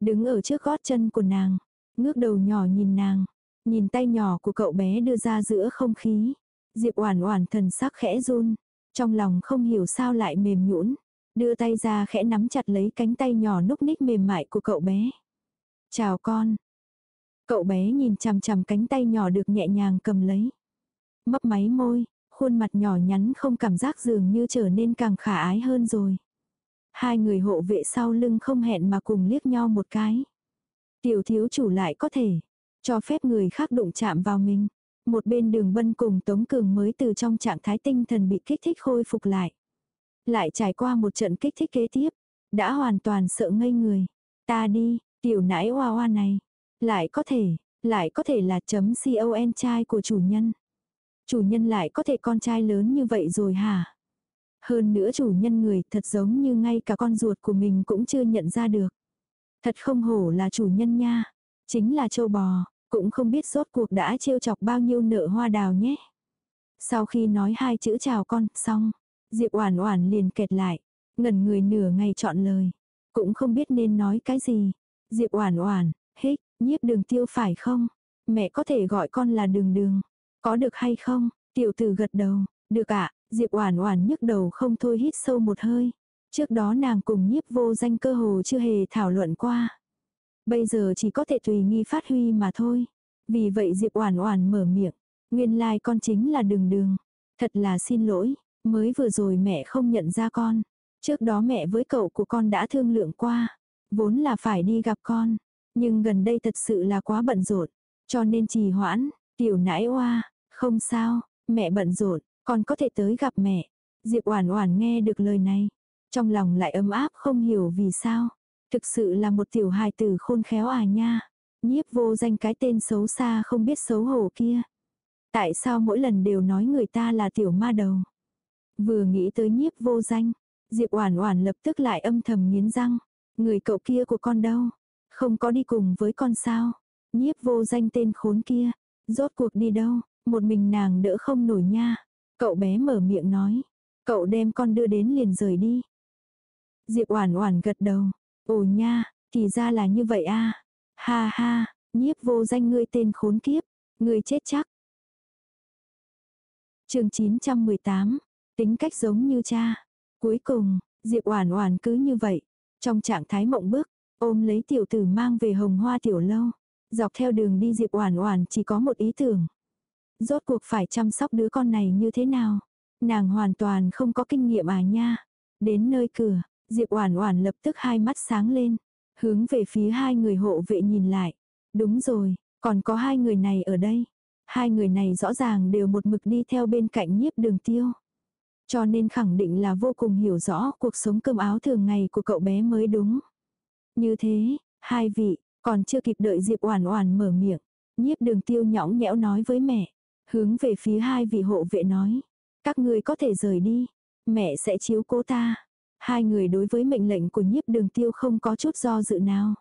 Đứng ở trước gót chân của nàng. Ngước đầu nhỏ nhìn nàng. Nhìn tay nhỏ của cậu bé đưa ra giữa không khí. Diệp Oản Oản thần sắc khẽ run, trong lòng không hiểu sao lại mềm nhũn, đưa tay ra khẽ nắm chặt lấy cánh tay nhỏ núc ních mềm mại của cậu bé. "Chào con." Cậu bé nhìn chằm chằm cánh tay nhỏ được nhẹ nhàng cầm lấy. Mấp máy môi, khuôn mặt nhỏ nhắn không cảm giác dường như trở nên càng khả ái hơn rồi. Hai người hộ vệ sau lưng không hẹn mà cùng liếc nhau một cái. Tiểu thiếu chủ lại có thể cho phép người khác đụng chạm vào mình. Một bên đường bân cùng Tống Cường mới từ trong trạng thái tinh thần bị kích thích khôi phục lại. Lại trải qua một trận kích thích kế tiếp. Đã hoàn toàn sợ ngây người. Ta đi, tiểu nãi hoa hoa này. Lại có thể, lại có thể là chấm con trai của chủ nhân. Chủ nhân lại có thể con trai lớn như vậy rồi hả? Hơn nữa chủ nhân người thật giống như ngay cả con ruột của mình cũng chưa nhận ra được. Thật không hổ là chủ nhân nha. Chính là châu bò. Cũng không biết rốt cuộc đã trêu chọc bao nhiêu nợ hoa đào nhé. Sau khi nói hai chữ chào con, xong, Diệp Oản Oản liền kẹt lại, ngẩn người nửa ngày chọn lời, cũng không biết nên nói cái gì. Diệp Oản Oản, hích, nhiếp đường tiêu phải không? Mẹ có thể gọi con là đường đường, có được hay không? Tiểu tử gật đầu, được ạ, Diệp Oản Oản nhức đầu không thôi hít sâu một hơi. Trước đó nàng cùng nhiếp vô danh cơ hồ chưa hề thảo luận qua. Bây giờ chỉ có thể tùy nghi phát huy mà thôi. Vì vậy Diệp Oản Oản mở miệng, nguyên lai like con chính là Đường Đường. Thật là xin lỗi, mới vừa rồi mẹ không nhận ra con. Trước đó mẹ với cậu của con đã thương lượng qua, vốn là phải đi gặp con, nhưng gần đây thật sự là quá bận rộn, cho nên trì hoãn. Tiểu Nãi Oa, không sao, mẹ bận rộn, con có thể tới gặp mẹ. Diệp Oản Oản nghe được lời này, trong lòng lại ấm áp không hiểu vì sao. Thực sự là một tiểu hài tử khôn khéo à nha. Nhiếp vô danh cái tên xấu xa không biết xấu hổ kia. Tại sao mỗi lần đều nói người ta là tiểu ma đầu. Vừa nghĩ tới nhiếp vô danh. Diệp Oản Oản lập tức lại âm thầm nghiến răng. Người cậu kia của con đâu? Không có đi cùng với con sao? Nhiếp vô danh tên khốn kia. Rốt cuộc đi đâu? Một mình nàng đỡ không nổi nha. Cậu bé mở miệng nói. Cậu đem con đưa đến liền rời đi. Diệp Oản Oản gật đầu. Ồ nha, thì ra là như vậy a. Ha ha, nhiếp vô danh ngươi tên khốn kiếp, ngươi chết chắc. Chương 918. Tính cách giống như cha. Cuối cùng, Diệp Oản Oản cứ như vậy, trong trạng thái mộng bước ôm lấy tiểu tử mang về Hồng Hoa tiểu lâu. Dọc theo đường đi Diệp Oản Oản chỉ có một ý tưởng. Rốt cuộc phải chăm sóc đứa con này như thế nào? Nàng hoàn toàn không có kinh nghiệm à nha. Đến nơi cửa, Diệp Oản Oản lập tức hai mắt sáng lên, hướng về phía hai người hộ vệ nhìn lại. Đúng rồi, còn có hai người này ở đây. Hai người này rõ ràng đều một mực đi theo bên cạnh nhiếp đường tiêu. Cho nên khẳng định là vô cùng hiểu rõ cuộc sống cơm áo thường ngày của cậu bé mới đúng. Như thế, hai vị, còn chưa kịp đợi Diệp Oản Oản mở miệng, nhiếp đường tiêu nhõng nhẽo nói với mẹ, hướng về phía hai vị hộ vệ nói, các ngươi có thể rời đi, mẹ sẽ chiếu cố ta. Hai người đối với mệnh lệnh của nhiếp đường tiêu không có chút do dự nào.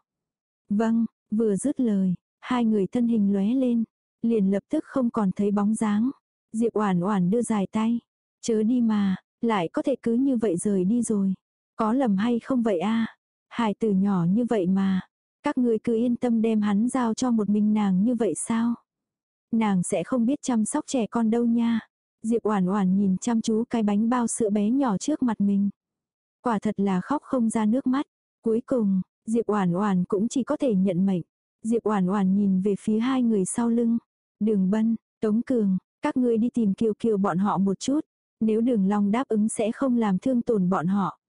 Vâng, vừa dứt lời, hai người thân hình lóe lên, liền lập tức không còn thấy bóng dáng. Diệp Oản Oản đưa dài tay, "Chớ đi mà, lại có thể cứ như vậy rời đi rồi. Có lầm hay không vậy a? À? Hải tử nhỏ như vậy mà, các ngươi cứ yên tâm đem hắn giao cho một mình nàng như vậy sao?" Nàng sẽ không biết chăm sóc trẻ con đâu nha. Diệp Oản Oản nhìn chăm chú cái bánh bao sữa bé nhỏ trước mặt mình. Quả thật là khóc không ra nước mắt. Cuối cùng, Diệp Oản Oản cũng chỉ có thể nhận mệnh. Diệp Oản Oản nhìn về phía hai người sau lưng. Đường Bân, Tống Cường, các ngươi đi tìm Kiều Kiều bọn họ một chút. Nếu Đường Long đáp ứng sẽ không làm thương tổn bọn họ.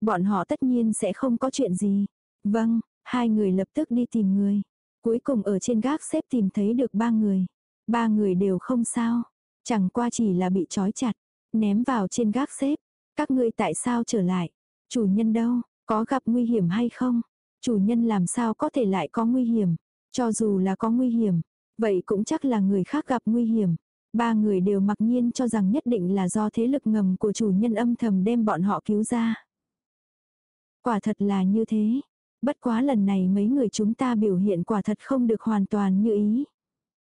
Bọn họ tất nhiên sẽ không có chuyện gì. Vâng, hai người lập tức đi tìm người. Cuối cùng ở trên gác xếp tìm thấy được ba người. Ba người đều không sao. Chẳng qua chỉ là bị trói chặt. Ném vào trên gác xếp. Các ngươi tại sao trở lại? Chủ nhân đâu? Có gặp nguy hiểm hay không? Chủ nhân làm sao có thể lại có nguy hiểm? Cho dù là có nguy hiểm. Vậy cũng chắc là người khác gặp nguy hiểm. Ba người đều mặc nhiên cho rằng nhất định là do thế lực ngầm của chủ nhân âm thầm đem bọn họ cứu ra. Quả thật là như thế. Bất quá lần này mấy người chúng ta biểu hiện quả thật không được hoàn toàn như ý.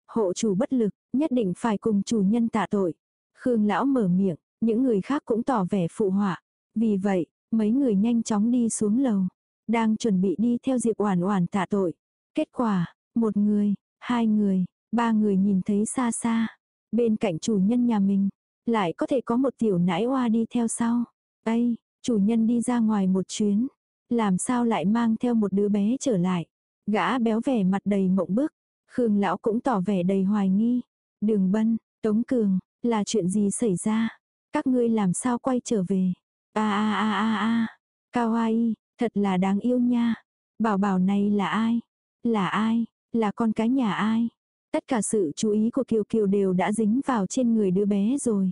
Hộ chủ bất lực, nhất định phải cùng chủ nhân tạ tội. Khương lão mở miệng, những người khác cũng tỏ vẻ phụ họa. Vì vậy, mấy người nhanh chóng đi xuống lầu. Đang chuẩn bị đi theo Diệp Oản Oản tạ tội. Kết quả, một người, hai người, ba người nhìn thấy xa xa. Bên cạnh chủ nhân nhà mình, lại có thể có một tiểu nãi oa đi theo sau. Ây, chủ nhân đi ra ngoài một chuyến. Làm sao lại mang theo một đứa bé trở lại. Gã béo vẻ mặt đầy mộng bức. Khương lão cũng tỏ vẻ đầy hoài nghi. Đường bân, Tống Cường, là chuyện gì xảy ra? Các ngươi làm sao quay trở về? a a a a a Cao ai, thật là đáng yêu nha. Bảo bảo này là ai? Là ai? Là con cái nhà ai? Tất cả sự chú ý của Kiều Kiều đều đã dính vào trên người đứa bé rồi.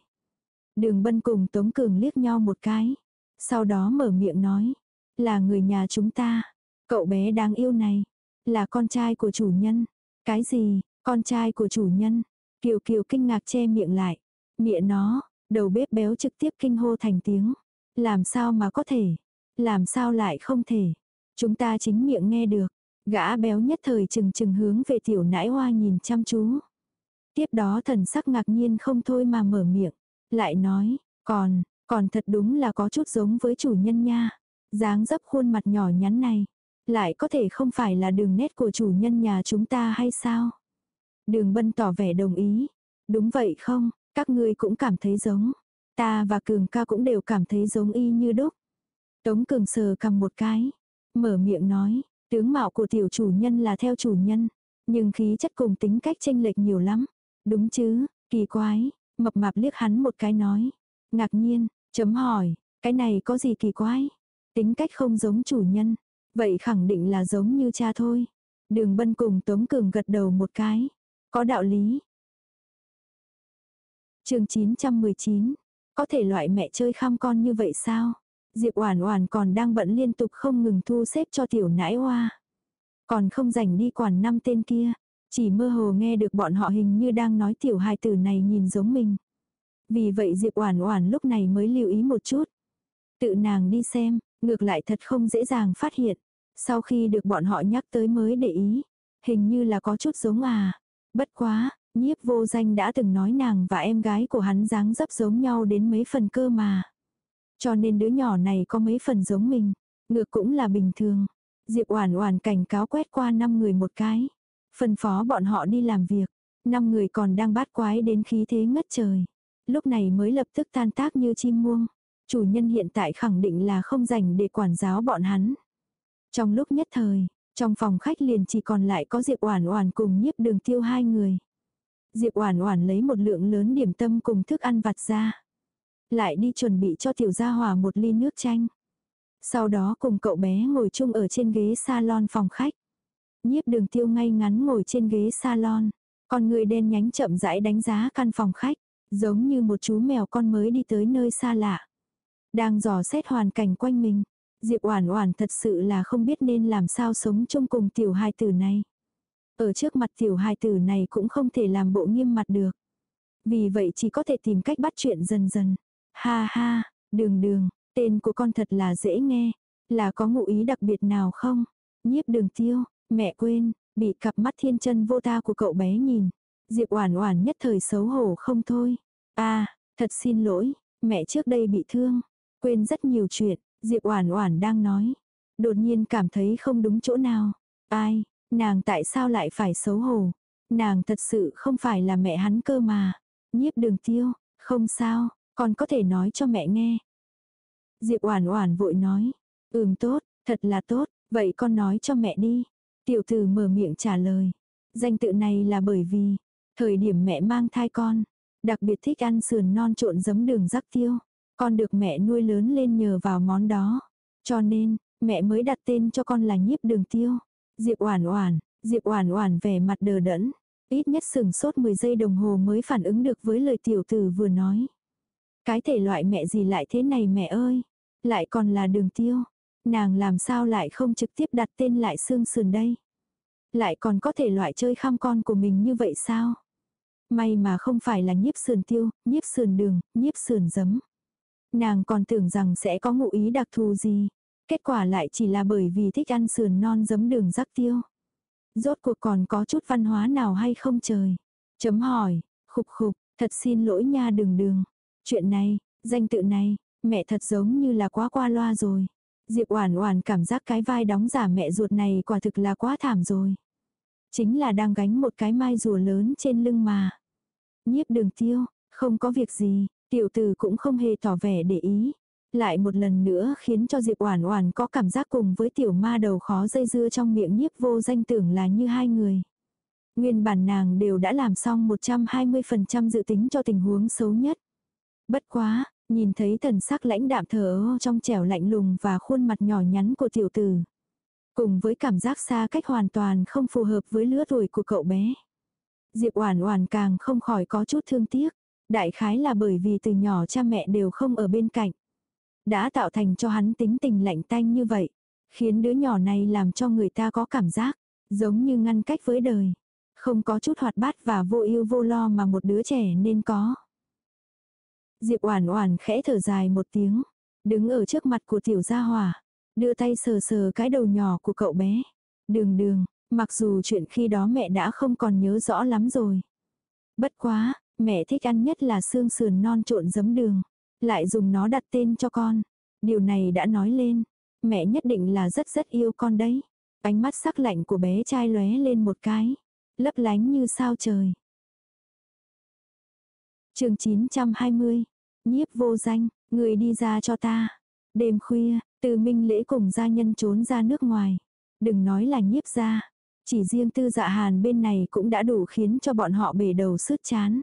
Đường bân cùng Tống Cường liếc nhau một cái. Sau đó mở miệng nói. Là người nhà chúng ta. Cậu bé đáng yêu này. Là con trai của chủ nhân. Cái gì, con trai của chủ nhân? Kiều Kiều kinh ngạc che miệng lại. Miệng nó, đầu bếp béo trực tiếp kinh hô thành tiếng. Làm sao mà có thể? Làm sao lại không thể? Chúng ta chính miệng nghe được. Gã béo nhất thời chừng chừng hướng về tiểu nãi hoa nhìn chăm chú. Tiếp đó thần sắc ngạc nhiên không thôi mà mở miệng. Lại nói, còn, còn thật đúng là có chút giống với chủ nhân nha. dáng dấp khuôn mặt nhỏ nhắn này. Lại có thể không phải là đường nét của chủ nhân nhà chúng ta hay sao? Đường bân tỏ vẻ đồng ý. Đúng vậy không, các ngươi cũng cảm thấy giống. Ta và Cường ca cũng đều cảm thấy giống y như đúc. Tống Cường sờ cầm một cái. Mở miệng nói, tướng mạo của tiểu chủ nhân là theo chủ nhân. Nhưng khí chất cùng tính cách chênh lệch nhiều lắm. Đúng chứ, kỳ quái. Mập mạp liếc hắn một cái nói. Ngạc nhiên, chấm hỏi, cái này có gì kỳ quái? Tính cách không giống chủ nhân. Vậy khẳng định là giống như cha thôi. Đường bân cùng Tống Cường gật đầu một cái. Có đạo lý. chương 919. Có thể loại mẹ chơi khăm con như vậy sao? Diệp Oản Oản còn đang bận liên tục không ngừng thu xếp cho tiểu nãi hoa. Còn không rảnh đi quản năm tên kia. Chỉ mơ hồ nghe được bọn họ hình như đang nói tiểu hài tử này nhìn giống mình. Vì vậy Diệp Oản Oản lúc này mới lưu ý một chút. Tự nàng đi xem, ngược lại thật không dễ dàng phát hiện. Sau khi được bọn họ nhắc tới mới để ý. Hình như là có chút giống à. Bất quá, nhiếp vô danh đã từng nói nàng và em gái của hắn dáng dấp giống nhau đến mấy phần cơ mà. Cho nên đứa nhỏ này có mấy phần giống mình. Ngược cũng là bình thường. Diệp Oản Oản cảnh cáo quét qua năm người một cái. Phân phó bọn họ đi làm việc. Năm người còn đang bát quái đến khí thế ngất trời. Lúc này mới lập tức tan tác như chim muông. Chủ nhân hiện tại khẳng định là không rảnh để quản giáo bọn hắn. Trong lúc nhất thời, trong phòng khách liền chỉ còn lại có Diệp Oản Oản cùng Nhiếp Đường Tiêu hai người. Diệp Oản Oản lấy một lượng lớn điểm tâm cùng thức ăn vặt ra, lại đi chuẩn bị cho tiểu gia hòa một ly nước chanh. Sau đó cùng cậu bé ngồi chung ở trên ghế salon phòng khách. Nhiếp Đường Tiêu ngay ngắn ngồi trên ghế salon, con người đen nhánh chậm rãi đánh giá căn phòng khách, giống như một chú mèo con mới đi tới nơi xa lạ. Đang dò xét hoàn cảnh quanh mình. Diệp Oản Oản thật sự là không biết nên làm sao sống chung cùng tiểu hài tử này. Ở trước mặt tiểu hài tử này cũng không thể làm bộ nghiêm mặt được. Vì vậy chỉ có thể tìm cách bắt chuyện dần dần. Ha ha, đường đường, tên của con thật là dễ nghe. Là có ngụ ý đặc biệt nào không? Nhiếp đường tiêu, mẹ quên, bị cặp mắt thiên chân vô ta của cậu bé nhìn. Diệp Oản Oản nhất thời xấu hổ không thôi. A, à, thật xin lỗi, mẹ trước đây bị thương, quên rất nhiều chuyện, Diệp Oản Oản đang nói, đột nhiên cảm thấy không đúng chỗ nào. Ai, nàng tại sao lại phải xấu hổ? Nàng thật sự không phải là mẹ hắn cơ mà. Nhiếp đường tiêu, không sao, con có thể nói cho mẹ nghe. Diệp Oản Oản vội nói, "Ừm tốt, thật là tốt, vậy con nói cho mẹ đi." Tiểu tử mở miệng trả lời. Danh tự này là bởi vì thời điểm mẹ mang thai con, đặc biệt thích ăn sườn non trộn giấm đường rắc tiêu, con được mẹ nuôi lớn lên nhờ vào món đó. Cho nên, mẹ mới đặt tên cho con là Nhiếp Đường Tiêu. Diệp Oản Oản, Diệp Oản Oản vẻ mặt đờ đẫn, ít nhất sừng sốt 10 giây đồng hồ mới phản ứng được với lời tiểu tử vừa nói. Cái thể loại mẹ gì lại thế này mẹ ơi? Lại còn là đường tiêu. Nàng làm sao lại không trực tiếp đặt tên lại xương sườn đây? Lại còn có thể loại chơi khăm con của mình như vậy sao? May mà không phải là nhiếp sườn tiêu, nhiếp sườn đường, nhiếp sườn giấm. Nàng còn tưởng rằng sẽ có ngụ ý đặc thù gì. Kết quả lại chỉ là bởi vì thích ăn sườn non giấm đường rắc tiêu. Rốt cuộc còn có chút văn hóa nào hay không trời? Chấm hỏi, khục khục, thật xin lỗi nha đường đường. Chuyện này, danh tự này, mẹ thật giống như là quá qua loa rồi. Diệp Oản Oản cảm giác cái vai đóng giả mẹ ruột này quả thực là quá thảm rồi. Chính là đang gánh một cái mai rùa lớn trên lưng mà. Nhiếp Đường Tiêu, không có việc gì, tiểu tử cũng không hề tỏ vẻ để ý. Lại một lần nữa khiến cho Diệp Oản Oản có cảm giác cùng với tiểu ma đầu khó dây dưa trong miệng nhiếp vô danh tưởng là như hai người. Nguyên bản nàng đều đã làm xong 120% dự tính cho tình huống xấu nhất. Bất quá, nhìn thấy thần sắc lãnh đạm thở trong trẻo lạnh lùng và khuôn mặt nhỏ nhắn của tiểu tử. Cùng với cảm giác xa cách hoàn toàn không phù hợp với lứa tuổi của cậu bé. Diệp Oản Oản càng không khỏi có chút thương tiếc, đại khái là bởi vì từ nhỏ cha mẹ đều không ở bên cạnh, đã tạo thành cho hắn tính tình lạnh tanh như vậy, khiến đứa nhỏ này làm cho người ta có cảm giác giống như ngăn cách với đời, không có chút hoạt bát và vô ưu vô lo mà một đứa trẻ nên có. Diệp Oản Oản khẽ thở dài một tiếng, đứng ở trước mặt của tiểu gia hỏa, đưa tay sờ sờ cái đầu nhỏ của cậu bé. Đường Đường, mặc dù chuyện khi đó mẹ đã không còn nhớ rõ lắm rồi. Bất quá, mẹ thích ăn nhất là xương sườn non trộn giấm đường, lại dùng nó đặt tên cho con. Điều này đã nói lên, mẹ nhất định là rất rất yêu con đấy. Ánh mắt sắc lạnh của bé trai lóe lên một cái, lấp lánh như sao trời. Chương 920 nhiếp vô danh, người đi ra cho ta. Đêm khuya, từ minh lễ cùng gia nhân trốn ra nước ngoài. Đừng nói là nhiếp ra. Chỉ riêng tư dạ hàn bên này cũng đã đủ khiến cho bọn họ bể đầu sứt chán.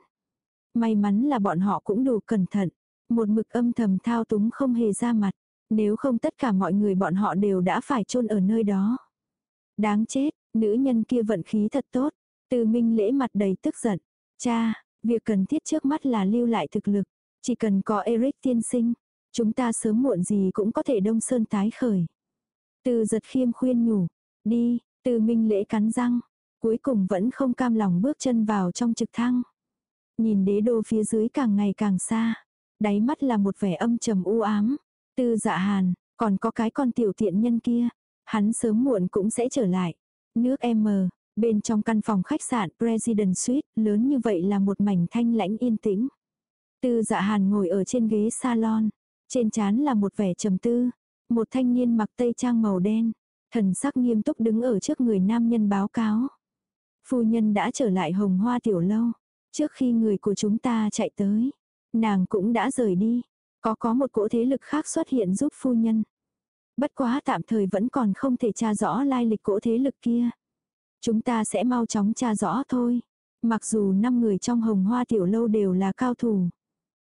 May mắn là bọn họ cũng đủ cẩn thận. Một mực âm thầm thao túng không hề ra mặt. Nếu không tất cả mọi người bọn họ đều đã phải chôn ở nơi đó. Đáng chết, nữ nhân kia vận khí thật tốt. Từ minh lễ mặt đầy tức giận. Cha, việc cần thiết trước mắt là lưu lại thực lực. Chỉ cần có Eric tiên sinh, chúng ta sớm muộn gì cũng có thể đông sơn tái khởi. Từ giật khiêm khuyên nhủ, đi, từ minh lễ cắn răng, cuối cùng vẫn không cam lòng bước chân vào trong trực thăng. Nhìn đế đô phía dưới càng ngày càng xa, đáy mắt là một vẻ âm trầm u ám. Tư dạ hàn, còn có cái con tiểu tiện nhân kia, hắn sớm muộn cũng sẽ trở lại. Nước M, bên trong căn phòng khách sạn President Suite, lớn như vậy là một mảnh thanh lãnh yên tĩnh. Tư dạ hàn ngồi ở trên ghế salon. Trên chán là một vẻ trầm tư. Một thanh niên mặc tây trang màu đen. Thần sắc nghiêm túc đứng ở trước người nam nhân báo cáo. Phu nhân đã trở lại hồng hoa tiểu lâu. Trước khi người của chúng ta chạy tới. Nàng cũng đã rời đi. Có có một cỗ thế lực khác xuất hiện giúp phu nhân. Bất quá tạm thời vẫn còn không thể tra rõ lai lịch cỗ thế lực kia. Chúng ta sẽ mau chóng tra rõ thôi. Mặc dù năm người trong hồng hoa tiểu lâu đều là cao thủ.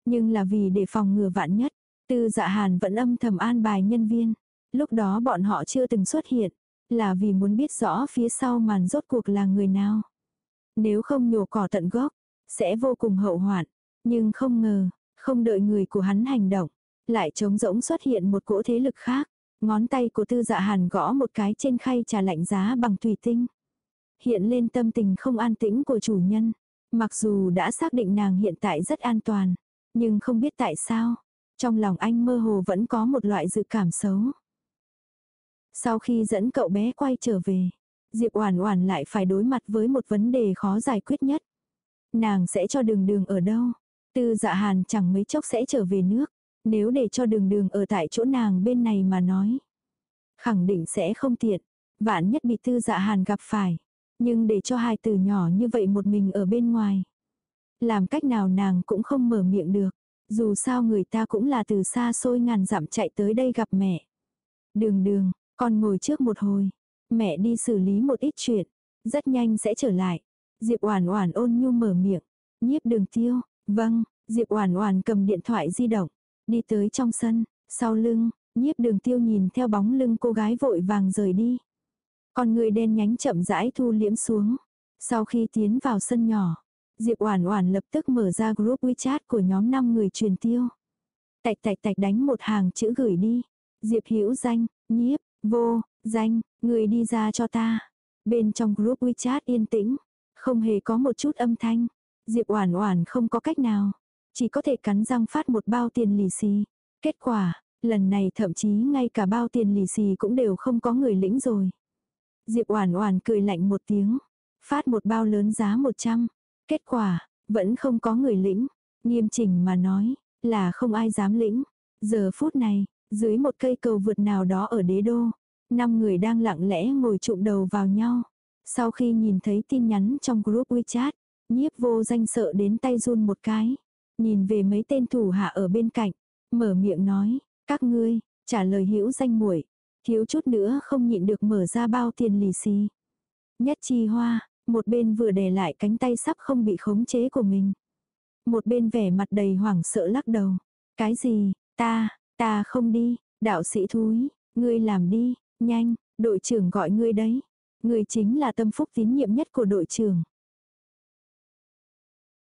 Nhưng là vì để phòng ngừa vạn nhất, tư dạ hàn vẫn âm thầm an bài nhân viên. Lúc đó bọn họ chưa từng xuất hiện, là vì muốn biết rõ phía sau màn rốt cuộc là người nào. Nếu không nhổ cỏ tận gốc, sẽ vô cùng hậu hoạn. Nhưng không ngờ, không đợi người của hắn hành động, lại trống rỗng xuất hiện một cỗ thế lực khác. Ngón tay của tư dạ hàn gõ một cái trên khay trà lạnh giá bằng thủy tinh. Hiện lên tâm tình không an tĩnh của chủ nhân. Mặc dù đã xác định nàng hiện tại rất an toàn. Nhưng không biết tại sao, trong lòng anh mơ hồ vẫn có một loại dự cảm xấu. Sau khi dẫn cậu bé quay trở về, Diệp Oản Oản lại phải đối mặt với một vấn đề khó giải quyết nhất. Nàng sẽ cho đường đường ở đâu? Tư dạ hàn chẳng mấy chốc sẽ trở về nước. Nếu để cho đường đường ở tại chỗ nàng bên này mà nói. Khẳng định sẽ không tiện. Vạn nhất bị tư dạ hàn gặp phải. Nhưng để cho hai từ nhỏ như vậy một mình ở bên ngoài. Làm cách nào nàng cũng không mở miệng được. Dù sao người ta cũng là từ xa xôi ngàn dặm chạy tới đây gặp mẹ. Đường đường, con ngồi trước một hồi. Mẹ đi xử lý một ít chuyện. Rất nhanh sẽ trở lại. Diệp Oản Oản ôn nhu mở miệng. Nhiếp đường tiêu. Vâng, Diệp Oản Oản cầm điện thoại di động. Đi tới trong sân. Sau lưng, nhiếp đường tiêu nhìn theo bóng lưng cô gái vội vàng rời đi. Con người đen nhánh chậm rãi thu liễm xuống. Sau khi tiến vào sân nhỏ, Diệp Oản Oản lập tức mở ra group WeChat của nhóm 5 người truyền tiêu. Tạch tạch tạch đánh một hàng chữ gửi đi. Diệp Hữu Danh, Nhiếp, Vô, Danh, người đi ra cho ta. Bên trong group WeChat yên tĩnh, không hề có một chút âm thanh. Diệp Oản Oản không có cách nào, chỉ có thể cắn răng phát một bao tiền lì xì. Kết quả, lần này thậm chí ngay cả bao tiền lì xì cũng đều không có người lĩnh rồi. Diệp Oản Oản cười lạnh một tiếng, phát một bao lớn giá 100. Kết quả, vẫn không có người lĩnh. Nghiêm chỉnh mà nói, là không ai dám lĩnh. Giờ phút này, dưới một cây cầu vượt nào đó ở đế đô, năm người đang lặng lẽ ngồi trụm đầu vào nhau. Sau khi nhìn thấy tin nhắn trong group WeChat, nhiếp vô danh sợ đến tay run một cái. Nhìn về mấy tên thủ hạ ở bên cạnh, mở miệng nói, các ngươi, trả lời hữu danh muội thiếu chút nữa không nhịn được mở ra bao tiền lì xì. Nhất chi hoa, một bên vừa để lại cánh tay sắp không bị khống chế của mình. Một bên vẻ mặt đầy hoảng sợ lắc đầu. Cái gì, ta, ta không đi, đạo sĩ thúi, ngươi làm đi, nhanh, đội trưởng gọi ngươi đấy. Ngươi chính là tâm phúc tín nhiệm nhất của đội trưởng.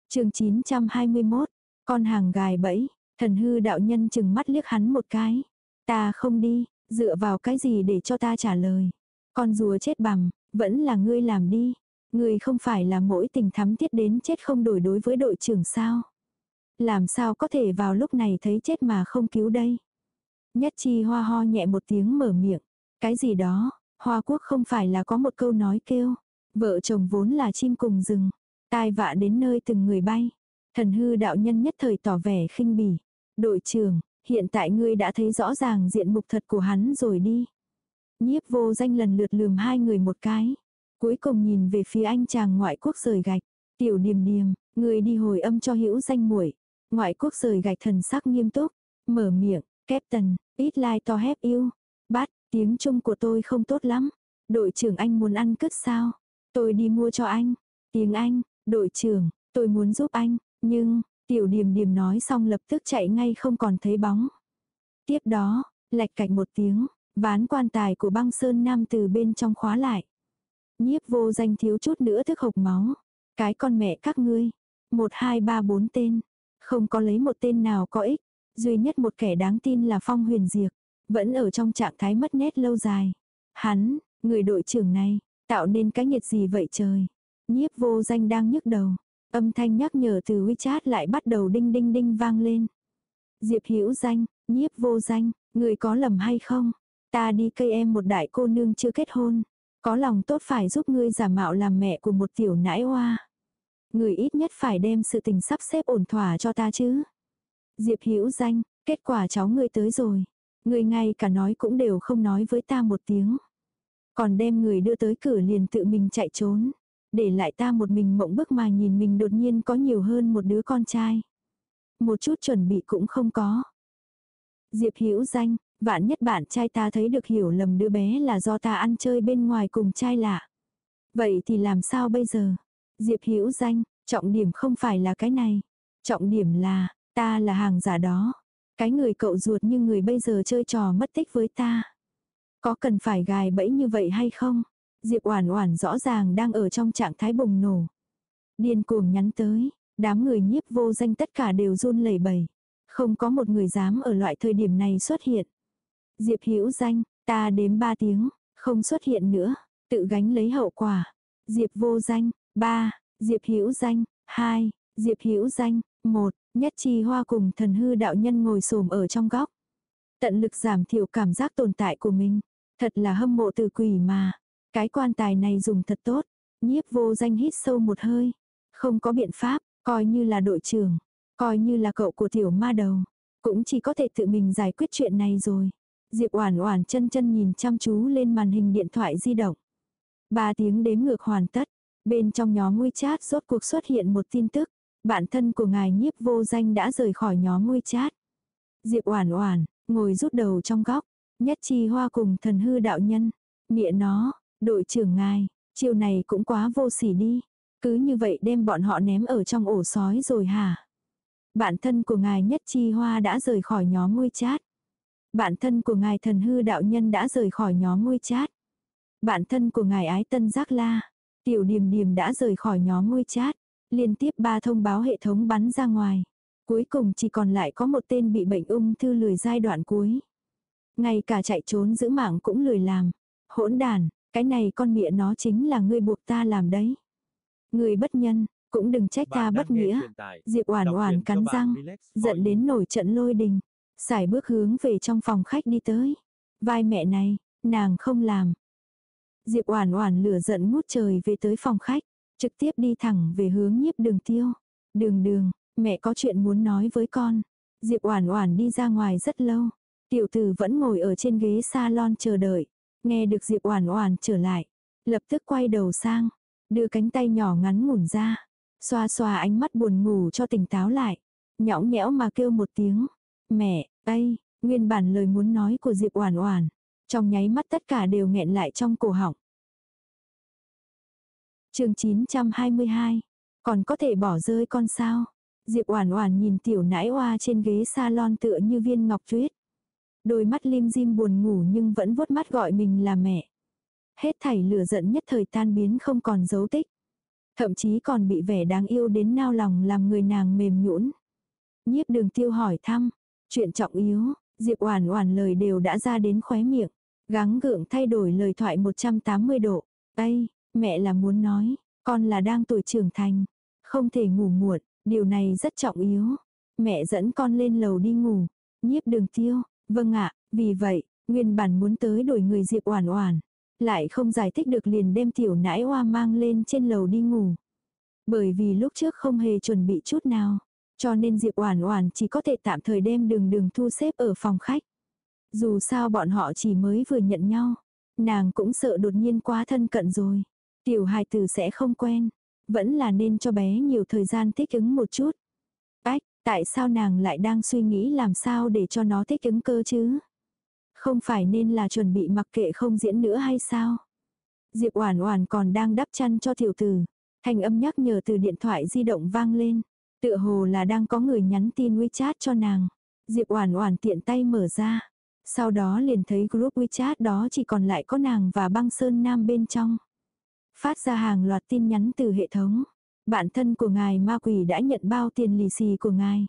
chương 921, con hàng gài bẫy, thần hư đạo nhân chừng mắt liếc hắn một cái. Ta không đi, dựa vào cái gì để cho ta trả lời. Con rùa chết bằng, vẫn là ngươi làm đi người không phải là mỗi tình thắm thiết đến chết không đổi đối với đội trưởng sao. Làm sao có thể vào lúc này thấy chết mà không cứu đây. Nhất chi hoa ho nhẹ một tiếng mở miệng. Cái gì đó, hoa quốc không phải là có một câu nói kêu. Vợ chồng vốn là chim cùng rừng. Tai vạ đến nơi từng người bay. Thần hư đạo nhân nhất thời tỏ vẻ khinh bỉ. Đội trưởng, hiện tại ngươi đã thấy rõ ràng diện mục thật của hắn rồi đi. Nhiếp vô danh lần lượt lườm hai người một cái. Cuối cùng nhìn về phía anh chàng ngoại quốc rời gạch. Tiểu điềm điềm, người đi hồi âm cho hữu danh muội Ngoại quốc rời gạch thần sắc nghiêm túc. Mở miệng, Captain, ít like to help you. Bát, tiếng Trung của tôi không tốt lắm. Đội trưởng anh muốn ăn cứt sao? Tôi đi mua cho anh. Tiếng Anh, đội trưởng, tôi muốn giúp anh. Nhưng, tiểu điềm điềm nói xong lập tức chạy ngay không còn thấy bóng. Tiếp đó, lạch cạch một tiếng, ván quan tài của băng sơn nam từ bên trong khóa lại. Nhiếp vô danh thiếu chút nữa thức hộc máu. Cái con mẹ các ngươi. Một hai ba bốn tên. Không có lấy một tên nào có ích. Duy nhất một kẻ đáng tin là Phong Huyền Diệp. Vẫn ở trong trạng thái mất nét lâu dài. Hắn, người đội trưởng này, tạo nên cái nhiệt gì vậy trời. Nhiếp vô danh đang nhức đầu. Âm thanh nhắc nhở từ WeChat lại bắt đầu đinh đinh đinh vang lên. Diệp hữu danh, nhiếp vô danh, người có lầm hay không? Ta đi cây em một đại cô nương chưa kết hôn. Có lòng tốt phải giúp ngươi giả mạo làm mẹ của một tiểu nãi hoa. Người ít nhất phải đem sự tình sắp xếp ổn thỏa cho ta chứ. Diệp hữu danh, kết quả cháu ngươi tới rồi. Ngươi ngay cả nói cũng đều không nói với ta một tiếng. Còn đem người đưa tới cửa liền tự mình chạy trốn. Để lại ta một mình mộng bức mà nhìn mình đột nhiên có nhiều hơn một đứa con trai. Một chút chuẩn bị cũng không có. Diệp hữu danh, vạn nhất bạn trai ta thấy được hiểu lầm đứa bé là do ta ăn chơi bên ngoài cùng trai lạ. Vậy thì làm sao bây giờ? Diệp hữu danh, trọng điểm không phải là cái này. Trọng điểm là, ta là hàng giả đó. Cái người cậu ruột như người bây giờ chơi trò mất tích với ta. Có cần phải gài bẫy như vậy hay không? Diệp Oản Oản rõ ràng đang ở trong trạng thái bùng nổ. Điên cuồng nhắn tới, đám người nhiếp vô danh tất cả đều run lẩy bẩy. Không có một người dám ở loại thời điểm này xuất hiện. Diệp Hữu Danh, ta đếm 3 tiếng, không xuất hiện nữa, tự gánh lấy hậu quả. Diệp Vô Danh, 3, Diệp Hữu Danh, 2, Diệp Hữu Danh, 1, Nhất Chi Hoa cùng Thần Hư đạo nhân ngồi xổm ở trong góc. Tận lực giảm thiểu cảm giác tồn tại của mình, thật là hâm mộ từ quỷ mà. Cái quan tài này dùng thật tốt. Nhiếp Vô Danh hít sâu một hơi, không có biện pháp, coi như là đội trưởng, coi như là cậu của tiểu ma đầu, cũng chỉ có thể tự mình giải quyết chuyện này rồi. Diệp Oản Oản chân chân nhìn chăm chú lên màn hình điện thoại di động. Ba tiếng đếm ngược hoàn tất. Bên trong nhóm WeChat rốt cuộc xuất hiện một tin tức. Bạn thân của ngài nhiếp vô danh đã rời khỏi nhóm WeChat. Diệp Oản Oản ngồi rút đầu trong góc, nhất chi hoa cùng thần hư đạo nhân. Mẹ nó, đội trưởng ngài, chiều này cũng quá vô sỉ đi. Cứ như vậy đem bọn họ ném ở trong ổ sói rồi hả? Bạn thân của ngài nhất chi hoa đã rời khỏi nhóm WeChat. Bạn thân của ngài thần hư đạo nhân đã rời khỏi nhóm WeChat. Bạn thân của ngài ái tân giác la, tiểu điềm điềm đã rời khỏi nhóm WeChat. Liên tiếp ba thông báo hệ thống bắn ra ngoài. Cuối cùng chỉ còn lại có một tên bị bệnh ung thư lười giai đoạn cuối. Ngay cả chạy trốn giữ mạng cũng lười làm. Hỗn đàn, cái này con mẹ nó chính là ngươi buộc ta làm đấy. Người bất nhân, cũng đừng trách ta bất nghĩa. Diệp Oản Oản cắn răng, giận đến nổi trận lôi đình, xài bước hướng về trong phòng khách đi tới. Vai mẹ này, nàng không làm. Diệp Oản Oản lửa giận ngút trời về tới phòng khách, trực tiếp đi thẳng về hướng Nhiếp Đường Tiêu. "Đường Đường, mẹ có chuyện muốn nói với con." Diệp Oản Oản đi ra ngoài rất lâu, tiểu tử vẫn ngồi ở trên ghế salon chờ đợi, nghe được Diệp Oản Oản trở lại, lập tức quay đầu sang, đưa cánh tay nhỏ ngắn ngủn ra, xoa xoa ánh mắt buồn ngủ cho tỉnh táo lại, nhõng nhẽo mà kêu một tiếng, "Mẹ, Ây!" Nguyên bản lời muốn nói của Diệp Oản Oản, trong nháy mắt tất cả đều nghẹn lại trong cổ họng. Chương 922, còn có thể bỏ rơi con sao? Diệp Oản Oản nhìn tiểu nãi oa trên ghế salon tựa như viên ngọc tuyết. Đôi mắt lim dim buồn ngủ nhưng vẫn vuốt mắt gọi mình là mẹ. Hết thảy lửa giận nhất thời tan biến không còn dấu tích. Thậm chí còn bị vẻ đáng yêu đến nao lòng làm người nàng mềm nhũn. Nhiếp đường tiêu hỏi thăm. Chuyện trọng yếu, Diệp Oản Oản lời đều đã ra đến khóe miệng. Gắng gượng thay đổi lời thoại 180 độ. đây mẹ là muốn nói, con là đang tuổi trưởng thành. Không thể ngủ muộn, điều này rất trọng yếu. Mẹ dẫn con lên lầu đi ngủ. Nhiếp đường tiêu, vâng ạ, vì vậy, nguyên bản muốn tới đổi người Diệp Oản Oản. Lại không giải thích được liền đem tiểu nãi hoa mang lên trên lầu đi ngủ. Bởi vì lúc trước không hề chuẩn bị chút nào. Cho nên Diệp Oản Oản chỉ có thể tạm thời đem đường đường thu xếp ở phòng khách. Dù sao bọn họ chỉ mới vừa nhận nhau. Nàng cũng sợ đột nhiên quá thân cận rồi. Tiểu hài tử sẽ không quen. Vẫn là nên cho bé nhiều thời gian thích ứng một chút. Ách, tại sao nàng lại đang suy nghĩ làm sao để cho nó thích ứng cơ chứ? Không phải nên là chuẩn bị mặc kệ không diễn nữa hay sao? Diệp Oản Oản còn đang đắp chăn cho tiểu tử. Thanh âm nhắc nhở từ điện thoại di động vang lên. Tựa hồ là đang có người nhắn tin WeChat cho nàng. Diệp Oản Oản tiện tay mở ra. Sau đó liền thấy group WeChat đó chỉ còn lại có nàng và băng sơn nam bên trong. Phát ra hàng loạt tin nhắn từ hệ thống. Bạn thân của ngài ma quỷ đã nhận bao tiền lì xì của ngài.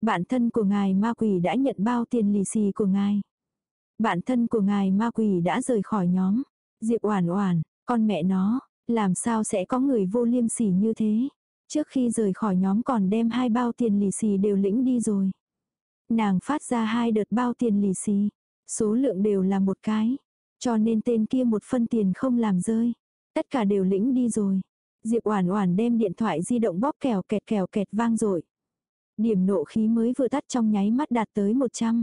Bạn thân của ngài ma quỷ đã nhận bao tiền lì xì của ngài. Bạn thân của ngài ma quỷ đã rời khỏi nhóm. Diệp Oản Oản, con mẹ nó, làm sao sẽ có người vô liêm sỉ như thế? Trước khi rời khỏi nhóm còn đem hai bao tiền lì xì đều lĩnh đi rồi. Nàng phát ra hai đợt bao tiền lì xì. Số lượng đều là một cái. Cho nên tên kia một phân tiền không làm rơi. Tất cả đều lĩnh đi rồi. Diệp Oản Oản đem điện thoại di động bóp kèo kẹt kèo kẹt vang rồi. Điểm nộ khí mới vừa tắt trong nháy mắt đạt tới 100.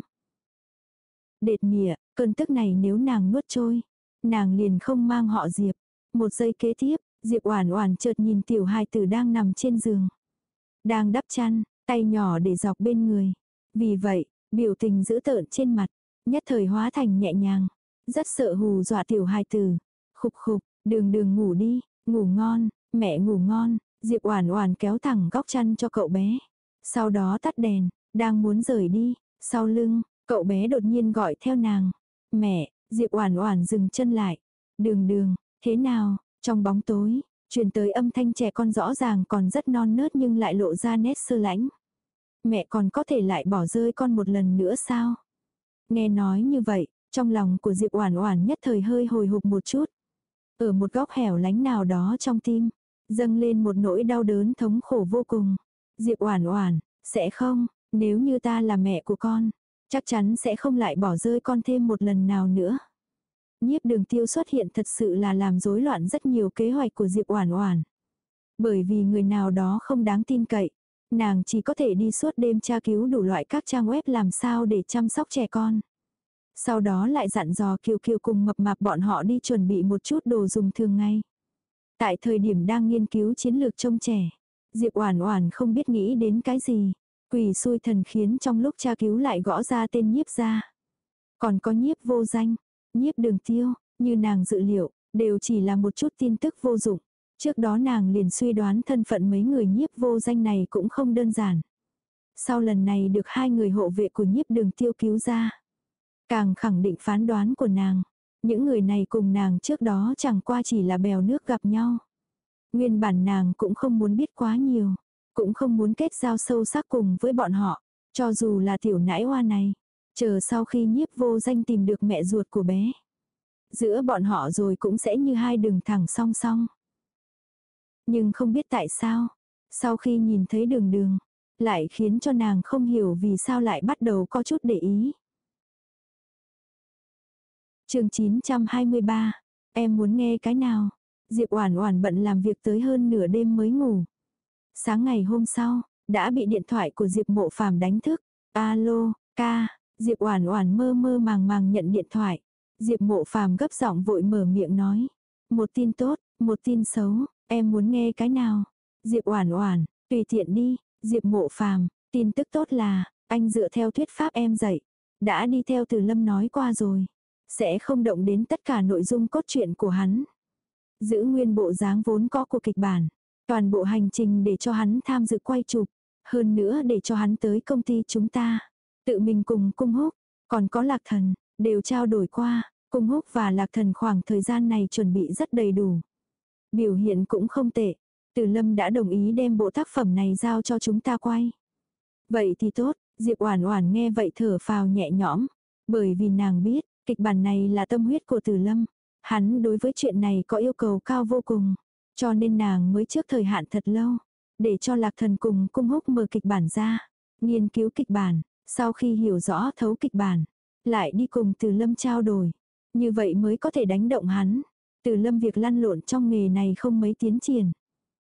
Đệt mỉa, cơn tức này nếu nàng nuốt trôi, nàng liền không mang họ Diệp. Một giây kế tiếp, Diệp Oản Oản chợt nhìn tiểu hài tử đang nằm trên giường, đang đắp chăn, tay nhỏ để dọc bên người. Vì vậy, biểu tình dữ tợn trên mặt, nhất thời hóa thành nhẹ nhàng, rất sợ hù dọa tiểu hài tử. Khục khục, đường đường ngủ đi, ngủ ngon, mẹ ngủ ngon, Diệp Oản Oản kéo thẳng góc chăn cho cậu bé. Sau đó tắt đèn, đang muốn rời đi, sau lưng, cậu bé đột nhiên gọi theo nàng. "Mẹ." Diệp Oản Oản dừng chân lại. "Đường Đường, thế nào?" Trong bóng tối, truyền tới âm thanh trẻ con rõ ràng còn rất non nớt nhưng lại lộ ra nét sơ lãnh. Mẹ còn có thể lại bỏ rơi con một lần nữa sao? Nghe nói như vậy, trong lòng của Diệp Oản Oản nhất thời hơi hồi hộp một chút. Ở một góc hẻo lánh nào đó trong tim, dâng lên một nỗi đau đớn thống khổ vô cùng. Diệp Oản Oản, sẽ không, nếu như ta là mẹ của con, chắc chắn sẽ không lại bỏ rơi con thêm một lần nào nữa. Nhiếp đường tiêu xuất hiện thật sự là làm rối loạn rất nhiều kế hoạch của Diệp Oản Oản. Bởi vì người nào đó không đáng tin cậy, nàng chỉ có thể đi suốt đêm tra cứu đủ loại các trang web làm sao để chăm sóc trẻ con. Sau đó lại dặn dò Kiều Kiều cùng mập mạp bọn họ đi chuẩn bị một chút đồ dùng thường ngày. Tại thời điểm đang nghiên cứu chiến lược trông trẻ, Diệp Oản Oản không biết nghĩ đến cái gì, quỷ xui thần khiến trong lúc tra cứu lại gõ ra tên nhiếp gia. Còn có nhiếp vô danh, nhiếp đường tiêu, như nàng dự liệu, đều chỉ là một chút tin tức vô dụng. Trước đó nàng liền suy đoán thân phận mấy người nhiếp vô danh này cũng không đơn giản. Sau lần này được hai người hộ vệ của nhiếp đường tiêu cứu ra. Càng khẳng định phán đoán của nàng. Những người này cùng nàng trước đó chẳng qua chỉ là bèo nước gặp nhau. Nguyên bản nàng cũng không muốn biết quá nhiều. Cũng không muốn kết giao sâu sắc cùng với bọn họ. Cho dù là tiểu nãi hoa này. Chờ sau khi nhiếp vô danh tìm được mẹ ruột của bé. Giữa bọn họ rồi cũng sẽ như hai đường thẳng song song. Nhưng không biết tại sao. Sau khi nhìn thấy đường đường. Lại khiến cho nàng không hiểu vì sao lại bắt đầu có chút để ý. chương 923. Em muốn nghe cái nào? Diệp Oản Oản bận làm việc tới hơn nửa đêm mới ngủ. Sáng ngày hôm sau, đã bị điện thoại của Diệp Mộ Phàm đánh thức. "Alo, ca." Diệp Oản Oản mơ mơ màng màng nhận điện thoại. Diệp Mộ Phàm gấp giọng vội mở miệng nói, "Một tin tốt, một tin xấu, em muốn nghe cái nào?" Diệp Oản Oản, "Tùy tiện đi." Diệp Mộ Phàm, tin tức tốt là, anh dựa theo thuyết pháp em dạy, đã đi theo Từ Lâm nói qua rồi, sẽ không động đến tất cả nội dung cốt truyện của hắn. Giữ nguyên bộ dáng vốn có của kịch bản, toàn bộ hành trình để cho hắn tham dự quay chụp, hơn nữa để cho hắn tới công ty chúng ta, tự mình cùng cung húc, còn có Lạc Thần, đều trao đổi qua, cung húc và Lạc Thần khoảng thời gian này chuẩn bị rất đầy đủ. Biểu hiện cũng không tệ, từ Lâm đã đồng ý đem bộ tác phẩm này giao cho chúng ta quay. Vậy thì tốt, Diệp Oản Oản nghe vậy thở phào nhẹ nhõm, bởi vì nàng biết, kịch bản này là tâm huyết của Từ Lâm. Hắn đối với chuyện này có yêu cầu cao vô cùng, cho nên nàng mới trước thời hạn thật lâu, để cho Lạc Thần cùng cung húc mở kịch bản ra, nghiên cứu kịch bản, sau khi hiểu rõ thấu kịch bản, lại đi cùng Từ Lâm trao đổi, như vậy mới có thể đánh động hắn. Từ Lâm việc lăn lộn trong nghề này không mấy tiến triển,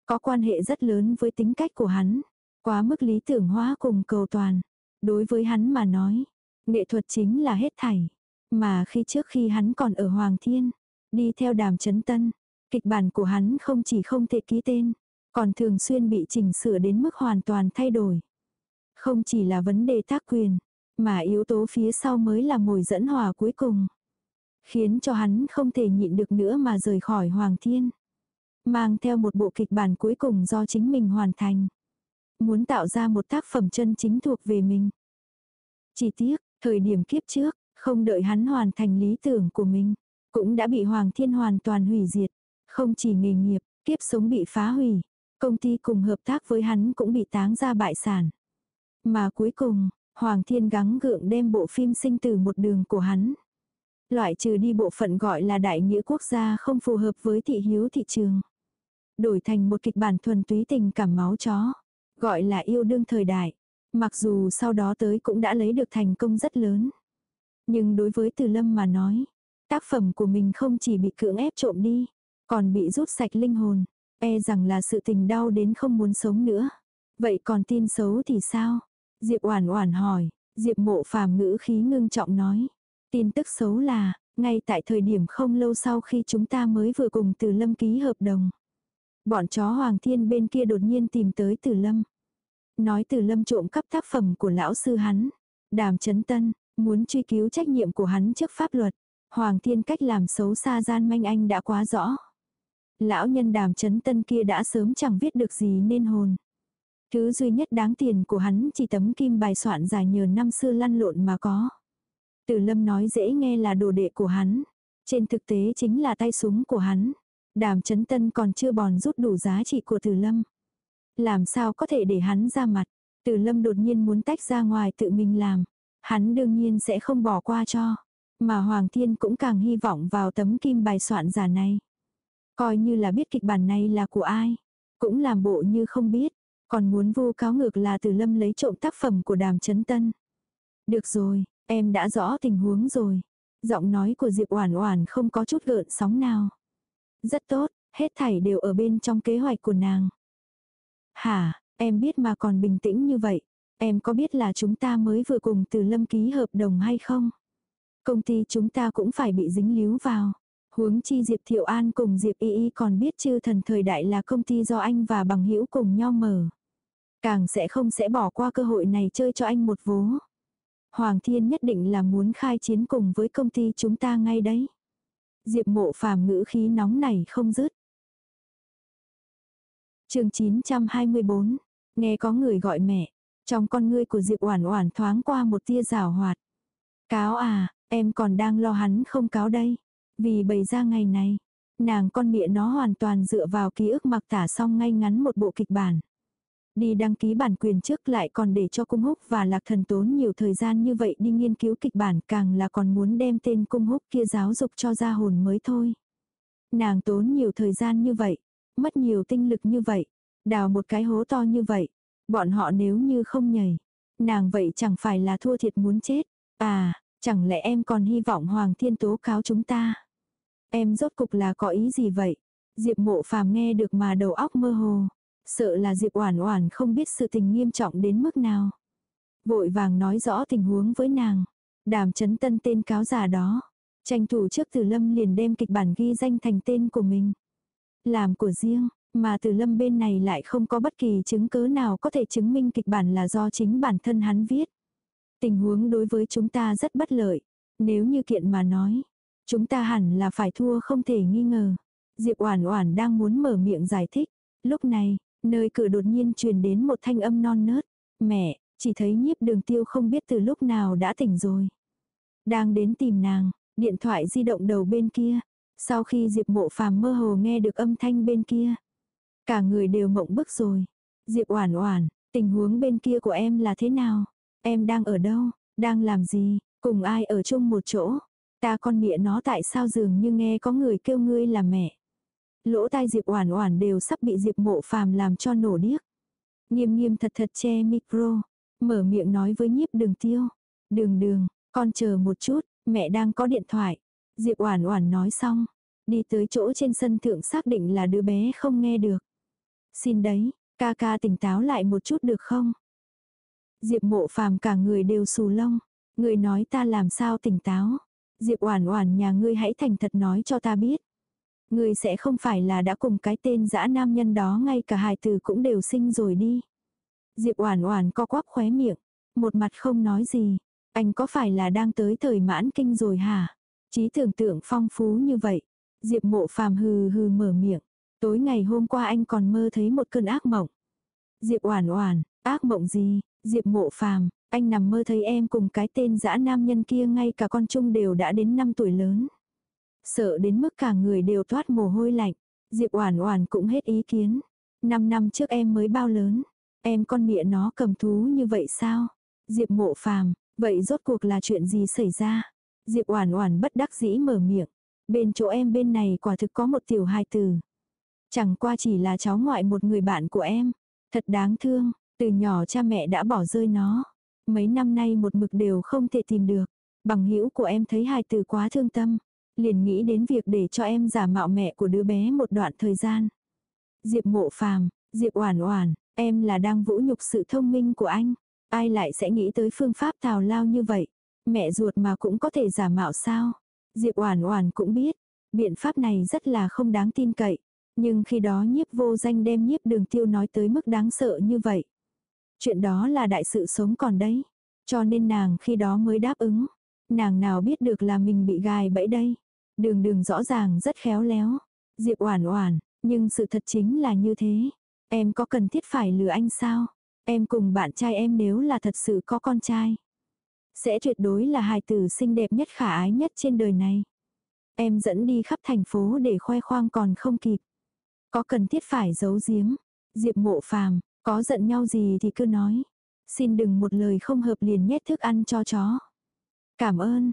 có quan hệ rất lớn với tính cách của hắn. Quá mức lý tưởng hóa cùng cầu toàn. Đối với hắn mà nói, nghệ thuật chính là hết thảy. Mà khi trước khi hắn còn ở Hoàng Thiên, đi theo đàm chấn tân, kịch bản của hắn không chỉ không thể ký tên, còn thường xuyên bị chỉnh sửa đến mức hoàn toàn thay đổi. Không chỉ là vấn đề tác quyền, mà yếu tố phía sau mới là mồi dẫn hòa cuối cùng. Khiến cho hắn không thể nhịn được nữa mà rời khỏi Hoàng Thiên mang theo một bộ kịch bản cuối cùng do chính mình hoàn thành. Muốn tạo ra một tác phẩm chân chính thuộc về mình. Chỉ tiếc, thời điểm kiếp trước, không đợi hắn hoàn thành lý tưởng của mình, cũng đã bị Hoàng Thiên hoàn toàn hủy diệt. Không chỉ nghề nghiệp, kiếp sống bị phá hủy, công ty cùng hợp tác với hắn cũng bị táng ra bại sản. Mà cuối cùng, Hoàng Thiên gắng gượng đem bộ phim sinh tử một đường của hắn. Loại trừ đi bộ phận gọi là đại nghĩa quốc gia không phù hợp với thị hiếu thị trường đổi thành một kịch bản thuần túy tình cảm máu chó, gọi là yêu đương thời đại. Mặc dù sau đó tới cũng đã lấy được thành công rất lớn. Nhưng đối với Từ Lâm mà nói, tác phẩm của mình không chỉ bị cưỡng ép trộm đi, còn bị rút sạch linh hồn, e rằng là sự tình đau đến không muốn sống nữa. Vậy còn tin xấu thì sao? Diệp Oản Oản hỏi, Diệp Mộ Phàm ngữ khí ngưng trọng nói, tin tức xấu là, ngay tại thời điểm không lâu sau khi chúng ta mới vừa cùng Từ Lâm ký hợp đồng, Bọn chó Hoàng Thiên bên kia đột nhiên tìm tới Tử Lâm. Nói Tử Lâm trộm cắp tác phẩm của lão sư hắn. Đàm chấn tân, muốn truy cứu trách nhiệm của hắn trước pháp luật. Hoàng Thiên cách làm xấu xa gian manh anh đã quá rõ. Lão nhân đàm chấn tân kia đã sớm chẳng viết được gì nên hồn. Thứ duy nhất đáng tiền của hắn chỉ tấm kim bài soạn dài nhờ năm xưa lăn lộn mà có. Tử lâm nói dễ nghe là đồ đệ của hắn. Trên thực tế chính là tay súng của hắn. Đàm chấn tân còn chưa bòn rút đủ giá trị của Tử Lâm. Làm sao có thể để hắn ra mặt. Tử Lâm đột nhiên muốn tách ra ngoài tự mình làm. Hắn đương nhiên sẽ không bỏ qua cho. Mà Hoàng Thiên cũng càng hy vọng vào tấm kim bài soạn giả này. Coi như là biết kịch bản này là của ai. Cũng làm bộ như không biết. Còn muốn vu cáo ngược là Từ Lâm lấy trộm tác phẩm của đàm chấn tân. Được rồi, em đã rõ tình huống rồi. Giọng nói của Diệp Oản Oản không có chút gợn sóng nào. Rất tốt, hết thảy đều ở bên trong kế hoạch của nàng. Hả, em biết mà còn bình tĩnh như vậy. Em có biết là chúng ta mới vừa cùng từ lâm ký hợp đồng hay không? Công ty chúng ta cũng phải bị dính líu vào. Huống chi Diệp Thiệu An cùng Diệp Y Y còn biết chư thần thời đại là công ty do anh và bằng hữu cùng nhau mở. Càng sẽ không sẽ bỏ qua cơ hội này chơi cho anh một vố. Hoàng Thiên nhất định là muốn khai chiến cùng với công ty chúng ta ngay đấy. Diệp mộ phàm ngữ khí nóng này không dứt. chương 924, nghe có người gọi mẹ, trong con ngươi của Diệp Oản Oản thoáng qua một tia rào hoạt. Cáo à, em còn đang lo hắn không cáo đây. Vì bày ra ngày này, nàng con mẹ nó hoàn toàn dựa vào ký ức mặc tả xong ngay ngắn một bộ kịch bản. Đi đăng ký bản quyền trước lại còn để cho cung húc và lạc thần tốn nhiều thời gian như vậy đi nghiên cứu kịch bản càng là còn muốn đem tên cung húc kia giáo dục cho ra hồn mới thôi. Nàng tốn nhiều thời gian như vậy, mất nhiều tinh lực như vậy, đào một cái hố to như vậy, bọn họ nếu như không nhảy, nàng vậy chẳng phải là thua thiệt muốn chết. À, chẳng lẽ em còn hy vọng Hoàng Thiên tố cáo chúng ta? Em rốt cục là có ý gì vậy? Diệp mộ phàm nghe được mà đầu óc mơ hồ. Sợ là Diệp Oản Oản không biết sự tình nghiêm trọng đến mức nào. Vội vàng nói rõ tình huống với nàng. Đàm chấn tân tên cáo giả đó. Tranh thủ trước Từ Lâm liền đem kịch bản ghi danh thành tên của mình. Làm của riêng, mà Từ Lâm bên này lại không có bất kỳ chứng cứ nào có thể chứng minh kịch bản là do chính bản thân hắn viết. Tình huống đối với chúng ta rất bất lợi. Nếu như kiện mà nói, chúng ta hẳn là phải thua không thể nghi ngờ. Diệp Oản Oản đang muốn mở miệng giải thích. Lúc này, Nơi cửa đột nhiên truyền đến một thanh âm non nớt. Mẹ, chỉ thấy nhiếp đường tiêu không biết từ lúc nào đã tỉnh rồi. Đang đến tìm nàng, điện thoại di động đầu bên kia. Sau khi Diệp mộ phàm mơ hồ nghe được âm thanh bên kia. Cả người đều mộng bức rồi. Diệp oản oản, tình huống bên kia của em là thế nào? Em đang ở đâu? Đang làm gì? Cùng ai ở chung một chỗ? Ta con mịa nó tại sao dường như nghe có người kêu ngươi là mẹ? Lỗ tai Diệp Oản Oản đều sắp bị Diệp Mộ Phàm làm cho nổ điếc. Nghiêm nghiêm thật thật che micro, mở miệng nói với Nhiếp Đường Tiêu, "Đường Đường, con chờ một chút, mẹ đang có điện thoại." Diệp Oản Oản nói xong, đi tới chỗ trên sân thượng xác định là đứa bé không nghe được. "Xin đấy, ca ca tỉnh táo lại một chút được không?" Diệp Mộ Phàm cả người đều xù lông, "Ngươi nói ta làm sao tỉnh táo?" Diệp Oản Oản nhà ngươi hãy thành thật nói cho ta biết. Người sẽ không phải là đã cùng cái tên dã nam nhân đó ngay cả hài tử cũng đều sinh rồi đi. Diệp Oản Oản co quắp khóe miệng, một mặt không nói gì, anh có phải là đang tới thời mãn kinh rồi hả? Trí tưởng tượng phong phú như vậy. Diệp Mộ Phàm hừ hừ mở miệng, tối ngày hôm qua anh còn mơ thấy một cơn ác mộng. Diệp Oản Oản, ác mộng gì? Diệp Mộ Phàm, anh nằm mơ thấy em cùng cái tên dã nam nhân kia ngay cả con chung đều đã đến 5 tuổi lớn sợ đến mức cả người đều toát mồ hôi lạnh. Diệp Oản Oản cũng hết ý kiến. Năm năm trước em mới bao lớn, em con mẹ nó cầm thú như vậy sao? Diệp Mộ Phàm, vậy rốt cuộc là chuyện gì xảy ra? Diệp Oản Oản bất đắc dĩ mở miệng. Bên chỗ em bên này quả thực có một tiểu hài tử. Chẳng qua chỉ là cháu ngoại một người bạn của em, thật đáng thương, từ nhỏ cha mẹ đã bỏ rơi nó. Mấy năm nay một mực đều không thể tìm được. Bằng hữu của em thấy hài tử quá thương tâm, liền nghĩ đến việc để cho em giả mạo mẹ của đứa bé một đoạn thời gian. Diệp mộ phàm, Diệp oản oản, em là đang vũ nhục sự thông minh của anh. Ai lại sẽ nghĩ tới phương pháp tào lao như vậy? Mẹ ruột mà cũng có thể giả mạo sao? Diệp oản oản cũng biết, biện pháp này rất là không đáng tin cậy. Nhưng khi đó nhiếp vô danh đem nhiếp đường tiêu nói tới mức đáng sợ như vậy. Chuyện đó là đại sự sống còn đấy. Cho nên nàng khi đó mới đáp ứng. Nàng nào biết được là mình bị gài bẫy đây. Đường đường rõ ràng rất khéo léo. Diệp oản oản, nhưng sự thật chính là như thế. Em có cần thiết phải lừa anh sao? Em cùng bạn trai em nếu là thật sự có con trai. Sẽ tuyệt đối là hài tử xinh đẹp nhất khả ái nhất trên đời này. Em dẫn đi khắp thành phố để khoe khoang còn không kịp. Có cần thiết phải giấu giếm. Diệp mộ phàm, có giận nhau gì thì cứ nói. Xin đừng một lời không hợp liền nhét thức ăn cho chó. Cảm ơn.